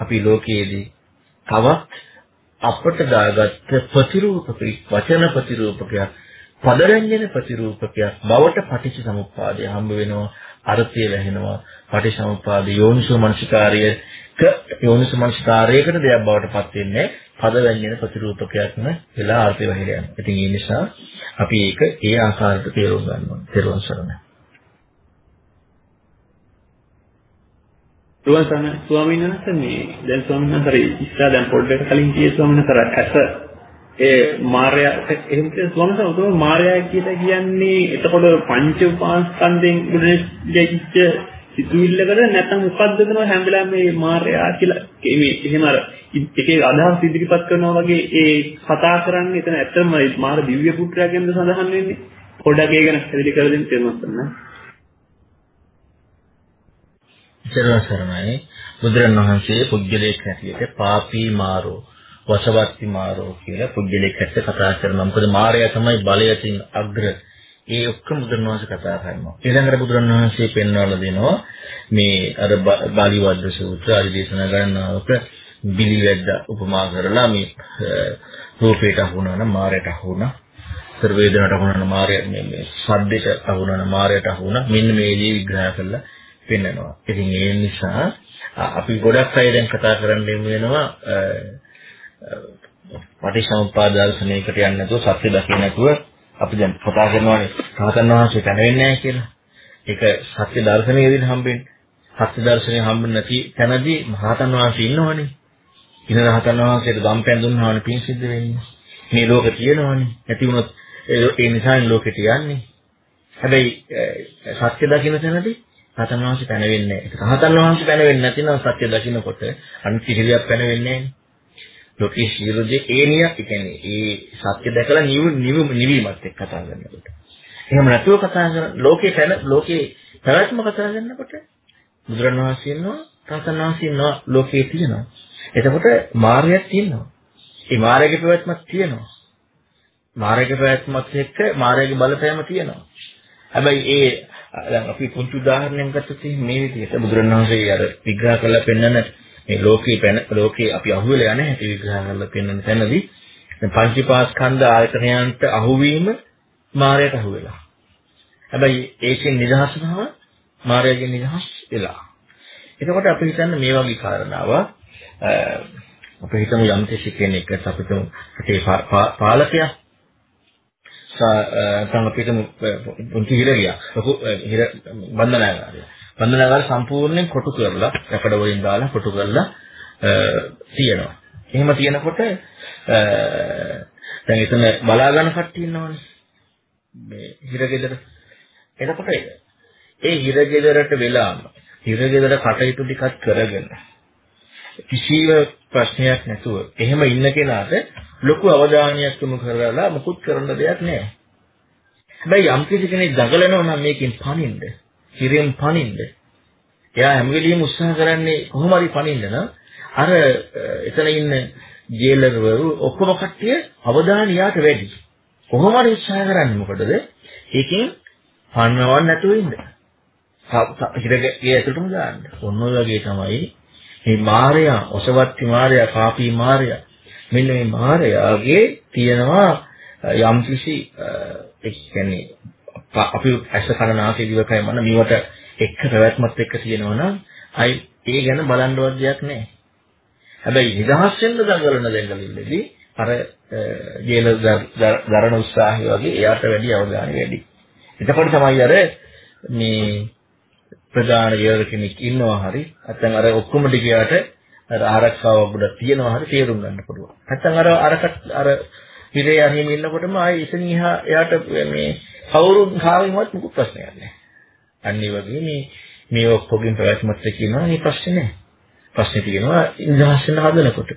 අපි ලෝකයේදී තවත් අපට දාගත්ත ප්‍රතිරූපක වචන ප්‍රතිරූපකයක් පදරංජන ප්‍රතිරූපකයක් බවට පටිච්ච සමුප්පාදය හම්බ වෙනවා අර්ථය වැහෙනවා පටිච්ච සමුප්පාද යෝනිසෝ මනසිකාර්ය යෝනිසමනස්කාරයකට දෙයක් බවට පත් වෙන්නේ පද වැන්‍යන ප්‍රතිරූපකයක්ම වෙලා ආර්ථය වහිර යනවා. ඉතින් ඒ නිසා අපි ඒක ඒ ආකාරයට තේරුම් ගන්න ඕනේ. තේරුම් ගන්න. රුවන් සන ස්වාමීන් වහන්සේ මේ දැන් ස්වාමීන් වහන්සේ ඉස්සර දැන් පොඩ්ඩක් කලින් කියේ ස්වාමීන් වහන්සේ ඇස ඒ මාර්යා එහෙම කියන ස්වාමීන් වහන්සේ උතම මාර්යා කියලා කියන්නේ එතකොට පංච උපාස්කන්ධෙන් ගුණෙච්ච සිතුවිල්ලකට නැත්නම් මොකද්ද කරනවා හැම වෙලාවෙම මේ මාර්යා කියලා මේ එහෙම අර එකේ අදහස් ඉදිරිපත් කරනවා වගේ ඒ කතා කරන්නේ එතන ඇත්තම මාර දිව්‍ය පුත්‍රයා ගැනද සඳහන් වෙන්නේ. පොඩ්ඩක් ඒ ගැන පැහැදිලි කර දෙන්න තේරුම් සරණ සරණයි බුදුරණවහන්සේ පුජ්‍යලේඛ හැටියට පාපී මාරෝ. වසවත්ති මාරෝ කියලා පුජ්‍යලේඛ හැටියට කතා කරනවා. මොකද මාරයා තමයි බලයෙන් අග්‍ර. ඒ ඔක්කොම බුදුරණවහන්සේ කතා කරනවා. ඊළඟට බුදුරණවහන්සේ පෙන්වලා දෙනවා මේ අර බාලිවද්ද සූත්‍ර ආදී දේශනා ගණනාවක බිලිවැද්ද උපමා කරලා මේ රූපයට අහුණා නම් මාරයට අහුණා සර් වේදනට අහුණා නම් මාරය මේ සද්දයට අහුණා නම් මාරයට අහුණා මෙන්න මේ විදිහේ විග්‍රහ කරලා පෙන්වනවා. ඉතින් ඒ නිසා අපි ගොඩක් අය දැන් කතා කරන්න වෙනවා පටිච්චසමුප්පාද දර්ශනයකට යන්නේ නැතුව සත්‍ය දකින්න නැතුව අපි දැන් කතා කරනවානේ රහතන් වහන්සේ තැන වෙන්නේ නැහැ කියලා. ඒක සත්‍ය දර්ශනයේදී හම්බෙන්නේ. සත්‍ය දර්ශනය හම්බෙන්නේ නැති තැනදී රහතන් වහන්සේ ඉන්නවනේ. ඉන රහතන් වහන්සේට ගම් පැඳුන්නානේ පින් සිද්ධ වෙන්නේ. මේ ලෝකේ තියෙනවනේ. නැති වුණොත් ඒ නිසා ලෝකෙට යන්නේ. හැබැයි සත්‍ය දකින්න තැනදී රහතන් වහන්සේ පැනවෙන්නේ නැහැ. රහතන් වහන්සේ පැනවෙන්නේ නැතිනම් සත්‍ය දකින්නකොට අනිත් කිසිදයක් පැනවෙන්නේ නැහැ. ලෝකේ ශීරජේ ඒනියක් කියන්නේ ඒ සත්‍ය දැකලා නිවීමත් එක්ක කතා කරනකොට. එහෙම නැතුව කතා කරන ලෝකේ පැන ලෝකේ පැවැත්ම කතා කරනකොට බුදුරණවහන්සේ ඉන්නවා, රහතන් වහන්සේ ඉන්නවා ලෝකේ තියෙනවා. එතකොට මාර්ගයක් තියෙනවා. ඒ මාර්ගයේ පැවැත්මක් තියෙනවා. මාර්ගයේ පැවැත්මත් එක්ක මාර්ගයේ බලපෑම තියෙනවා. හැබැයි ඒ දැන් අපි පුංචි උදාහරණයක් ගත්තොත් මේ විදිහට බුදුරණවහන්සේ අර විග්‍රහ කරලා පෙන්නන මේ ලෝකේ පැන ලෝකේ අපි අහුවෙලා යන හැටි විග්‍රහ කරලා පෙන්නන තැනදී දැන් පංචීපාස්කන්ධ ආයතනයන්ට අහුවීම මායයට අහුවෙලා. හැබැයි ඒකෙන් නිදහස් වුණාම මායයෙන් නිදහස් වෙලා. එතකොට අපි හිතන්නේ මේ වගේ කාරණාව අපි හිතමු යම් කෙනෙක් අපිට රටේ පාලකයා සංගපිටම පුංචි හිරගියා. ලොකු හිර බන්ධනාගාරය. බන්ධනාගාරය සම්පූර්ණයෙන් කොටු කරලා රැකඩ වලින් දාලා කොටු කරලා තියෙනවා. එහෙම තියෙනකොට දැන් එතන බලා ගන්න කට්ටිය ඉන්නවනේ. මේ හිරගෙදර. එතකොට ඒ හිරගෙදරට වෙලාම හිරගෙදර කටයුතු ටිකක් කරගෙන කිසිම ප්‍රශ්නයක් නැතුව එහෙම ඉන්න කෙනාට ලොකු අවධානයක් යොමු කරලා මුකුත් කරන්න දෙයක් නැහැ. හැබැයි යම් කිසි කෙනෙක් දඟලනවා නම් මේකෙන් පණින්න, හිරෙන් පනින්න. එයා හැම වෙලෙම උත්සාහ කරන්නේ කොහොම හරි පනින්න නම් අර එතන ඉන්න ජේලර්වරු ඔක්කොම කට්ටිය අවධානය යාට වැඩි. කොහොම හරි උත්සාහ කරන්නේ මොකටද? ඒකෙන් පන්නවන්න නැතුව ඉන්න. හිරගේ ඇතුළටම දාන්න. ඔන්න ඔය වගේ තමයි මේ මායයා, ඔසවත්ති මායයා, කාපි මායයා. මෙන්න මේ මායයාගේ තියෙනවා යම්කිසි ඒ කියන්නේ අපි ඇස කන නාසය දිවකය මන මේවට එක්ක පැවැත්මත් එක්ක තියෙනවා නම් අයි ඒ ගැන බලන්නවත් දෙයක් නැහැ. හැබැයි නිදහස් වෙන්න දඟලන දෙංගලිල්ලදී අර ජීල දරණ උත්සාහය වගේ එයාට වැඩි අවධානය වැඩි. එතකොට තමයි අර මේ ප්‍රධාන යෙර කෙනෙක් ඉන්නවා හරි නැත්නම් අර ඔක්කොම ටිකයට අර ආරක්ෂාවක් ගොඩක් තියෙනවා හරි තේරුම් ගන්න පුළුවන්. නැත්නම් අර අරකට අර හිරේ යහින් ඉන්නකොටම ආයේ ඉතින් එහා එයාට මේ කවුරුත් කාවෙන්වත් මුකුත් ප්‍රශ්නයක් නැහැ. අන්න ඒ වගේ මේ මේ ඔක්කොගෙන් ප්‍රවැත්මත් කියනවා මේ ප්‍රශ්නේ නැහැ. ප්‍රශ්නේ තියෙනවා ඉන්දහස් වෙන හදනකොට.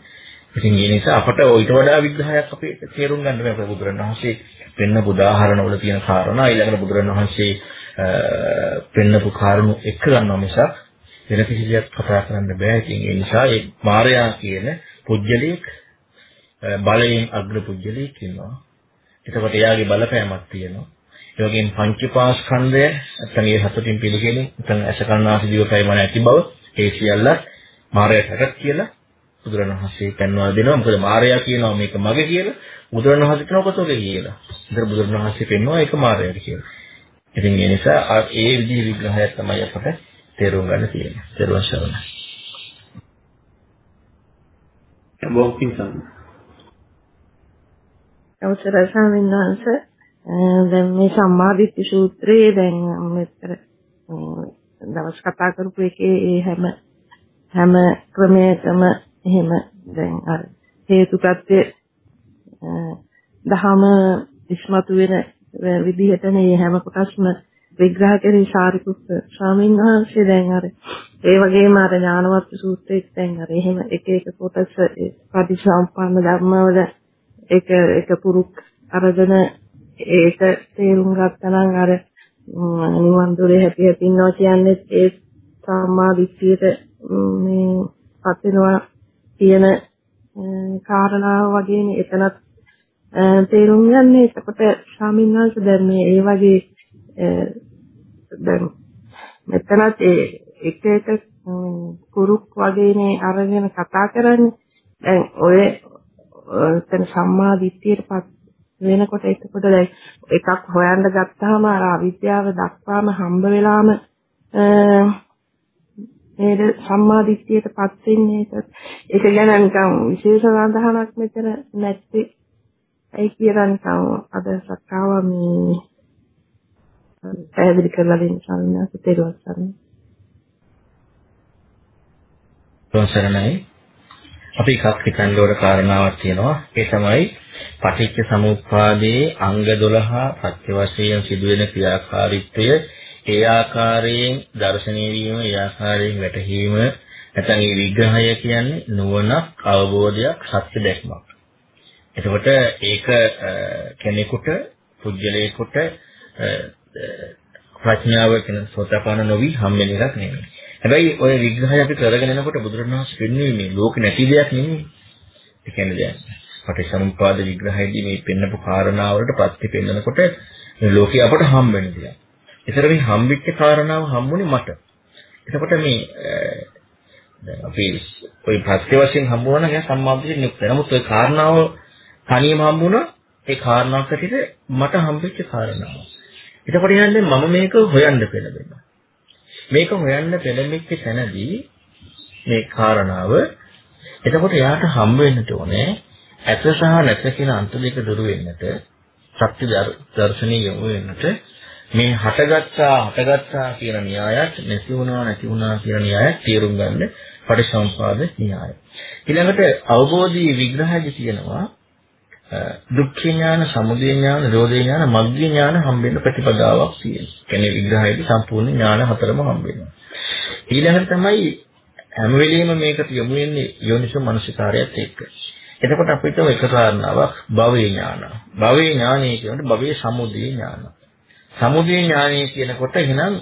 ඉතින් ඒ නිසා අපට ඊට වඩා විග්‍රහයක් අපි තේරුම් ගන්න බෑ බුදුරණවහන්සේ පෙන්න උදාහරණවල තියෙන කාරණා ඊළඟට බුදුරණවහන්සේ පෙන්නපු කාරණු එක ගන්නවා මිසක් වෙන කිසි දෙයක් කතා කරන්න බෑ. ඉතින් ඒ නිසා ඒ මායයා කියන පුජ්‍යලයක් බලයෙන් අග්‍ර පුජ්‍යලයක් ඉන්නවා. එතකොට එයාගේ බලපෑමක් තියෙනවා. ඒ වගේම පංචපාස්කන්ධය නැත්නම් ඒ හතටින් පිළිගෙනින් නැත්නම් අසකරණාසි දිවකය මන ඇති බව ඒ සියල්ල මායයටට කියලා බුදුරණවහන්සේ පෙන්වා දෙනවා. මොකද මායя කියනවා මේක මගේ කියලා. බුදුරණවහන්සේ කියනවා කොතොගේ කියලා. ඉතින් බුදුරණවහන්සේ පෙන්වනවා ඒක මායයට කියලා. ඉතින් ඒ නිසා ඒ විදිහේ විග්‍රහයක් තමයි අපට තේරුම් ගන්න තියෙන්නේ. තේරුම් ගන්න. බොහොම පිං සම්මා. අවසරයි ස්වාමීන් වහන්සේ දැන් මේ සම්මාදිට්ඨි සූත්‍රයේ දැන් මෙතර දවස් කතා කරපු එකේ ඒ හැම හැම ක්‍රමයකම එහෙම දැන් අර හේතු ප්‍රත්‍ය දහම ඉස්මතු වෙන විදිහට මේ හැම කොටස්ම විග්‍රහ කරේ සාරිපුත්ත ස්වාමීන් වහන්සේ දැන් අර ඒ වගේම අර ඥානවත් සූත්‍රයේ දැන් අර එහෙම එක එක කොටස් පටිසම්පන්න ධර්මවල එක එක පුරුක් අරගෙන ඒක තේරුම් ගත්තනම් අර නිවන් දොරේ හැටි හැටි ඉන්නවා කියන්නේ ඒ සම්මා දිට්ඨියට මේ පත් වෙනවා කියන කාරණාව වගේනේ එතනත් තේරුම් ගන්න. එතකොට ස්වාමීන් වහන්සේ දැන් මේ ඒ වගේ දැන් මෙතනත් ඒ එක එක කුරුක් වගේනේ අරගෙන කතා කරන්නේ. දැන් ඔය එතන සම්මා දිට්ඨියටපත් වෙනකොට එතකොට දැන් එකක් හොයන්න ගත්තාම අර අවිද්‍යාව දක්වාම හම්බ වෙලාම නේද සම්මා දිට්ඨියටපත් වෙන්නේ ඒක ඒක ගැන නිකන් විශේෂ සඳහනක් මෙතන නැත්තේ. ඒ කියලා නිකන් අදහසක් ආවා මේ පැහැදිලි කරලා දෙන්න සම්මාස තේරුවත් ගන්න. ප්‍රසරණයි අපි එකක් හිතන්න ඕන කාරණාවක් තියෙනවා. ඒ තමයි පටිච්ච සමුප්පාදයේ අංග 12 පත්‍ය වශයෙන් සිදුවෙන ක්‍රියාකාරීත්වය ඒ ආකාරයෙන් දර්ශනීය වීම ඒ ආකාරයෙන් වැටහීම නැත්නම් මේ විග්‍රහය කියන්නේ නුවණක් අවබෝධයක් සත්‍ය දැක්මක්. එතකොට ඒක කෙනෙකුට පුජ්‍යලයකට ප්‍රඥාව කියන සෝතපන්න නොවි හම්බෙන එකක් නෙමෙයි. හැබැයි ওই විග්‍රහය අපි කරගෙන යනකොට බුදුරණවහන්සේ පෙන්වන්නේ මේ ලෝක නැති දෙයක් නෙමෙයි. ඒ කියන්නේ දැන් පටිච්චසමුප්පාද විග්‍රහයේදී මේ පෙන්නපු කාරණාවලට ප්‍රති පෙන්නකොට මේ ලෝකේ අපට හම්බ වෙන දෙයක්. ඒතර මේ හම්බෙච්ච කාරණාව හම්බුනේ මට. එතකොට මේ දැන් අපි ওই ප්‍රත්‍ය වශයෙන් හම්බුණා නම් සම්මාදිතේ නිකුත්. නමුත් ওই කාරණාව තනියම හම්බුණා ඒ කාරණාවක් ඇටියට මට හම්බෙච්ච කාරණාව. එතකොට යන්නේ මම මේක හොයන්න පෙළඹෙනවා. මේක හොයන්න පෙළඹෙච්ච තැනදී මේ කාරණාව එතකොට යාට හම්බ වෙන්න ඕනේ ඇත සහ නැත කියන අන්ත දෙක දුරු වෙන්නට සත්‍ය දර්ශනීය යොමු වෙන්නට මේ හටගත්තා හටගත්තා කියන න්‍යායත් නැති වුණා නැති වුණා කියන න්‍යායත් තේරුම් ගන්න පටිසම්පාද න්‍යාය. ඊළඟට අවබෝධී විග්‍රහයේදී තියෙනවා දුක්ඛ ඥාන, සමුදය ඥාන, නිරෝධ ඥාන, මග්ග ඥාන හම්බෙන්න ප්‍රතිපදාවක් තියෙනවා. කියන්නේ විග්‍රහයේදී සම්පූර්ණ ඥාන හතරම හම්බෙනවා. ඊළඟට තමයි හැම වෙලෙම මේකට යොමු වෙන්නේ යෝනිසෝ මනසිකාරයත් එක්ක. එතකොට අපිට එක කාරණාවක් භවයේ ඥාන. භවයේ ඥානය කියනකොට භවයේ සමුදය ඥාන. සමුදය ඥානය කියනකොට එහෙනම්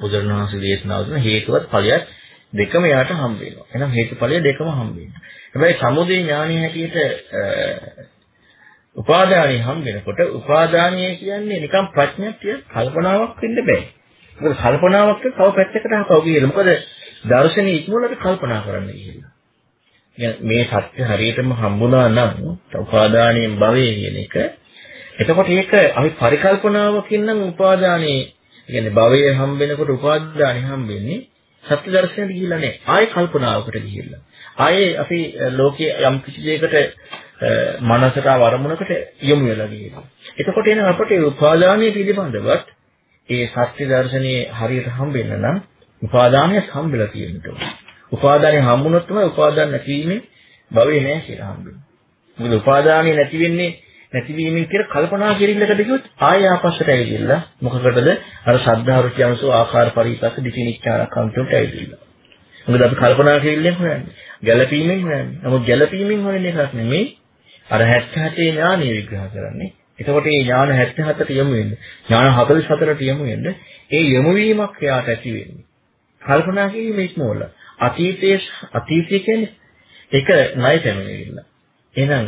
බුදුරණවහන්සේ දේශනා කරන හේතුවත් ඵලයක් දෙකම යාට හම්බ වෙනවා. එහෙනම් හේතුඵලය දෙකම හම්බ වෙනවා. හැබැයි සමුදය ඥානය හැටියට උපාදානිය හම්බ වෙනකොට උපාදානිය කියන්නේ නිකන් ප්‍රඥප්තිය කල්පනාවක් වෙන්න බෑ. මොකද කල්පනාවක් තව පැත්තකට හපව කියලා. මොකද දර්ශනීය ඉක්මනට කල්පනා කරන්න කියලා. මේ සත්‍ය හරියටම හම්බුණා නම් උපාදානයෙන් භවයේ කියන එක. එතකොට ඒක අපි පරිකල්පනාවකින් නම් උපාදානයේ කියන්නේ භවයේ හම්බෙනකොට උපාදානෙ හම්බෙන්නේ සත්‍ය දර්ශනයට ගිහිල්ලා නැහැ. ආයේ කල්පනාවකට ගිහිල්ලා. ආයේ අපි ලෝකයේ යම් කිසි දෙයකට මනසට වරමුණකට යොමු වෙලා ගිහිල්ලා එතකොට එන අපට උපාදානයේ පිළිබඳවත් ඒ සත්‍ය දර්ශනයේ හරියට හම්බෙන්න නම් උපාදානය හම්බෙලා තියෙන්න ඕනේ. උපාදානෙ හම්බුනොත් තමයි උපාදාන නැතිවීමේ භවේ නැහැ කියලා හම්බෙන්නේ. මොකද උපාදානෙ නැති වෙන්නේ නැතිවීමෙන් කියලා කල්පනා කිරිල්ලකට ගියොත් ආය ආපස්සට ඇවිල්ලා මොකකටද අර සද්ධා රුචි අනුසෝ ආකාර පරිපස්ස දිටිනිච්චාරකන්තට ඇවිල්ලා. මොකද අපි කල්පනා කිරිල්ලෙන් හොයන්නේ. ගැළපීමෙන් හොයන්නේ. නමුත් ගැළපීමෙන් හොයන එකක් නෙමෙයි අර 77 ඥානෙ විග්‍රහ කරන්නේ. එතකොට මේ ඥාන 77ට යොමු වෙන්නේ. ඥාන 44ට යොමු වෙන්නේ. ඒ යොමු වීමක් එයාට ඇති වෙන්නේ. කල්පනා කිරීම ඉක්මවලා අතීතයේ අතීතය කියන්නේ ඒක ණය පැමිණෙන්න. එහෙනම්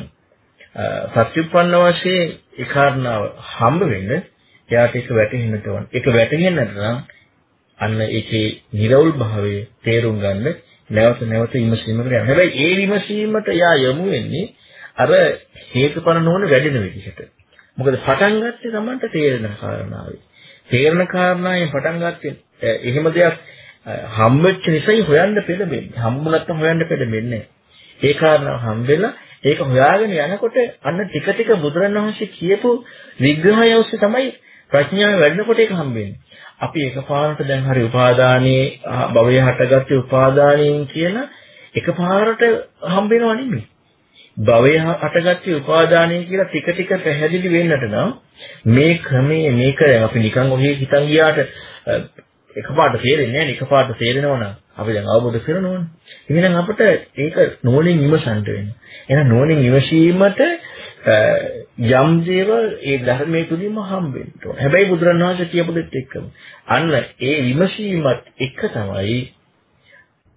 සත්‍යුප්පන්න වශයෙන් ඒ කාරණාව හම්බ වෙන්න එයාට ඒක වැටහෙන්නට ඕන. ඒක වැටහෙන්නට නම් අන්න ඒකේ නිර්වුල් භාවය තේරුම් ගන්න නැවත නැවත විමසීමකට යනවා. හැබැයි ඒ විමසීමට යා යමු වෙන්නේ අර හේතුඵල නොවන වැඩෙන විදිහට. මොකද පටන් ගත්තේ Tamanට තේරෙන කාරණාවයි. තේරෙන කාරණාවෙන් පටන් ගත්තේ එහෙම දෙයක් හම්බෙච්ච නිසායි හොයන්න පෙළඹෙන්නේ. හම්බු නැත්නම් හොයන්න පෙළඹෙන්නේ ඒ කාරණාව හම්බෙලා ඒක හොයාගෙන යනකොට අන්න ටික ටික බුදුරණවහන්සේ කියපු විග්‍රහය ඔස්සේ තමයි ප්‍රඥාව වැඩෙනකොට ඒක හම්බෙන්නේ. අපි එකපාරට දැන් හරි උපාදානයේ භවය හටගත්තේ උපාදානයෙන් කියන එකපාරට හම්බෙනව නෙමෙයි. භවය හටගත්තේ උපාදානයේ කියලා ටික ටික පැහැදිලි වෙන්නට නම් මේ ක්‍රමයේ මේක අපි නිකන් ඔහේ හිතන් ගියාට එකපාරට තේරෙන්නේ නැහැ එකපාරට තේරෙනවා නම් අපි දැන් අවබෝධ කරනවනේ. එහෙනම් අපිට ඒක නෝනින් විමසන්න වෙනවා. එහෙනම් නෝනින් විමසීමට යම් දේවල් ඒ ධර්මයේ තුලින්ම හම්බෙන්න ඕන. හැබැයි බුදුරණවහන්සේ කියපු දෙත් එක්කම අන්න ඒ විමසීමත් එක තමයි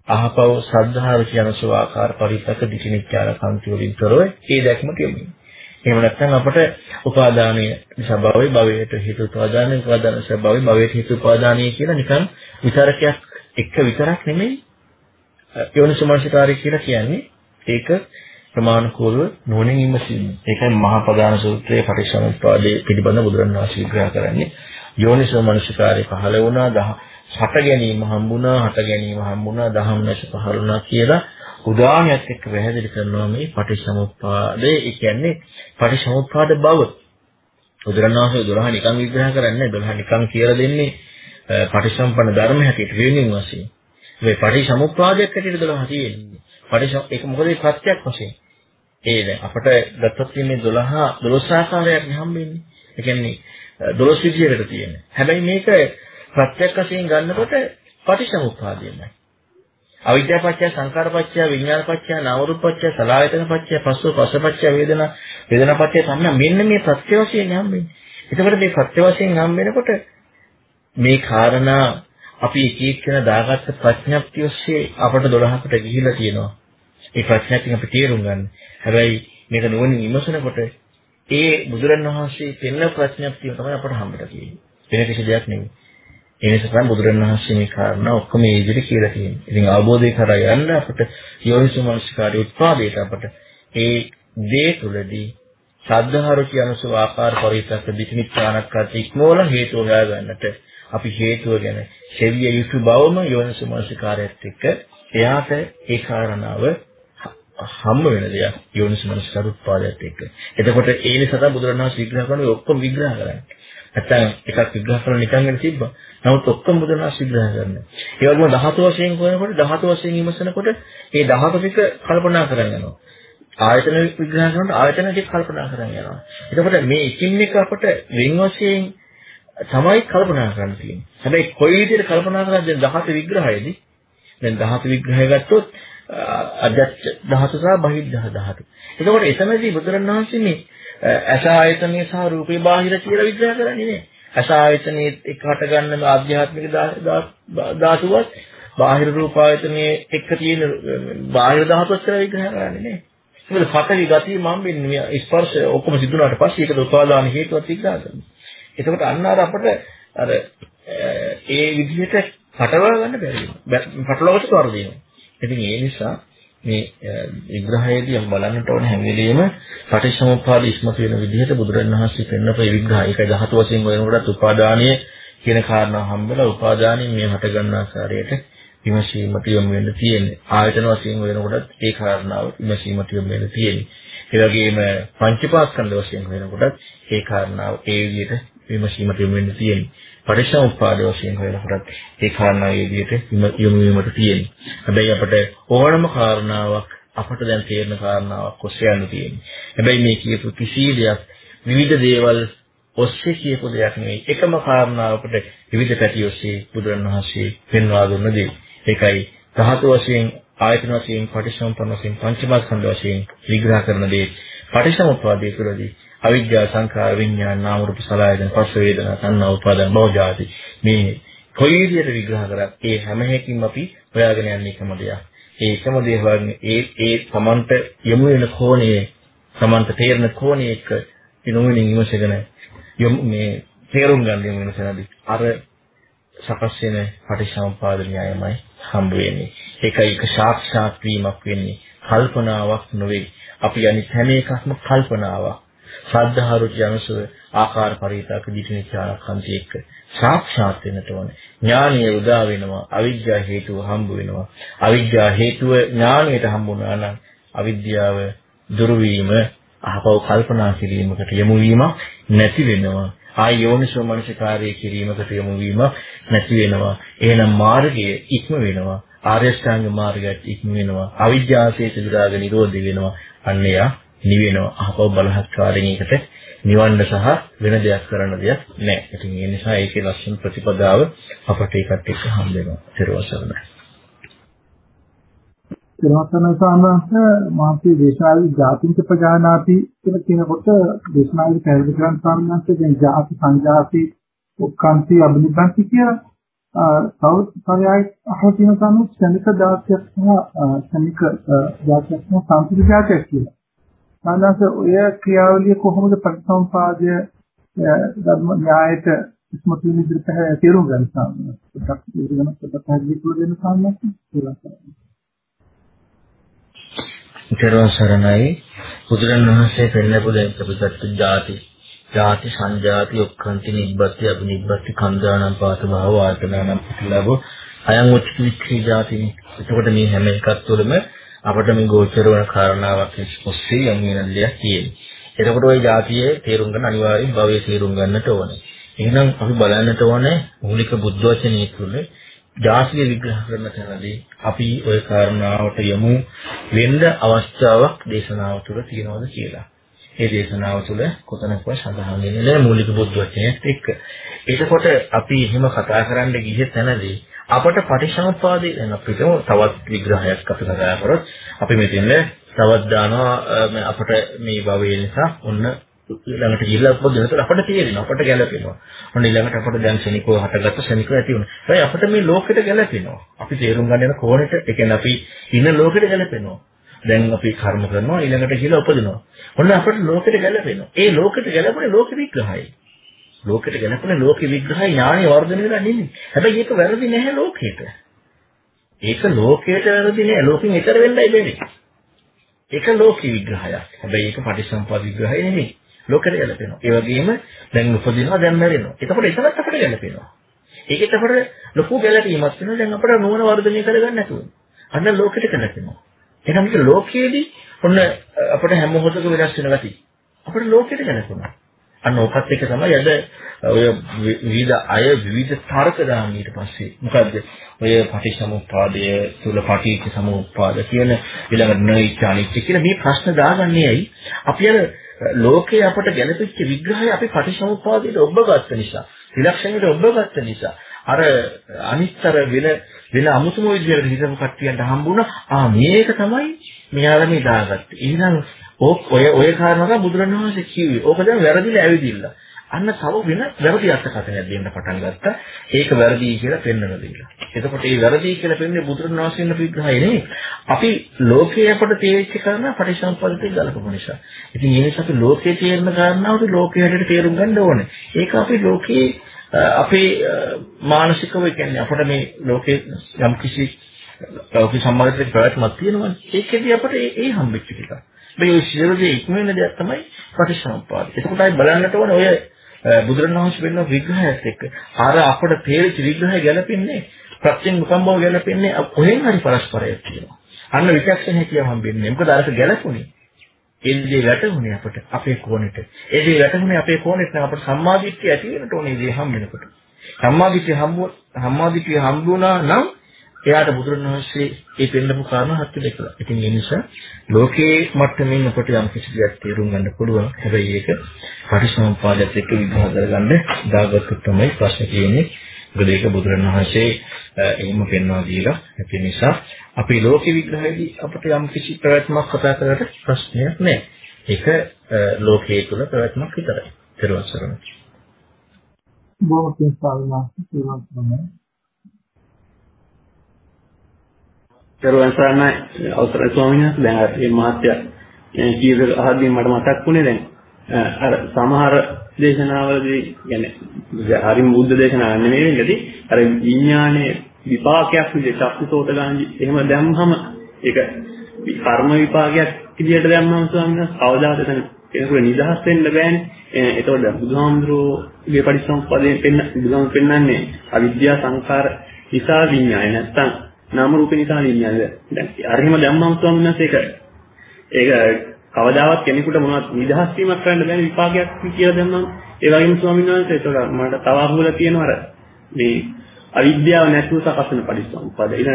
අහපව සද්ධාව කියන සවාකාර පරිත්තක දිටිනිච්ඡාර කන්ති වලින් කරව ඒ දැක්ම තියෙන්නේ. එහෙම නැත්නම් අපට උපාදානයේ ස්වභාවය භවයට හේතු උපාදානයේ උපාදාන ස්වභාවය භවයට හේතු උපාදානයේ කියලා නිකන් විතරකයක් එක විතරක් නෙමෙයි යෝනිසමනසිකාරය කියලා කියන්නේ ඒක ප්‍රමාණිකෝලව නොනින් ඉමසීම. ඒකයි මහා ප්‍රධාන සූත්‍රයේ පටිච්චසමුප්පාදයේ පිළිබඳ බුදුරණවහන්සේ විග්‍රහ කරන්නේ. යෝනිසෝ මනසිකාරය පහළ වුණා, හට ගැනීම හම්බුණා, හට ගැනීම හම්බුණා, දහම් නැස පහළුණා කියලා උදාහරණයක් එක්ක පැහැදිලි කරනවා මේ පටිච්චසමුප්පාදේ. ඒ කියන්නේ පටිච්චසමුප්පාද බව. බුදුරණවහන්සේ 12 නිකන් විග්‍රහ කරන්නේ 12 නිකන් කියලා දෙන්නේ පටිච්චසම්පන්න ධර්ම හැටියට වෙනින් වශයෙන්. මේ පටිච්චසමුප්පාදයක් හැටියට 12 තියෙන්නේ. පටිච්ච ඒක මොකද ඒ ප්‍රත්‍යක් වශයෙන්. ඒ දැන් අපිට ගත්තොත් මේ 12 12 ආකාරයක් හම්බෙන්නේ. ඒ කියන්නේ 12 විදියකට තියෙන්නේ. හැබැයි මේක ප්‍රත්‍යක් වශයෙන් ගන්නකොට පටිච්චසමුප්පාදයමයි. අවිද්‍යාපච්චය සංකාරපච්චය විඥානපච්චය නාමරූපපච්චය සලආයතනපච්චය පස්සෝ පස්සපච්චය වේදනා වේදනාපච්චය තමයි මෙන්න මේ ප්‍රත්‍ය වශයෙන් හම්බෙන්නේ. එතකොට මේ ප්‍රත්‍ය වශයෙන් හම්බෙනකොට මේ කාරණා අපි එක එක්කෙනා දාගත්ත ප්‍රඥප්තිය ඔස්සේ අපට 12කට ගිහිලා තියෙනවා. ඒ ප්‍රඥප්තිය අපි තේරුම් ගන්න. හැබැයි මේක නුවණින් විමසනකොට ඒ බුදුරණවහන්සේ පෙන්න ප්‍රඥප්තිය තමයි අපට හම්බෙලා තියෙන්නේ. වෙන කිසි දෙයක් නෙමෙයි. ඒ නිසා තමයි බුදුරණවහන්සේ මේ කාරණා ඔක්කොම මේ විදිහට කියලා තියෙන්නේ. ඉතින් අවබෝධය කරා යන්න අපට යෝනිසෝමනස්කාරී උත්පාදයට අපට ඒ දේ තුළදී සද්ධාරු කියන සුව ආකාර පරිත්‍යාග දිටිනිච්ඡානක්කත් ඉක්මවල හේතු හොයාගන්නට අපි හේතුව ගැන සෙවිය යුතු බවම යෝනිසමනසිකාරයත් එක්ක එයාට ඒ කාරණාව හම්බ වෙන දෙයක් යෝනිසමනසිකාර උත්පාදයට එක්ක. එතකොට ඒ නිසා තමයි බුදුරණවහන්සේ විග්‍රහ කරන්නේ ඔක්කොම විග්‍රහ කරන්නේ. නැත්තම් එකක් විග්‍රහ කරලා නිකන් වෙන තිබ්බා. නමුත් ඔක්කොම බුදුරණවහන්සේ විග්‍රහ කරන්නේ. ඒ වගේම ධාතු වශයෙන් හොයනකොට ධාතු වශයෙන් විමසනකොට ඒ ධාතු ටික කල්පනා කරගෙන යනවා. ආයතන විග්‍රහ කරනකොට ආයතන ටික කල්පනා කරගෙන යනවා. එතකොට මේ එකින් එක අපට වෙන වශයෙන් තමයි කල්පනා කරන්න තියෙන්නේ. හැබැයි කොයි විදිහට කල්පනා කරාද දැන් ධාතු විග්‍රහයේදී දැන් ධාතු විග්‍රහය ගත්තොත් අජත්ත ධාතු සහ බහිද්ධ ධාතු. එතකොට එතනදී බුදුරණවහන්සේ මේ අස ආයතනීය සහ රූපේ බාහිර කියලා විග්‍රහ කරන්නේ නේ. අස ආයතනයේ එකට ගන්න ආධ්‍යාත්මික ධාතුවත් බාහිර රූප ආයතනයේ එක්ක තියෙන බාහිර ධාතුවත් කියලා විග්‍රහ කරන්නේ නේ. මොකද පතරි ගතිය මම වෙන්නේ ස්පර්ශ ඔක්කොම සිදුනාට පස්සේ ඒකද උපාදාන හේතුවත් විග්‍රහ කරනවා. එතකොට අන්න අර අපිට අර ඒ විදිහට පටලවා ගන්න බැරි වෙනවා. පටලවකට වර්ධිනවා. ඉතින් ඒ නිසා මේ විග්‍රහයේදී අපි බලන්නට ඕන හැම වෙලෙම පටිච්චසමුප්පාද ඉස්මතු වෙන විදිහට බුදුරණවහන්සේ පෙන්වපු විග්‍රහය. ඒකයි ධාතු වශයෙන් වෙනකොටත් උපාදානීය කියන කාරණා හම්බෙලා උපාදානීය මේ හට ගන්න ආකාරයට විමසීමට යොමු වෙන්න තියෙන්නේ. ආයතන වශයෙන් වෙනකොටත් ඒ කාරණාව විමසීමට යොමු වෙන්න තියෙන්නේ. ඒ වගේම පංචපාස්කන්ධ වශයෙන් වෙනකොටත් ඒ කාරණාව ඒ විදිහට විමසීමට යොමු වෙන්න තියෙන්නේ. පරිසම්පාද වශයෙන් හොයනකොට ඒ කාරණා ඒ විදිහට යොමු වීමට තියෙන්නේ. හැබැයි අපිට ඕනම කාරණාවක් අපට දැන් තේරෙන කාරණාවක් ඔස්සේ යන්න තියෙන්නේ. හැබැයි මේ කියපු කිසි දෙයක් විවිධ දේවල් ඔස්සේ කියපු දෙයක් නෙවෙයි. එකම කාරණාවකට විවිධ පැති ඔස්සේ බුදුරණවහන්සේ පෙන්වා දුන්න දේ. ඒකයි ධාතු වශයෙන් ආයතන වශයෙන් පටිච්චසමුප්පන්න වශයෙන් පංචමස්කන්ධ වශයෙන් විග්‍රහ කරන දේ. පටිච්චසමුප්පාදයේ තුළදී අවිද්‍යාව සංඛාර විඥාන නාම රූප සලආයතන පස්ස වේදනා සංනා උපාදාන භව ජාති මේ කොයි විදිහට විග්‍රහ කරත් ඒ හැම එකකින්ම අපි හොයාගෙන යන්නේ එකම දෙයක්. ඒ එකම දේ හොයන්නේ ඒ ඒ සමන්ත යොමු වෙන කෝණයේ සමන්ත තේරෙන කෝණයේ එක දිනුවෙනින් විමසගෙන යොමු මේ තේරුම් ගන්න යොමු වෙන සනදී අර සකස් වෙන පටිච්චසමුපාද න්‍යායමයි. හම්බ වෙන්නේ. ඒකයි එක සාක්ෂාත් වීමක් වෙන්නේ. කල්පනාවක් නෙවෙයි. අපි අනිත් හැම එකක්ම කල්පනාවක්. ශ්‍රද්ධා රුචි අනුසව ආකාර පරිවිතක දිටිනිච්ඡානක්ඛන්ති එක්ක සාක්ෂාත් වෙන්නට ඕනේ. ඥානීය උදා වෙනවා. අවිද්‍යා හේතුව හම්බ වෙනවා. අවිද්‍යා හේතුව ඥානයට හම්බුනා නම් අවිද්‍යාව දුරු වීම අහපව කල්පනා කිරීමකට යොමු වීමක් නැති වෙනවා. ආය යෝනිසෝ මනසිකාරය කිරීමකට යොමු වීම නැති වෙනවා. එහෙනම් මාර්ගය ඉක්ම වෙනවා. ආර්ය ශ්‍රාංග මාර්ගයට ඉක්ම වෙනවා. අවිද්‍යාවසේ සිදුරාග නිරෝධ වෙනවා. අන්න එයා නිවෙනවා. අහපව බලහත්කාරයෙන් ඒකට නිවන්න සහ වෙන දෙයක් කරන්න දෙයක් නැහැ. ඉතින් ඒ නිසා ඒකේ ලක්ෂණ ප්‍රතිපදාව අපට ඒකත් එක්ක හම්බ වෙනවා. ඊට සරවතන සාමස මාපේ දේශාවි ජාතිංච ප්‍රජානාති කියලා කියනකොට දේශනාවේ පැහැදිලි කරන සාමනස්ස දැන් ජාති සංජාති උක්කාන්ති අබිනිබ්බන්ති කියලා තව පරයයි අහලා තියෙන සාමස් ශනික දාස්යක් සහ ශනික දාස්යක් සහ සාම්ප්‍රදායික දාස්යක් කියලා. සාමනස්ස ඔය ක්‍රියාවලිය කොහොමද ප්‍රතිසම්පාදය ධර්ම න්‍යායට ඉස්මතු වෙන විදිහට තේරුම් ගන්න සාමනස්ස. පොඩ්ඩක් ඉගෙන ගන්න පොඩ්ඩක් හැදිලා දෙන්න සාමනස්ස කියලා. තෙරුවන් සරණයි. බුදුරන් වහන්සේ පෙන්නපු දැන් ප්‍රතිපත්ති ධාති ධාති සංජාති ඔක්ඛන්ති නිබ්බති අබිනිබ්බති කන්දානම් පාත භාව ආර්තනානම් පිටලව අයං උච්චි වික්‍රී ධාතිනි එතකොට මේ හැම එකක් තුළම අපිට මේ ගෝචර වන කාරණාවක් ඉස්කොස්සේ යම් වෙන දෙයක් තියෙනවා. එතකොට ওই ධාතියේ තේරුම් ගන්න අනිවාර්යෙන් භවයේ තේරුම් ගන්නට ඕනේ. එහෙනම් අපි බලන්නට ඕනේ මූලික බුද්ධ වචනේ තුනේ ජාතිය විග්‍රහ කරන තැනදී අපි ওই කාරණාවට යමු වෙන්න අවස්ථාවක් දේශනාව තුළ තියෙනවද කියලා. ඒ දේශනාව තුළ කොතනකවත් සඳහන් වෙන්නේ නැහැ මූලික බුද්ධ වචනයත් එක්ක. එතකොට අපි එහෙම කතා කරන්න ගියේ තැනදී අපට පටිච්චසමුප්පාදේ දැන් අපිට තවත් විග්‍රහයක් අපි කතා කරොත් අපි මෙතන තවත් දානවා අපට මේ භවය නිසා ඔන්න ඊළඟට ගිහිල්ලා උපදිනකොට අපට තේරෙනවා අපට ගැළපෙනවා. ඔන්න ඊළඟට අපට දැන් ශනිකව හටගත්ත ශනිකව ඇති වෙනවා. ඒ අපිට මේ ලෝකෙට ගැළපෙනවා. අපි තේරුම් ගන්න යන කෝණෙට ඒ කියන්නේ අපි ඉන්න ලෝකෙට ගැළපෙනවා. දැන් අපි කර්ම කරනවා ඊළඟට ගිහිල්ලා උපදිනවා. ඔන්න අපට ලෝකෙට ගැළපෙනවා. ඒ ලෝකෙට ගැළපෙන ලෝක විග්‍රහයි. ලෝකෙට ගැළපෙන ලෝක විග්‍රහයි ඥානෙ වර්ධනය වෙලා නෙමෙයි. හැබැයි ඒක වැරදි නැහැ ලෝකෙට. ඒක ලෝකයට වැරදි නෑ. ලෝකෙන් ඈතර වෙන්නයි බැරි. ඒක ලෝක විග්‍රහයක්. හැබැයි ඒක පටිසම්පාද විග්‍රහය නෙමෙයි. ලෝකෙට ගැලපෙනවා. ඒ වගේම දැන් උපදිනවා දැන් මැරෙනවා. එතකොට එතනත් අපිට ගැලපෙනවා. ඒකෙත් අපිට ලොකු ගැලපීමක් වෙනවා. දැන් අපිට නුවණ වර්ධනය කරගන්න නැතුව. අන්න ලෝකෙට ගැලපෙනවා. එහෙනම් මේක ලෝකයේදී ඔන්න අපිට හැම මොහොතක වෙනස් වෙන ගතිය. අපිට ලෝකෙට ගැලපෙනවා. අන්න ඕකත් එක තමයි අද ඔය විවිධ අය විවිධ තර්ක දාන ඊට පස්සේ මොකද්ද ඔය පටිච්චසමුප්පාදය තුල පටිච්ච සමුප්පාද කියන ඊළඟ නෛත්‍යානිච්ච කියලා මේ ප්‍රශ්න දාගන්නේ ඇයි අපි අර ලෝකේ අපට ගැළපෙච්ච විග්‍රහය අපි පටිච්චසමුප්පාදයට ඔබගත්ත නිසා, ත්‍රිලක්ෂණයට ඔබගත්ත නිසා අර අනිත්තර වෙන වෙන අමුතුම විදියට හිතපු කට්ටියන්ට හම්බුණා. ආ මේක තමයි මෙයාලා මේ දාගත්තේ. එහෙනම් ඔය ඔය කාරණා බුදුරණවහන්සේ කිව්වේ. ඕක දැන් වැරදිලා ඇවිදින්න. අන්න තව වෙන වැරදි අර්ථකථනයක් දෙන්න පටන් ගත්තා. ඒක වැරදි කියලා පෙන්වන දෙයක්. එතකොට මේ වැරදි කියලා පෙන්වන්නේ බුදුරණවහන්සේගේ විග්‍රහය නෙවෙයි. අපි ලෝකයේ අපට තේරිච්ච කරන පරිසම්පදිතේ ගලපපු නිසා. ඉතින් ඒ නිසා අපි ලෝකයේ තේරෙන කාරණාවට ලෝකයේ හැටියට තේරුම් ගන්න ඕනේ. ඒක අපි ලෝකයේ අපේ මානසිකව කියන්නේ අපිට මේ ලෝකේ යම් කිසි ලෞකික සම්මාදිත ප්‍රවැත්මක් තියෙනවනේ. ඒකෙදී අපිට ඒ හම්බෙච්ච ටික. මේ සියලු දේ ඉක්ම වෙන දෙයක් තමයි පටිච්චසමුප්පාද. එතකොට අපි බලන්නට ඕනේ ඔය බුදුරණවහන්සේ වෙන විග්‍රහයත් එක්ක අර අපට තේරිච්ච විග්‍රහය ගැලපෙන්නේ ප්‍රත්‍යයෙන් මුකම්බව ගැලපෙන්නේ කොහෙන් හරි පරස්පරයක් තියෙනවා. අන්න විචක්ෂණය කියව හම්බෙන්නේ. මොකද අරක ගැලපුණේ. ඒ දේ වැටුනේ අපට අපේ කෝණෙට. ඒ දේ වැටුනේ අපේ කෝණෙට නම් අපට සම්මාදිට්ඨිය ඇති වෙනට ඕනේ දේ හම්බ වෙනකොට. සම්මාදිට්ඨිය හම්බ සම්මාදිට්ඨිය හම්බුණා නම් එයාට බුදුරණවහන්සේ ඒ පෙන්නපු කාරණා හත් දෙක. ඉතින් ඒ නිසා ලෝකේ මට්ටමින් අපට යම් කිසි දෙයක් තේරුම් ගන්න පුළුවන්. හැබැයි ඒක පරිසම්පාදයට එක්ක විග්‍රහ කරගන්න දාගත්තු තමයි ප්‍රශ්න තියෙන්නේ. මොකද ඒක බුදුරණවහන්සේ එහෙම පෙන්වා දීලා ඒ නිසා අපි ලෝක විග්‍රහයේදී අපිට යම් කිසි ප්‍රවැත්මක් කතා කරලා ප්‍රශ්නයක් නැහැ. ඒක ලෝකයේ තුල ප්‍රවැත්මක් විතරයි. ඊට පස්සේ බොහොම පින් පාලනා සේවා දරුවන් සරණයි අවසරයි ස්වාමීන් වහන්සේ දැන් මේ මාත්‍ය කීයක අහද්දී මට මතක් වුණේ දැන් අර සමහර දේශනාවලදී يعني හරිම බුද්ධ දේශනාවක් නෙමෙයි ඉතින් අර විඥානයේ විපාකයක් විදිහට චක්කුසෝත ගාන්ජි එහෙම දැම්මම ඒක කර්ම විපාකයක් විදිහට දැම්මම ස්වාමීන් වහන්සේ කවදාද එතන කෙනෙකුට නිදහස් වෙන්න බෑනේ එතකොට දැන් බුදුහාමුදුරුවෝගේ පරිසම්පදයෙන් පෙන්න බුදුහාම පෙන්නන්නේ අවිද්‍යා සංකාර නිසා විඥාය නැත්තම් නාම රූප නිසා විඥානය. දැන් අරහිම ධම්මම් ස්වාමීන් වහන්සේ ඒක ඒක කවදාවත් කෙනෙකුට මොනවත් නිදහස් වීමක් කරන්න බැරි විපාකයක් කියලා දැම්මම ඒ වගේම ස්වාමීන් වහන්සේ ඒක මට තව අහුවලා තියෙනවා අර මේ අවිද්‍යාව නැතුව සකස් වෙන පරිසම්පාද. ඊට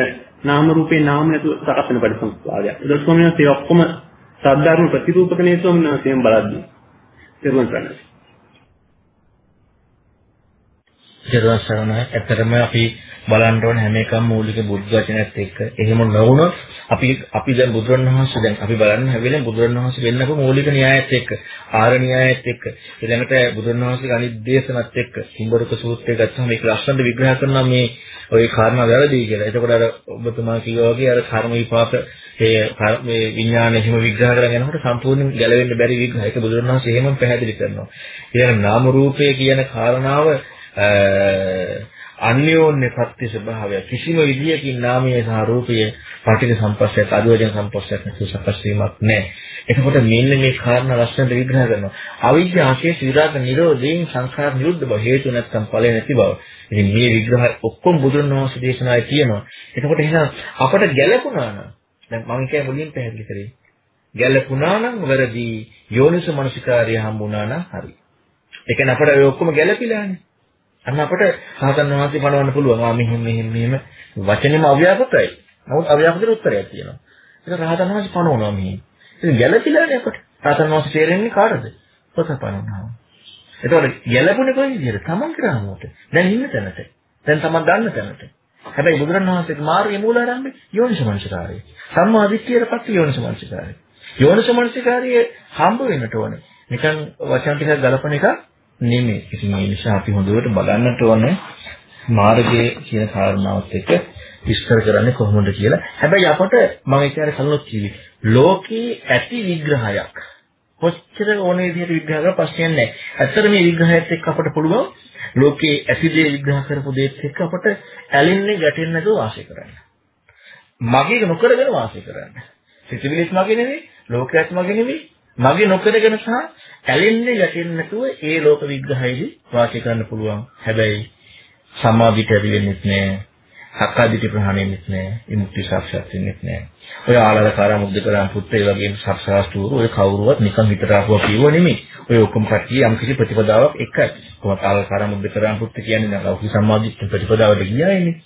නාම රූපේ නාම නැතුව සකස් වෙන පරිසම්පාදයක්. ඒක ස්වාමීන් වහන්සේ ඔක්කොම සාධාරණ ප්‍රතිරූපකනේ ස්වාමීන් වහන්සේම බලද්දී. තේරුම් ගන්න. ජීවන සරණයි. ඇත්තටම අපි බලන්න ඕන හැම එකම මූලික බුද්ධ වචනයත් එක්ක. එහෙම නොවුනොත් අපි අපි දැන් බුදුරණවහන්සේ දැන් අපි බලන්න හැවෙලෙන් බුදුරණවහන්සේ වෙන්නකො මූලික න්‍යායත් එක්ක ආර න්‍යායත් එක්ක ඊළඟට බුදුරණවහන්සේගේ අනිත් දේශනත් එක්ක සිඹරුක සූත්‍රය ගත්තම මේක ලස්සනට විග්‍රහ කරනවා මේ ওই කාරණා වැරදි කියලා. එතකොට අර ඔබතුමා කිව්වා වගේ අර කර්ම විපාක ඒ මේ විඥාන එහෙම විග්‍රහ කරගෙන යනකොට සම්පූර්ණයෙන් ගැලවෙන්න බැරි විග්‍රහ. ඒක බුදුරණවහන්සේ එහෙමම පැහැදිලි කරනවා. ඊළඟ නාම රූපය කියන කාරණාව අන්‍යෝන්‍ය සත්‍ය ස්වභාවය කිසිම විදියකින් නාමයේ සහ රූපයේ පටිඝ සම්පස්සයක් අදවැජන සම්පස්සයක් නැතුව සකස් වීමක් නැහැ. එතකොට මෙන්න මේ කාරණා ලස්සනට විග්‍රහ කරනවා. අවිද්‍යාවේ විරාග නිරෝධයෙන් සංඛාර නිරුද්ධ බව හේතු නැත්නම් ඵල නැති බව. ඉතින් මේ විග්‍රහ ඔක්කොම බුදුන් වහන්සේ දේශනාවේ තියෙනවා. එතකොට එහෙනම් අපට ගැළපුණා නම් දැන් මම කියන්නේ මුලින් පැහැදිලි කරේ. ගැළපුණා නම් වැරදි යෝනිස මනසිකාර්ය හම්බුණා නම් හරි. ඒ කියන්නේ අපට ඔය ඔක්කොම ගැළපිලානේ. අන්න අපට සාතන් වහන්සේ පණවන්න පුළුවන්. ආ මෙහෙම මෙහෙම මෙහෙම වචනේම අව්‍යාකෘතයි. නමුත් අව්‍යාකෘතේ උත්තරයක් තියෙනවා. ඒක රහතන් වහන්සේ පණවනවා මෙහෙම. ඉතින් ගැළපිලානේ අපට. රහතන් වහන්සේ තේරෙන්නේ කාටද? පොත පණවනවා. ඒතකොට ගැළපුණේ කොයි විදිහට? Taman කරාමකට. දැන් ඉන්න තැනට. දැන් Taman දන්න තැනට. හැබැයි බුදුරණවහන්සේගේ මාර්ගයේ මූලාරම්භය යෝනිසමනසිකාරය. සම්මා දිට්ඨියට පස්සේ යෝනිසමනසිකාරය. යෝනිසමනසිකාරය හම්බ වෙන්නට ඕනේ. නිකන් වචන ටිකක් ගලපන එක නෙමෙයි. ඉතින් ඒ නිසා අපි හොඳට බලන්නට ඕනේ මාර්ගයේ කියන කාරණාවත් එක්ක විස්තර කරන්නේ කොහොමද කියලා. හැබැයි අපට මම ඒක අර කලිනුත් කිව්වේ ලෝකේ ඇති විග්‍රහයක් කොච්චර ඕනේ විදිහට විග්‍රහ කරලා ප්‍රශ්නයක් නැහැ. ඇත්තට මේ විග්‍රහයත් එක්ක අපට පුළුවන් ලෝකේ ඇති දේ විග්‍රහ කරපු දේත් එක්ක අපට ඇලෙන්නේ ගැටෙන්නේ නැතුව වාසය කරන්න. මගේ නොකරගෙන වාසය කරන්න. සිතිවිලිත් මගේ නෙවෙයි, ලෝකයත් මගේ නෙවෙයි, මගේ නොකරගෙන සහ ඇලෙන්නේ ගැටෙන්නේ නැතුව ඒ ලෝක විග්‍රහයේදී වාසය කරන්න පුළුවන්. හැබැයි සමාධියට ඇති වෙන්නේ නැහැ. සක්කාදිටි ප්‍රහාණය වෙන්නේ නැහැ. විමුක්ති සාක්ෂාත් වෙන්නේ නැහැ. ඔය ආලලකාර මුද්දකරම් පුත්ත ඒ වගේම සත්‍යාස්තුරු ඔය කවුරුවත් නිකන් හිතට ආපුවා කියව නෙමෙයි. ඔය ඔක්කොම කට්ටිය යම් කිසි ප්‍රතිපදාවක් එකයි. කොහොමද ආලලකාර මුද්දකරම් පුත්ත කියන්නේ නම් ලෞකික සම්මාදිට ප්‍රතිපදාවට ගියායිනේ.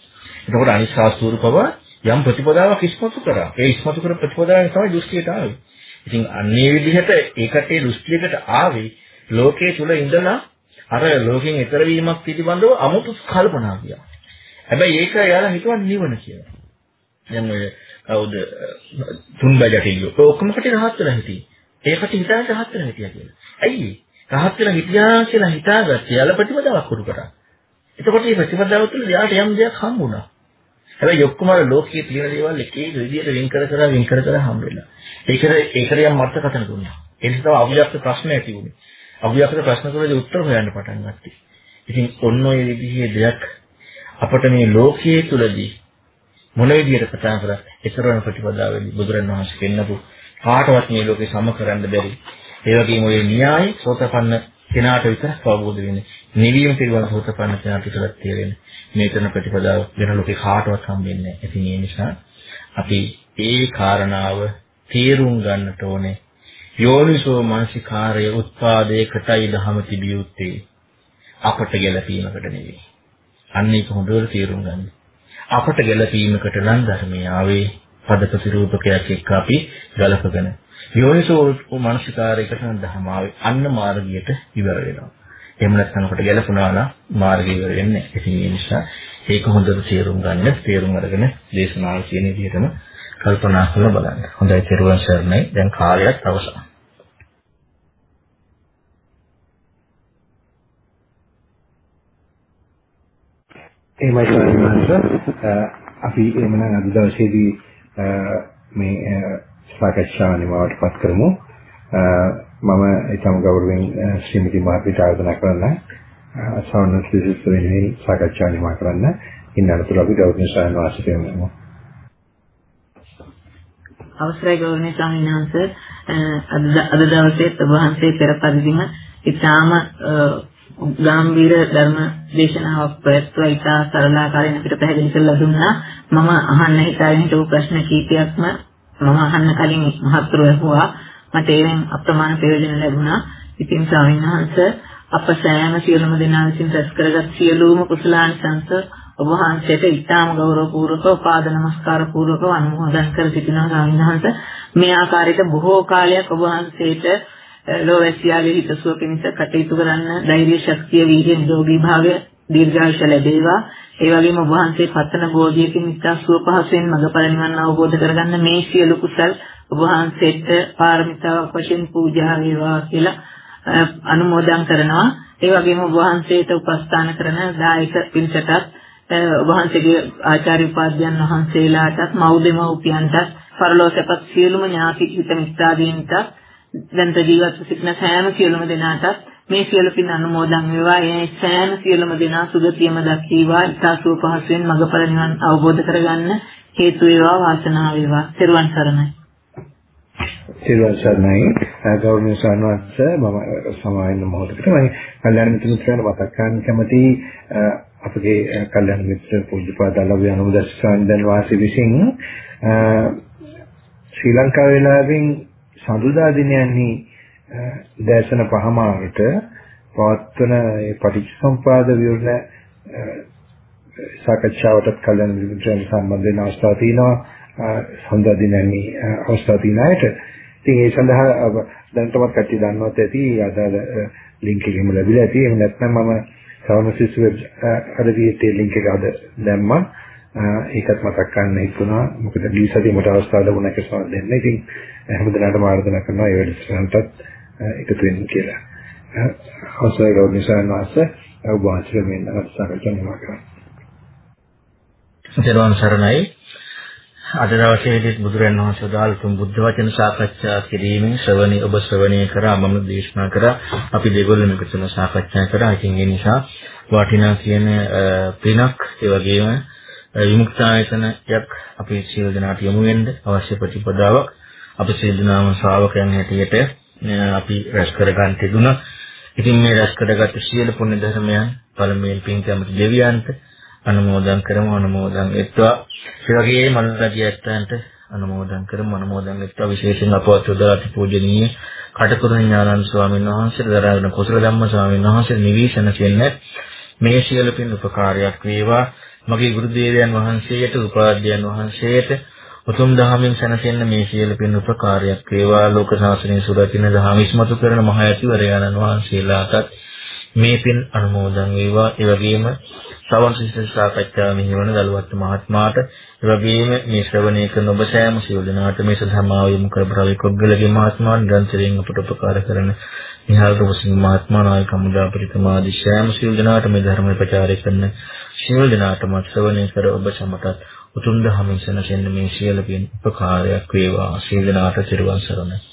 එතකොට අනිත් ශාස්ත්‍රූරු පවා යම් ප්‍රතිපදාවක් ඉස්මතු කරා. ඒ ඉස්මතු කර ප්‍රතිපදාවෙන් තමයි දෘෂ්ටියට ආවේ. ඉතින් අන්නේ විදිහට ඒකට ඒ දෘෂ්ටියකට ආවේ ලෝකයේ තුල ඉඳලා අර ලෝකෙන් ඈතර වීමක් පිළිබඳව 아무තු කල්පනා කියා. හැබැයි ඒක යාලා හිතුවා නිවන කියලා. දැන් ඔය කවුද තුන්බජටිලියෝ. ඔය ඔක්කොම කටේ රහත් වෙලා හිටියේ. ඒකට හිතාන රහත් වෙලා හිටියා කියලා. ඇයි රහත් වෙලා හිටියා කියලා හිතාගත්තේ යාලා ප්‍රතිපදාවක් කරු කරා. එතකොට මේ ප්‍රතිපදාව තුළ යාට යම් දෙයක් හම්බුණා. හැබැයි ඔක්කොම ලෝකයේ තියෙන දේවල් එක එක විදිහට වෙන් කර කර වෙන් කර කර හම්බ වෙලා. ඒකට ඒකට යම් අර්ථකථන දුන්නා. ඒ නිසා අව්‍යාක්ත ප්‍රශ්න ඇති වුණේ. අව්‍යාක්ත ප්‍රශ්න වලදී උත්තර හොයන්න පටන් ගත්තා. ඉතින් ඔන්න ඔය විදිහේ දෙයක් අපට මේ ලෝකයේ තුලදී මොන විදිහට කතා කරත් ඒතරම් ප්‍රතිපදාවෙදී බුදුරණවහන්සේ පෙන්නපු කාටවත් මේ ලෝකේ සම කරන්න බැරි. ඒ වගේම ඔය න්‍යාය සෝතපන්න කෙනාට විතරක් අවබෝධ වෙන්නේ. නිවීම පිළිබඳ සෝතපන්න කෙනාට විතරක් තේරෙන්නේ. මේ කරන ප්‍රතිපදාව වෙන ලෝකේ කාටවත් හම්බෙන්නේ නැහැ. ඉතින් ඒ නිසා අපි ඒ කාරණාව තේරුම් ගන්නට ඕනේ. යෝනිසෝ මානසිකාරය උත්පාදයකටයි දහම තිබිය යුත්තේ. අපට ගැළපීමකට නෙවෙයි. අන්න ඒක හොඳට තේරුම් ගන්න. අපට ගැළපීමකට නම් ධර්මයේ ආවේ පද ප්‍රතිරූපකයක් එක්ක අපි ගලපගෙන යෝනිසෝ මානසිකාරයකට නම් ධර්ම ආවේ අන්න මාර්ගයට ඉවර වෙනවා. එහෙම නැත්නම් අපට ගැළපුණා නම් මාර්ගය ඉවර වෙන්නේ නැහැ. ඉතින් ඒ නිසා ඒක හොඳට තේරුම් ගන්න, තේරුම් අරගෙන දේශනාව කියන විදිහටම කල්පනා කරලා බලන්න. හොඳයි තෙරුවන් සරණයි. දැන් කාලයක් අවසන්. එහෙමයි ස්වාමීන් අපි එමනම් අද දවසේදී මේ සාකච්ඡාව නිමවට පත් කරමු. මම ඊටම ගෞරවයෙන් ශ්‍රීමති මහත්මියට ආරාධනා කරන්න සවන සිසිල් වෙනුවෙන් සාකච්ඡා නිමා කරන්න. ඉන්නතුල අපි ගෞරවනීය ස්වාමීන් වහන්සේට එමු. අවසරයි ගෞරවනීය ස්වාමීන් වහන්සේ අද අද දවසේ ඔබ වහන්සේ පෙර පරිදිම ඉතාම ගාම්භීර ධර්ම දේශනාවක් ප්‍රයත්න ඉතා සරලාකාරයෙන් අපිට පැහැදිලි කරලා දුන්නා. මම අහන්න හිතාගෙන හිටපු ප්‍රශ්න කීපයක්ම මම අහන්න කලින් මහත්තුරු ඇහුවා මට ඒවෙන් අප්‍රමාණ ප්‍රයෝජන ලැබුණා. ඉතින් ස්වාමීන් වහන්සේ අප සෑම සියලුම දෙනා විසින් රැස් කරගත් සියලුම කුසලාංශංශ ඔබ වහන්සේට ඉතාම ගෞරවපූර්වකව පාද නමස්කාර පූර්වකව අනුමෝදන් කර සිටිනවා ස්වාමීන් වහන්සේ. මේ ආකාරයට බොහෝ කාලයක් ඔබ වහන්සේට ලෝවැසියාගේ හිතසුව පිණිස කටයුතු කරන්න ධෛර්ය ශක්තිය වීර්ය නිරෝගී භාවය දීර්ඝායුෂ ලැබේවා. ඒ වගේම ඔබ වහන්සේ පතන බෝධියකින් ඉතා සුව පහසුවෙන් මඟපල නිවන් අවබෝධ කරගන්න මේ සියලු කුසල් ඔබ වහන්සේට පාරමිතාවක් වශයෙන් පූජා වේවා කියලා අනුමෝදන් කරනවා. ඒ වගේම ඔබ වහන්සේට උපස්ථාන කරන දායක පිරිසටත් ඔබ වහන්සේගේ ආචාර්ය උපාධ්‍යයන් වහන්සේලාටත් මව්දෙමව්පියන්ටත් පරලෝකසපත් සියලුම ඥාති හිත මිත්‍රාදීන්ට දැන් ජීවත් සිටින සෑම සියලුම දෙනාටත් මේ සියලු පින් අනුමෝදන් වේවා. ඒ සෑම සියලුම දෙනා සුගතියම දක්ීවා. ඉතාසුව පහසුවෙන් මඟපල නිවන් අවබෝධ කරගන්න හේතු වේවා වාසනාව වේවා. ත්වන් සරණයි. සිරුවන් සරණයි ගෞරවනීය සාරණවත්ස මම සමාවෙන්න මොහොතකට මම කල්‍යාණ මිත්‍ර මිත්‍රයන් මතක් කරන්න කැමති අපගේ කල්‍යාණ මිත්‍ර පූජ්‍යපාද අලව්‍ය අනුදස්ස ස්වාමීන් වහන්සේ විසින් ශ්‍රී ලංකා වේලාවෙන් සඳුදා දිනයන්හි දේශන පහමාරට පවත්වන ඒ පටිච්චසමුපාද විවරණ සාකච්ඡාවටත් කල්‍යාණ මිත්‍රයන් සම්බන්ධ වෙන අවස්ථා තියෙනවා සඳුදා දිනයන්හි අවස්ථා තියෙන අයට ඉතින් ඒ සඳහා දැනටමත් කට්ටිය දන්නවත් ඇති අදාළ ලින්ක් එකෙම ලැබිලා ඇති. එහෙම නැත්නම් මම සවනසිස් වෙබ් අඩවියේ ලින්ක් එක අද දැම්මා. ඒකත් මතක් කරන්න හිතුණා. මොකද දී සතියේ මට අවස්ථාව ලැබුණා ඒක සමත් දෙන්න. ඉතින් හැමදෙනාටම ආරාධනා කරනවා ඒ වැඩසටහනටත් එකතු වෙන්න කියලා. අවසරයි ගෞරවනීය සාරණාස ඔබ වහන්සේ මෙන්න සාකච්ඡා කරනවා. සතරවන් සරණයි අද දවසේදී බුදුරන් වහන්සේ දාල් තුන් බුද්ධ වචන සාකච්ඡා කිරීමෙන් ශ්‍රවණී ඔබ ශ්‍රවණය කරා මම දේශනා කරා අපි දෙගොල්ලම එකතුව සාකච්ඡා කරා. ඉතින් ඒ නිසා වටිනා කියන පිනක් ඒ වගේම විමුක්තායතනයක් අපි සියලු දෙනාට යොමු වෙන්න අවශ්‍ය ප්‍රතිපදාවක් අපි සියලු දෙනාම ශ්‍රාවකයන් හැටියට අපි රැස් කරගන්න තිබුණා. ඉතින් මේ රැස් කරගත්ත සියලු පුණ්‍ය ධර්මයන් පළමුවෙන් පින් කැමති දෙවියන්ට අනුමෝදන් කරමු අනුමෝදන් වෙත්වා. ඒ වගේම මනරජී ඇත්තන්ට අනුමෝදන් කරමු අනුමෝදන් වෙත්වා. විශේෂයෙන් අපවත් උදාරති පූජනීය කටුකුරුණ ඥානන්ද ස්වාමීන් වහන්සේ දරාගෙන කුසල ධම්ම ස්වාමීන් වහන්සේ නිවිෂණ කියන්නේ මේ සියලු පින් උපකාරයක් වේවා. මගේ ගුරු දේවයන් වහන්සේට උපාධ්‍යයන් වහන්සේට උතුම් දහමින් සැනසෙන්න මේ සියලු පින් උපකාරයක් වේවා. ලෝක ශාසනය සුරකින්න දහම ඉස්මතු කරන මහ ඇතිවරයන්න් වහන්සේලාටත් මේ පින් අනුමෝදන් වේවා. ඒ වගේම සවන් සිසිල් සාකච්ඡා මෙහිවන දලුවත් මහත්මයාට ඒ වගේම මේ ශ්‍රවණය කරන ඔබ සෑම සියලු දෙනාට මේ සදහමාව යොමු කර බරවි කොග්ගලගේ මහත්මයා නිරන්තරයෙන් අපට උපකාර කරන නිහාල් රොසින් මහත්මයා නායක මුදා ප්‍රතිමා දිශාම සියලු දෙනාට මේ ධර්ම ප්‍රචාරය කරන සියලු දෙනාටම ශ්‍රවණය කර ඔබ සමටත් උතුම් දහමින් සැනසෙන්න මේ සියලු පින් උපකාරයක් වේවා. සියලු දෙනාට සිරුවන් සරණයි.